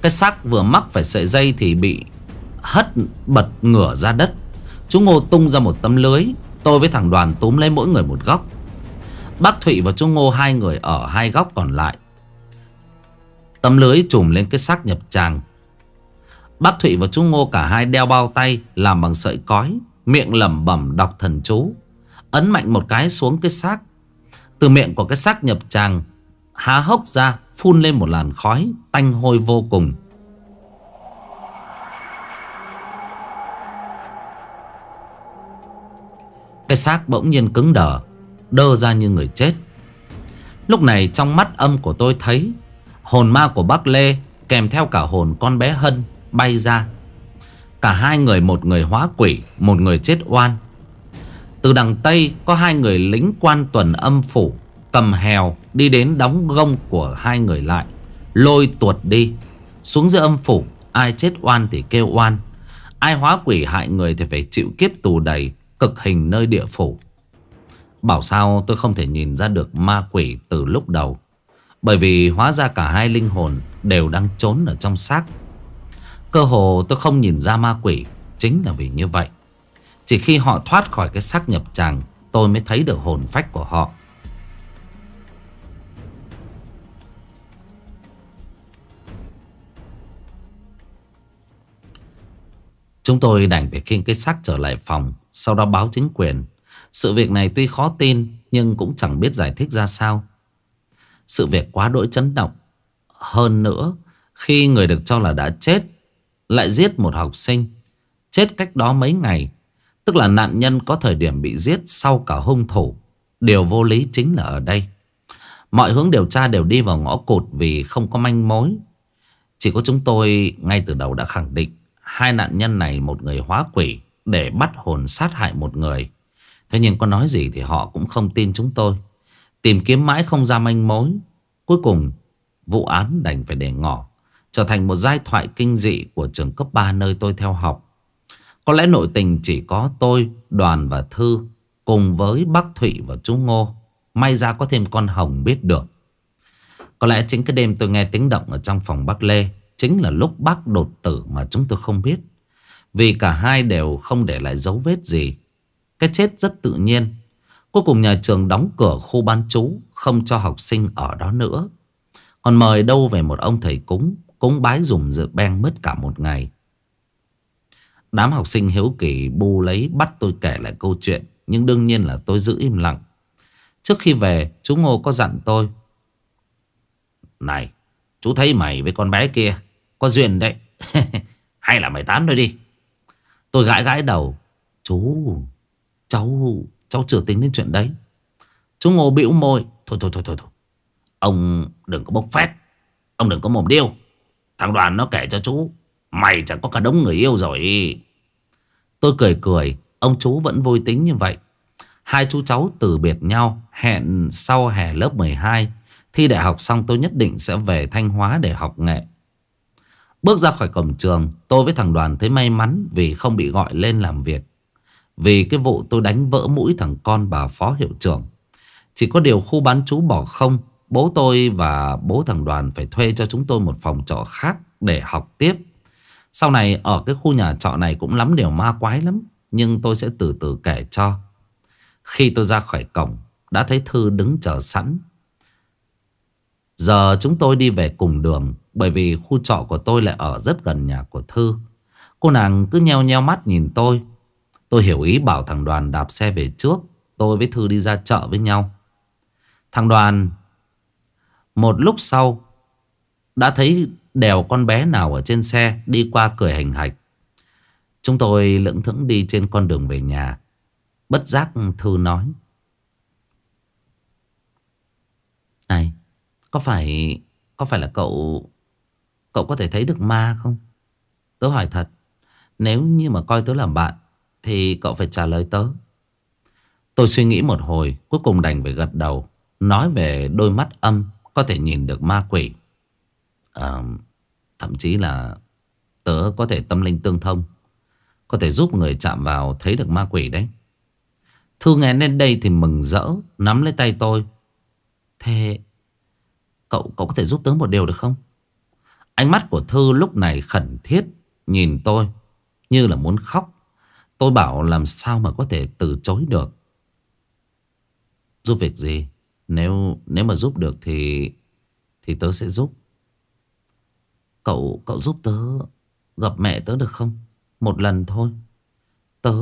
Cái xác vừa mắc phải sợi dây Thì bị hất bật ngửa ra đất. Chú Ngô tung ra một tấm lưới, Tôi với thằng đoàn túm lấy mỗi người một góc. Bác Thụy và chú Ngô hai người ở hai góc còn lại. Tấm lưới trùm lên cái xác nhập tràng. Bác Thụy và chú Ngô cả hai đeo bao tay, Làm bằng sợi cói. Miệng lẩm bẩm đọc thần chú. Ấn mạnh một cái xuống cái xác. Từ miệng của cái xác nhập tràng, Há hốc ra, Phun lên một làn khói, Tanh hôi vô cùng. Cái xác bỗng nhiên cứng đờ, Đơ ra như người chết. Lúc này trong mắt âm của tôi thấy, Hồn ma của bác Lê Kèm theo cả hồn con bé Hân Bay ra. Cả hai người một người hóa quỷ, Một người chết oan. Từ đằng Tây có hai người lính quan tuần âm phủ, Cầm hèo đi đến đóng gông của hai người lại, Lôi tuột đi. Xuống giữa âm phủ, Ai chết oan thì kêu oan. Ai hóa quỷ hại người thì phải chịu kiếp tù đầy Cực hình nơi địa phủ. Bảo sao tôi không thể nhìn ra được ma quỷ từ lúc đầu. Bởi vì hóa ra cả hai linh hồn đều đang trốn ở trong xác. Cơ hồ tôi không nhìn ra ma quỷ, Chính là vì như vậy. Chỉ khi họ thoát khỏi cái xác nhập tràng, Tôi mới thấy được hồn phách của họ. Chúng tôi đành phải khiêng cái xác trở lại phòng, Sau đó báo chính quyền. Sự việc này tuy khó tin, Nhưng cũng chẳng biết giải thích ra sao. Sự việc quá đỗi chấn động. Hơn nữa, Khi người được cho là đã chết lại giết một học sinh, Chết cách đó mấy ngày. Tức là nạn nhân có thời điểm bị giết Sau cả hung thủ. Điều vô lý chính là ở đây. Mọi hướng điều tra đều đi vào ngõ cụt Vì không có manh mối. Chỉ có chúng tôi ngay từ đầu đã khẳng định Hai nạn nhân này một người hóa quỷ Để bắt hồn sát hại một người. Thế nhưng có nói gì thì họ cũng không tin chúng tôi. Tìm kiếm mãi không ra manh mối. Cuối cùng vụ án đành phải để ngỏ. Trở thành một giai thoại kinh dị của trường cấp 3 nơi tôi theo học. Có lẽ nội tình chỉ có tôi, Đoàn và Thư Cùng với bác Thụy và chú Ngô. May ra có thêm con Hồng biết được. Có lẽ chính cái đêm tôi nghe tiếng động ở trong phòng bác Lê Chính là lúc bác đột tử mà chúng tôi không biết. Vì cả hai đều không để lại dấu vết gì. Cái chết rất tự nhiên. Cuối cùng nhà trường đóng cửa khu bán chú Không cho học sinh ở đó nữa. Còn mời đâu về một ông thầy cúng Cúng bái dùng dự beng mất cả một ngày. Đám học sinh hiếu kỳ bu lấy bắt tôi kể lại câu chuyện, Nhưng đương nhiên là tôi giữ im lặng. Trước khi về, chú Ngô có dặn tôi, Này, chú thấy mày với con bé kia có duyên đấy. Hay là mày tán thôi đi. Tôi gãi gãi đầu, Chú, Cháu Cháu chưa tính đến chuyện đấy. Chú Ngô bĩu môi, Thôi thôi thôi thôi thôi. Ông đừng có bốc phét, Ông đừng có mồm điêu. Thằng đoàn nó kể cho chú, Mày chẳng có cả đống người yêu rồi. Tôi cười cười, Ông chú vẫn vui tính như vậy. Hai chú cháu từ biệt nhau, Hẹn sau hè lớp 12 Thi đại học xong tôi nhất định sẽ về Thanh Hóa để học nghệ. Bước ra khỏi cổng trường, Tôi với thằng đoàn thấy may mắn Vì không bị gọi lên làm việc. Vì cái vụ tôi đánh vỡ mũi thằng con bà phó hiệu trưởng. Chỉ có điều khu bán chú bỏ không Bố tôi và bố thằng đoàn Phải thuê cho chúng tôi một phòng trọ khác Để học tiếp. Sau này ở cái khu nhà trọ này Cũng lắm điều ma quái lắm, Nhưng tôi sẽ từ từ kể cho. Khi tôi ra khỏi cổng, Đã thấy Thư đứng chờ sẵn. Giờ chúng tôi đi về cùng đường, Bởi vì khu trọ của tôi lại ở rất gần nhà của Thư. Cô nàng cứ nheo nheo mắt nhìn tôi. Tôi hiểu ý bảo thằng đoàn đạp xe về trước, Tôi với Thư đi ra chợ với nhau. Thằng đoàn một lúc sau, Đã thấy đèo con bé nào ở trên xe Đi qua cười hành hạch. Chúng tôi lững thững đi trên con đường về nhà, Bất giác Thư nói. Này, Có phải Có phải là cậu Cậu có thể thấy được ma không? Tớ hỏi thật, Nếu như mà coi tớ làm bạn, Thì cậu phải trả lời tớ. Tôi suy nghĩ một hồi, Cuối cùng đành phải gật đầu, Nói về đôi mắt âm có thể nhìn được ma quỷ. À, Thậm chí là Tớ có thể tâm linh tương thông Có thể giúp người chạm vào Thấy được ma quỷ đấy. Thư nghe đến đây thì mừng rỡ Nắm lấy tay tôi. Thế Cậu cậu có thể giúp tớ một điều được không? Ánh mắt của Thư lúc này khẩn thiết Nhìn tôi Như là muốn khóc. Tôi bảo làm sao mà có thể từ chối được. Giúp việc gì? Nếu nếu mà giúp được thì Thì tớ sẽ giúp. Cậu cậu giúp tớ Gặp mẹ tớ được không? Một lần thôi. Tớ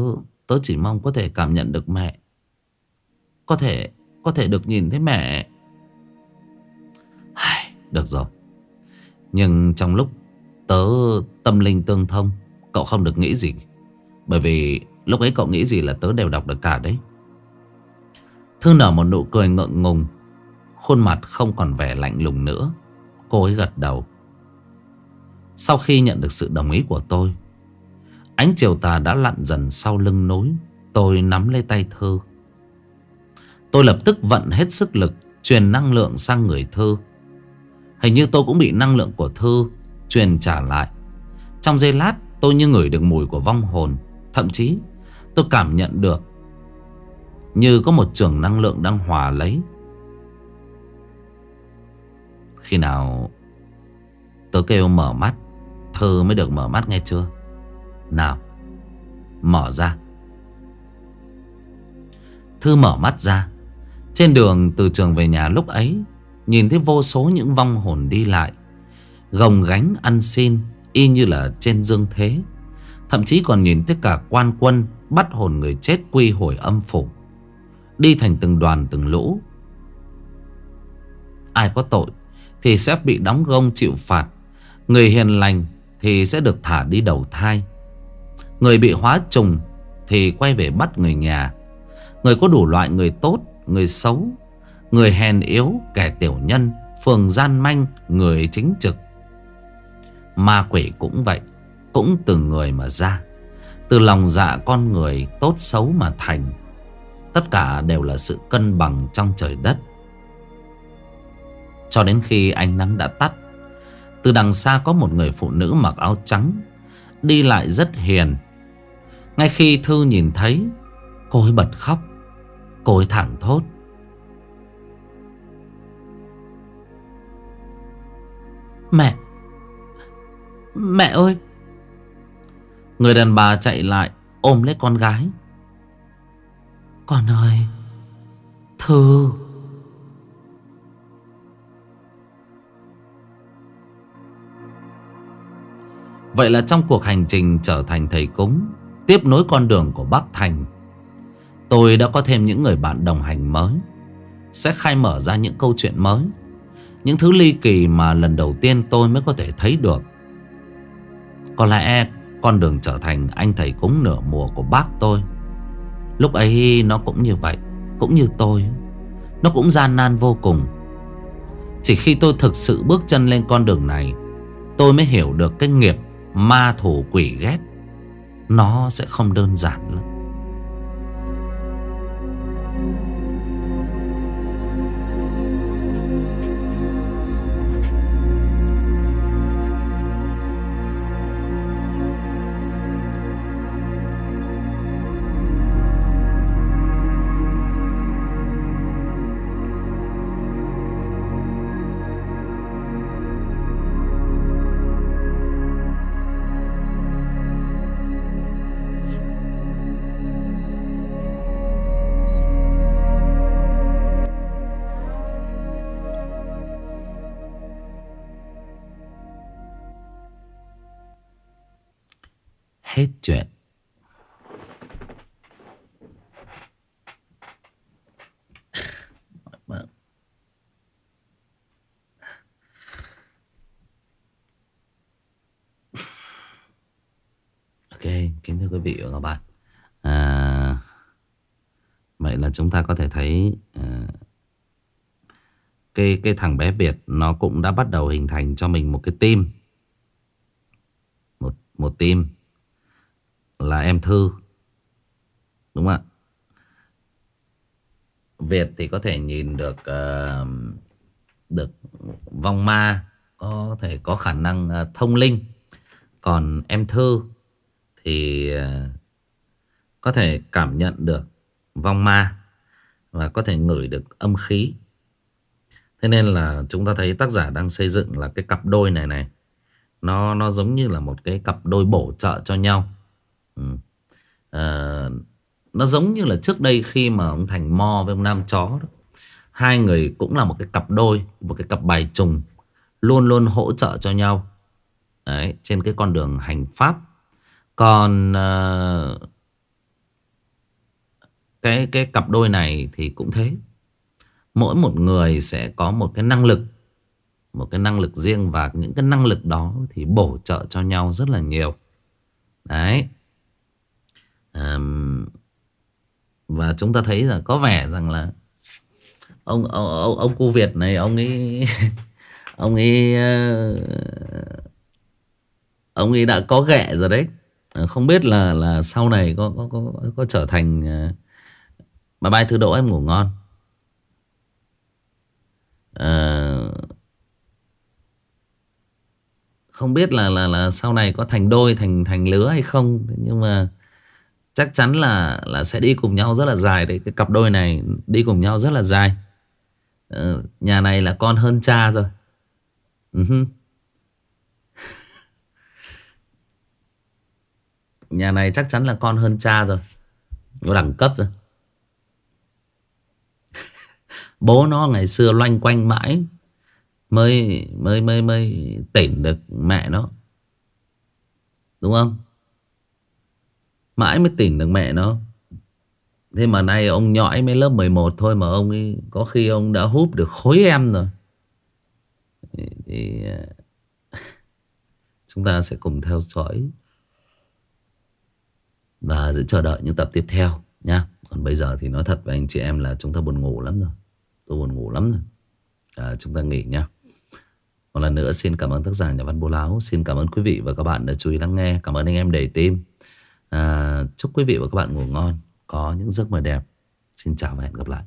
tớ chỉ mong có thể cảm nhận được mẹ. Có thể Có thể được nhìn thấy mẹ. Được rồi. Nhưng trong lúc tớ tâm linh tương thông, Cậu không được nghĩ gì. Bởi vì lúc ấy cậu nghĩ gì là tớ đều đọc được cả đấy. Thư nở một nụ cười ngượng ngùng. Khuôn mặt không còn vẻ lạnh lùng nữa. Cô ấy gật đầu. Sau khi nhận được sự đồng ý của tôi, Ánh chiều tà đã lặn dần sau lưng núi. Tôi nắm lấy tay Thư. Tôi lập tức vận hết sức lực, Truyền năng lượng sang người Thư. Hình như tôi cũng bị năng lượng của Thư Truyền trả lại. Trong giây lát, tôi như ngửi được mùi của vong hồn. Thậm chí, tôi cảm nhận được như có một trường năng lượng đang hòa lấy. Khi nào Tớ kêu mở mắt Thư mới được mở mắt nghe chưa? Nào, Mở ra. Thư mở mắt ra. Trên đường từ trường về nhà lúc ấy, Nhìn thấy vô số những vong hồn đi lại. Gồng gánh ăn xin, Y như là trên dương thế. Thậm chí còn nhìn thấy cả quan quân Bắt hồn người chết quy hồi âm phủ. Đi thành từng đoàn từng lũ. Ai có tội Thì sẽ bị đóng gông chịu phạt. Người hiền lành Thì sẽ được thả đi đầu thai. Người bị hóa trùng Thì quay về bắt người nhà. Người có đủ loại người tốt Người xấu Người hèn yếu, kẻ tiểu nhân Phường gian manh, người chính trực. Ma quỷ cũng vậy Cũng từ người mà ra. Từ lòng dạ con người tốt xấu mà thành. Tất cả đều là sự cân bằng trong trời đất. Cho đến khi ánh nắng đã tắt, Từ đằng xa có một người phụ nữ mặc áo trắng, Đi lại rất hiền. Ngay khi Thư nhìn thấy, Cô ấy bật khóc, Cô ấy thẳng thốt. Mẹ Mẹ ơi! Người đàn bà chạy lại Ôm lấy con gái. Con ơi. Thư. Vậy là trong cuộc hành trình trở thành thầy cúng, Tiếp nối con đường của Bắc Thành, Tôi đã có thêm những người bạn đồng hành mới, Sẽ khai mở ra những câu chuyện mới, những thứ ly kỳ mà lần đầu tiên tôi mới có thể thấy được. Có lẽ con đường trở thành anh thầy cúng nửa mùa của bác tôi Lúc ấy nó cũng như vậy, Cũng như tôi. Nó cũng gian nan vô cùng. Chỉ khi tôi thực sự bước chân lên con đường này, Tôi mới hiểu được cái nghiệp ma thủ quỷ ghét. Nó sẽ không đơn giản lắm. Thưa quý vị và các bạn. À, vậy là chúng ta có thể thấy à, cái cái thằng bé Việt nó cũng đã bắt đầu hình thành cho mình một cái tim Một một tim là em Thư. Đúng không ạ? Việt thì có thể nhìn được uh, được vong ma, có thể có khả năng uh, thông linh. Còn em Thư thì ờ, có thể cảm nhận được vong ma và có thể ngửi được âm khí. Thế nên là chúng ta thấy tác giả đang xây dựng là cái cặp đôi này này nó nó giống như là một cái cặp đôi bổ trợ cho nhau. Ừ. À, nó giống như là trước đây khi mà ông Thành Mo với ông Nam Chó đó. Hai người cũng là một cái cặp đôi Một cái cặp bài trùng Luôn luôn hỗ trợ cho nhau Đấy, Trên cái con đường hành pháp còn uh, cái, cái cặp đôi này thì cũng thế. Mỗi một người sẽ có một cái năng lực Một cái năng lực riêng Và những cái năng lực đó thì bổ trợ cho nhau rất là nhiều. Đấy. Um, và chúng ta thấy là có vẻ rằng là ông ông ông, ông cu Việt này ông ấy ông ấy ờ, ông ấy đã có ghẹ rồi đấy. Ờ, không biết là là sau này có có có có trở thành ờ, mà bài thứ độ em ngủ ngon. À, không biết là là là sau này có thành đôi thành thành lứa hay không. Nhưng mà chắc chắn là là sẽ đi cùng nhau rất là dài đấy. Cái cặp đôi này đi cùng nhau rất là dài. Ờ, nhà này là con hơn cha rồi. Uh-huh. Nhà này chắc chắn là con hơn cha rồi. Nó đẳng cấp rồi. Bố nó ngày xưa loanh quanh mãi mới mới mới mới tỉnh được mẹ nó. Đúng không? Mãi mới tỉnh được mẹ nó. Thế mà nay ông nhõi mới lớp 11 thôi Mà ông ấy có khi ông đã húp được khối em rồi. Thì, thì à, Chúng ta sẽ cùng theo dõi. Và sẽ chờ đợi những tập tiếp theo nhá. Còn bây giờ thì nói thật với anh chị em là Chúng ta buồn ngủ lắm rồi. Tôi buồn ngủ lắm rồi. À, Chúng ta nghỉ nhá. Một lần nữa xin cảm ơn tác giả nhà văn Bố Láo. Xin cảm ơn quý vị và các bạn đã chú ý lắng nghe. Cảm ơn anh em đầy tim à, Chúc quý vị và các bạn ngủ ngon Có những giấc mơ đẹp. Xin chào và hẹn gặp lại.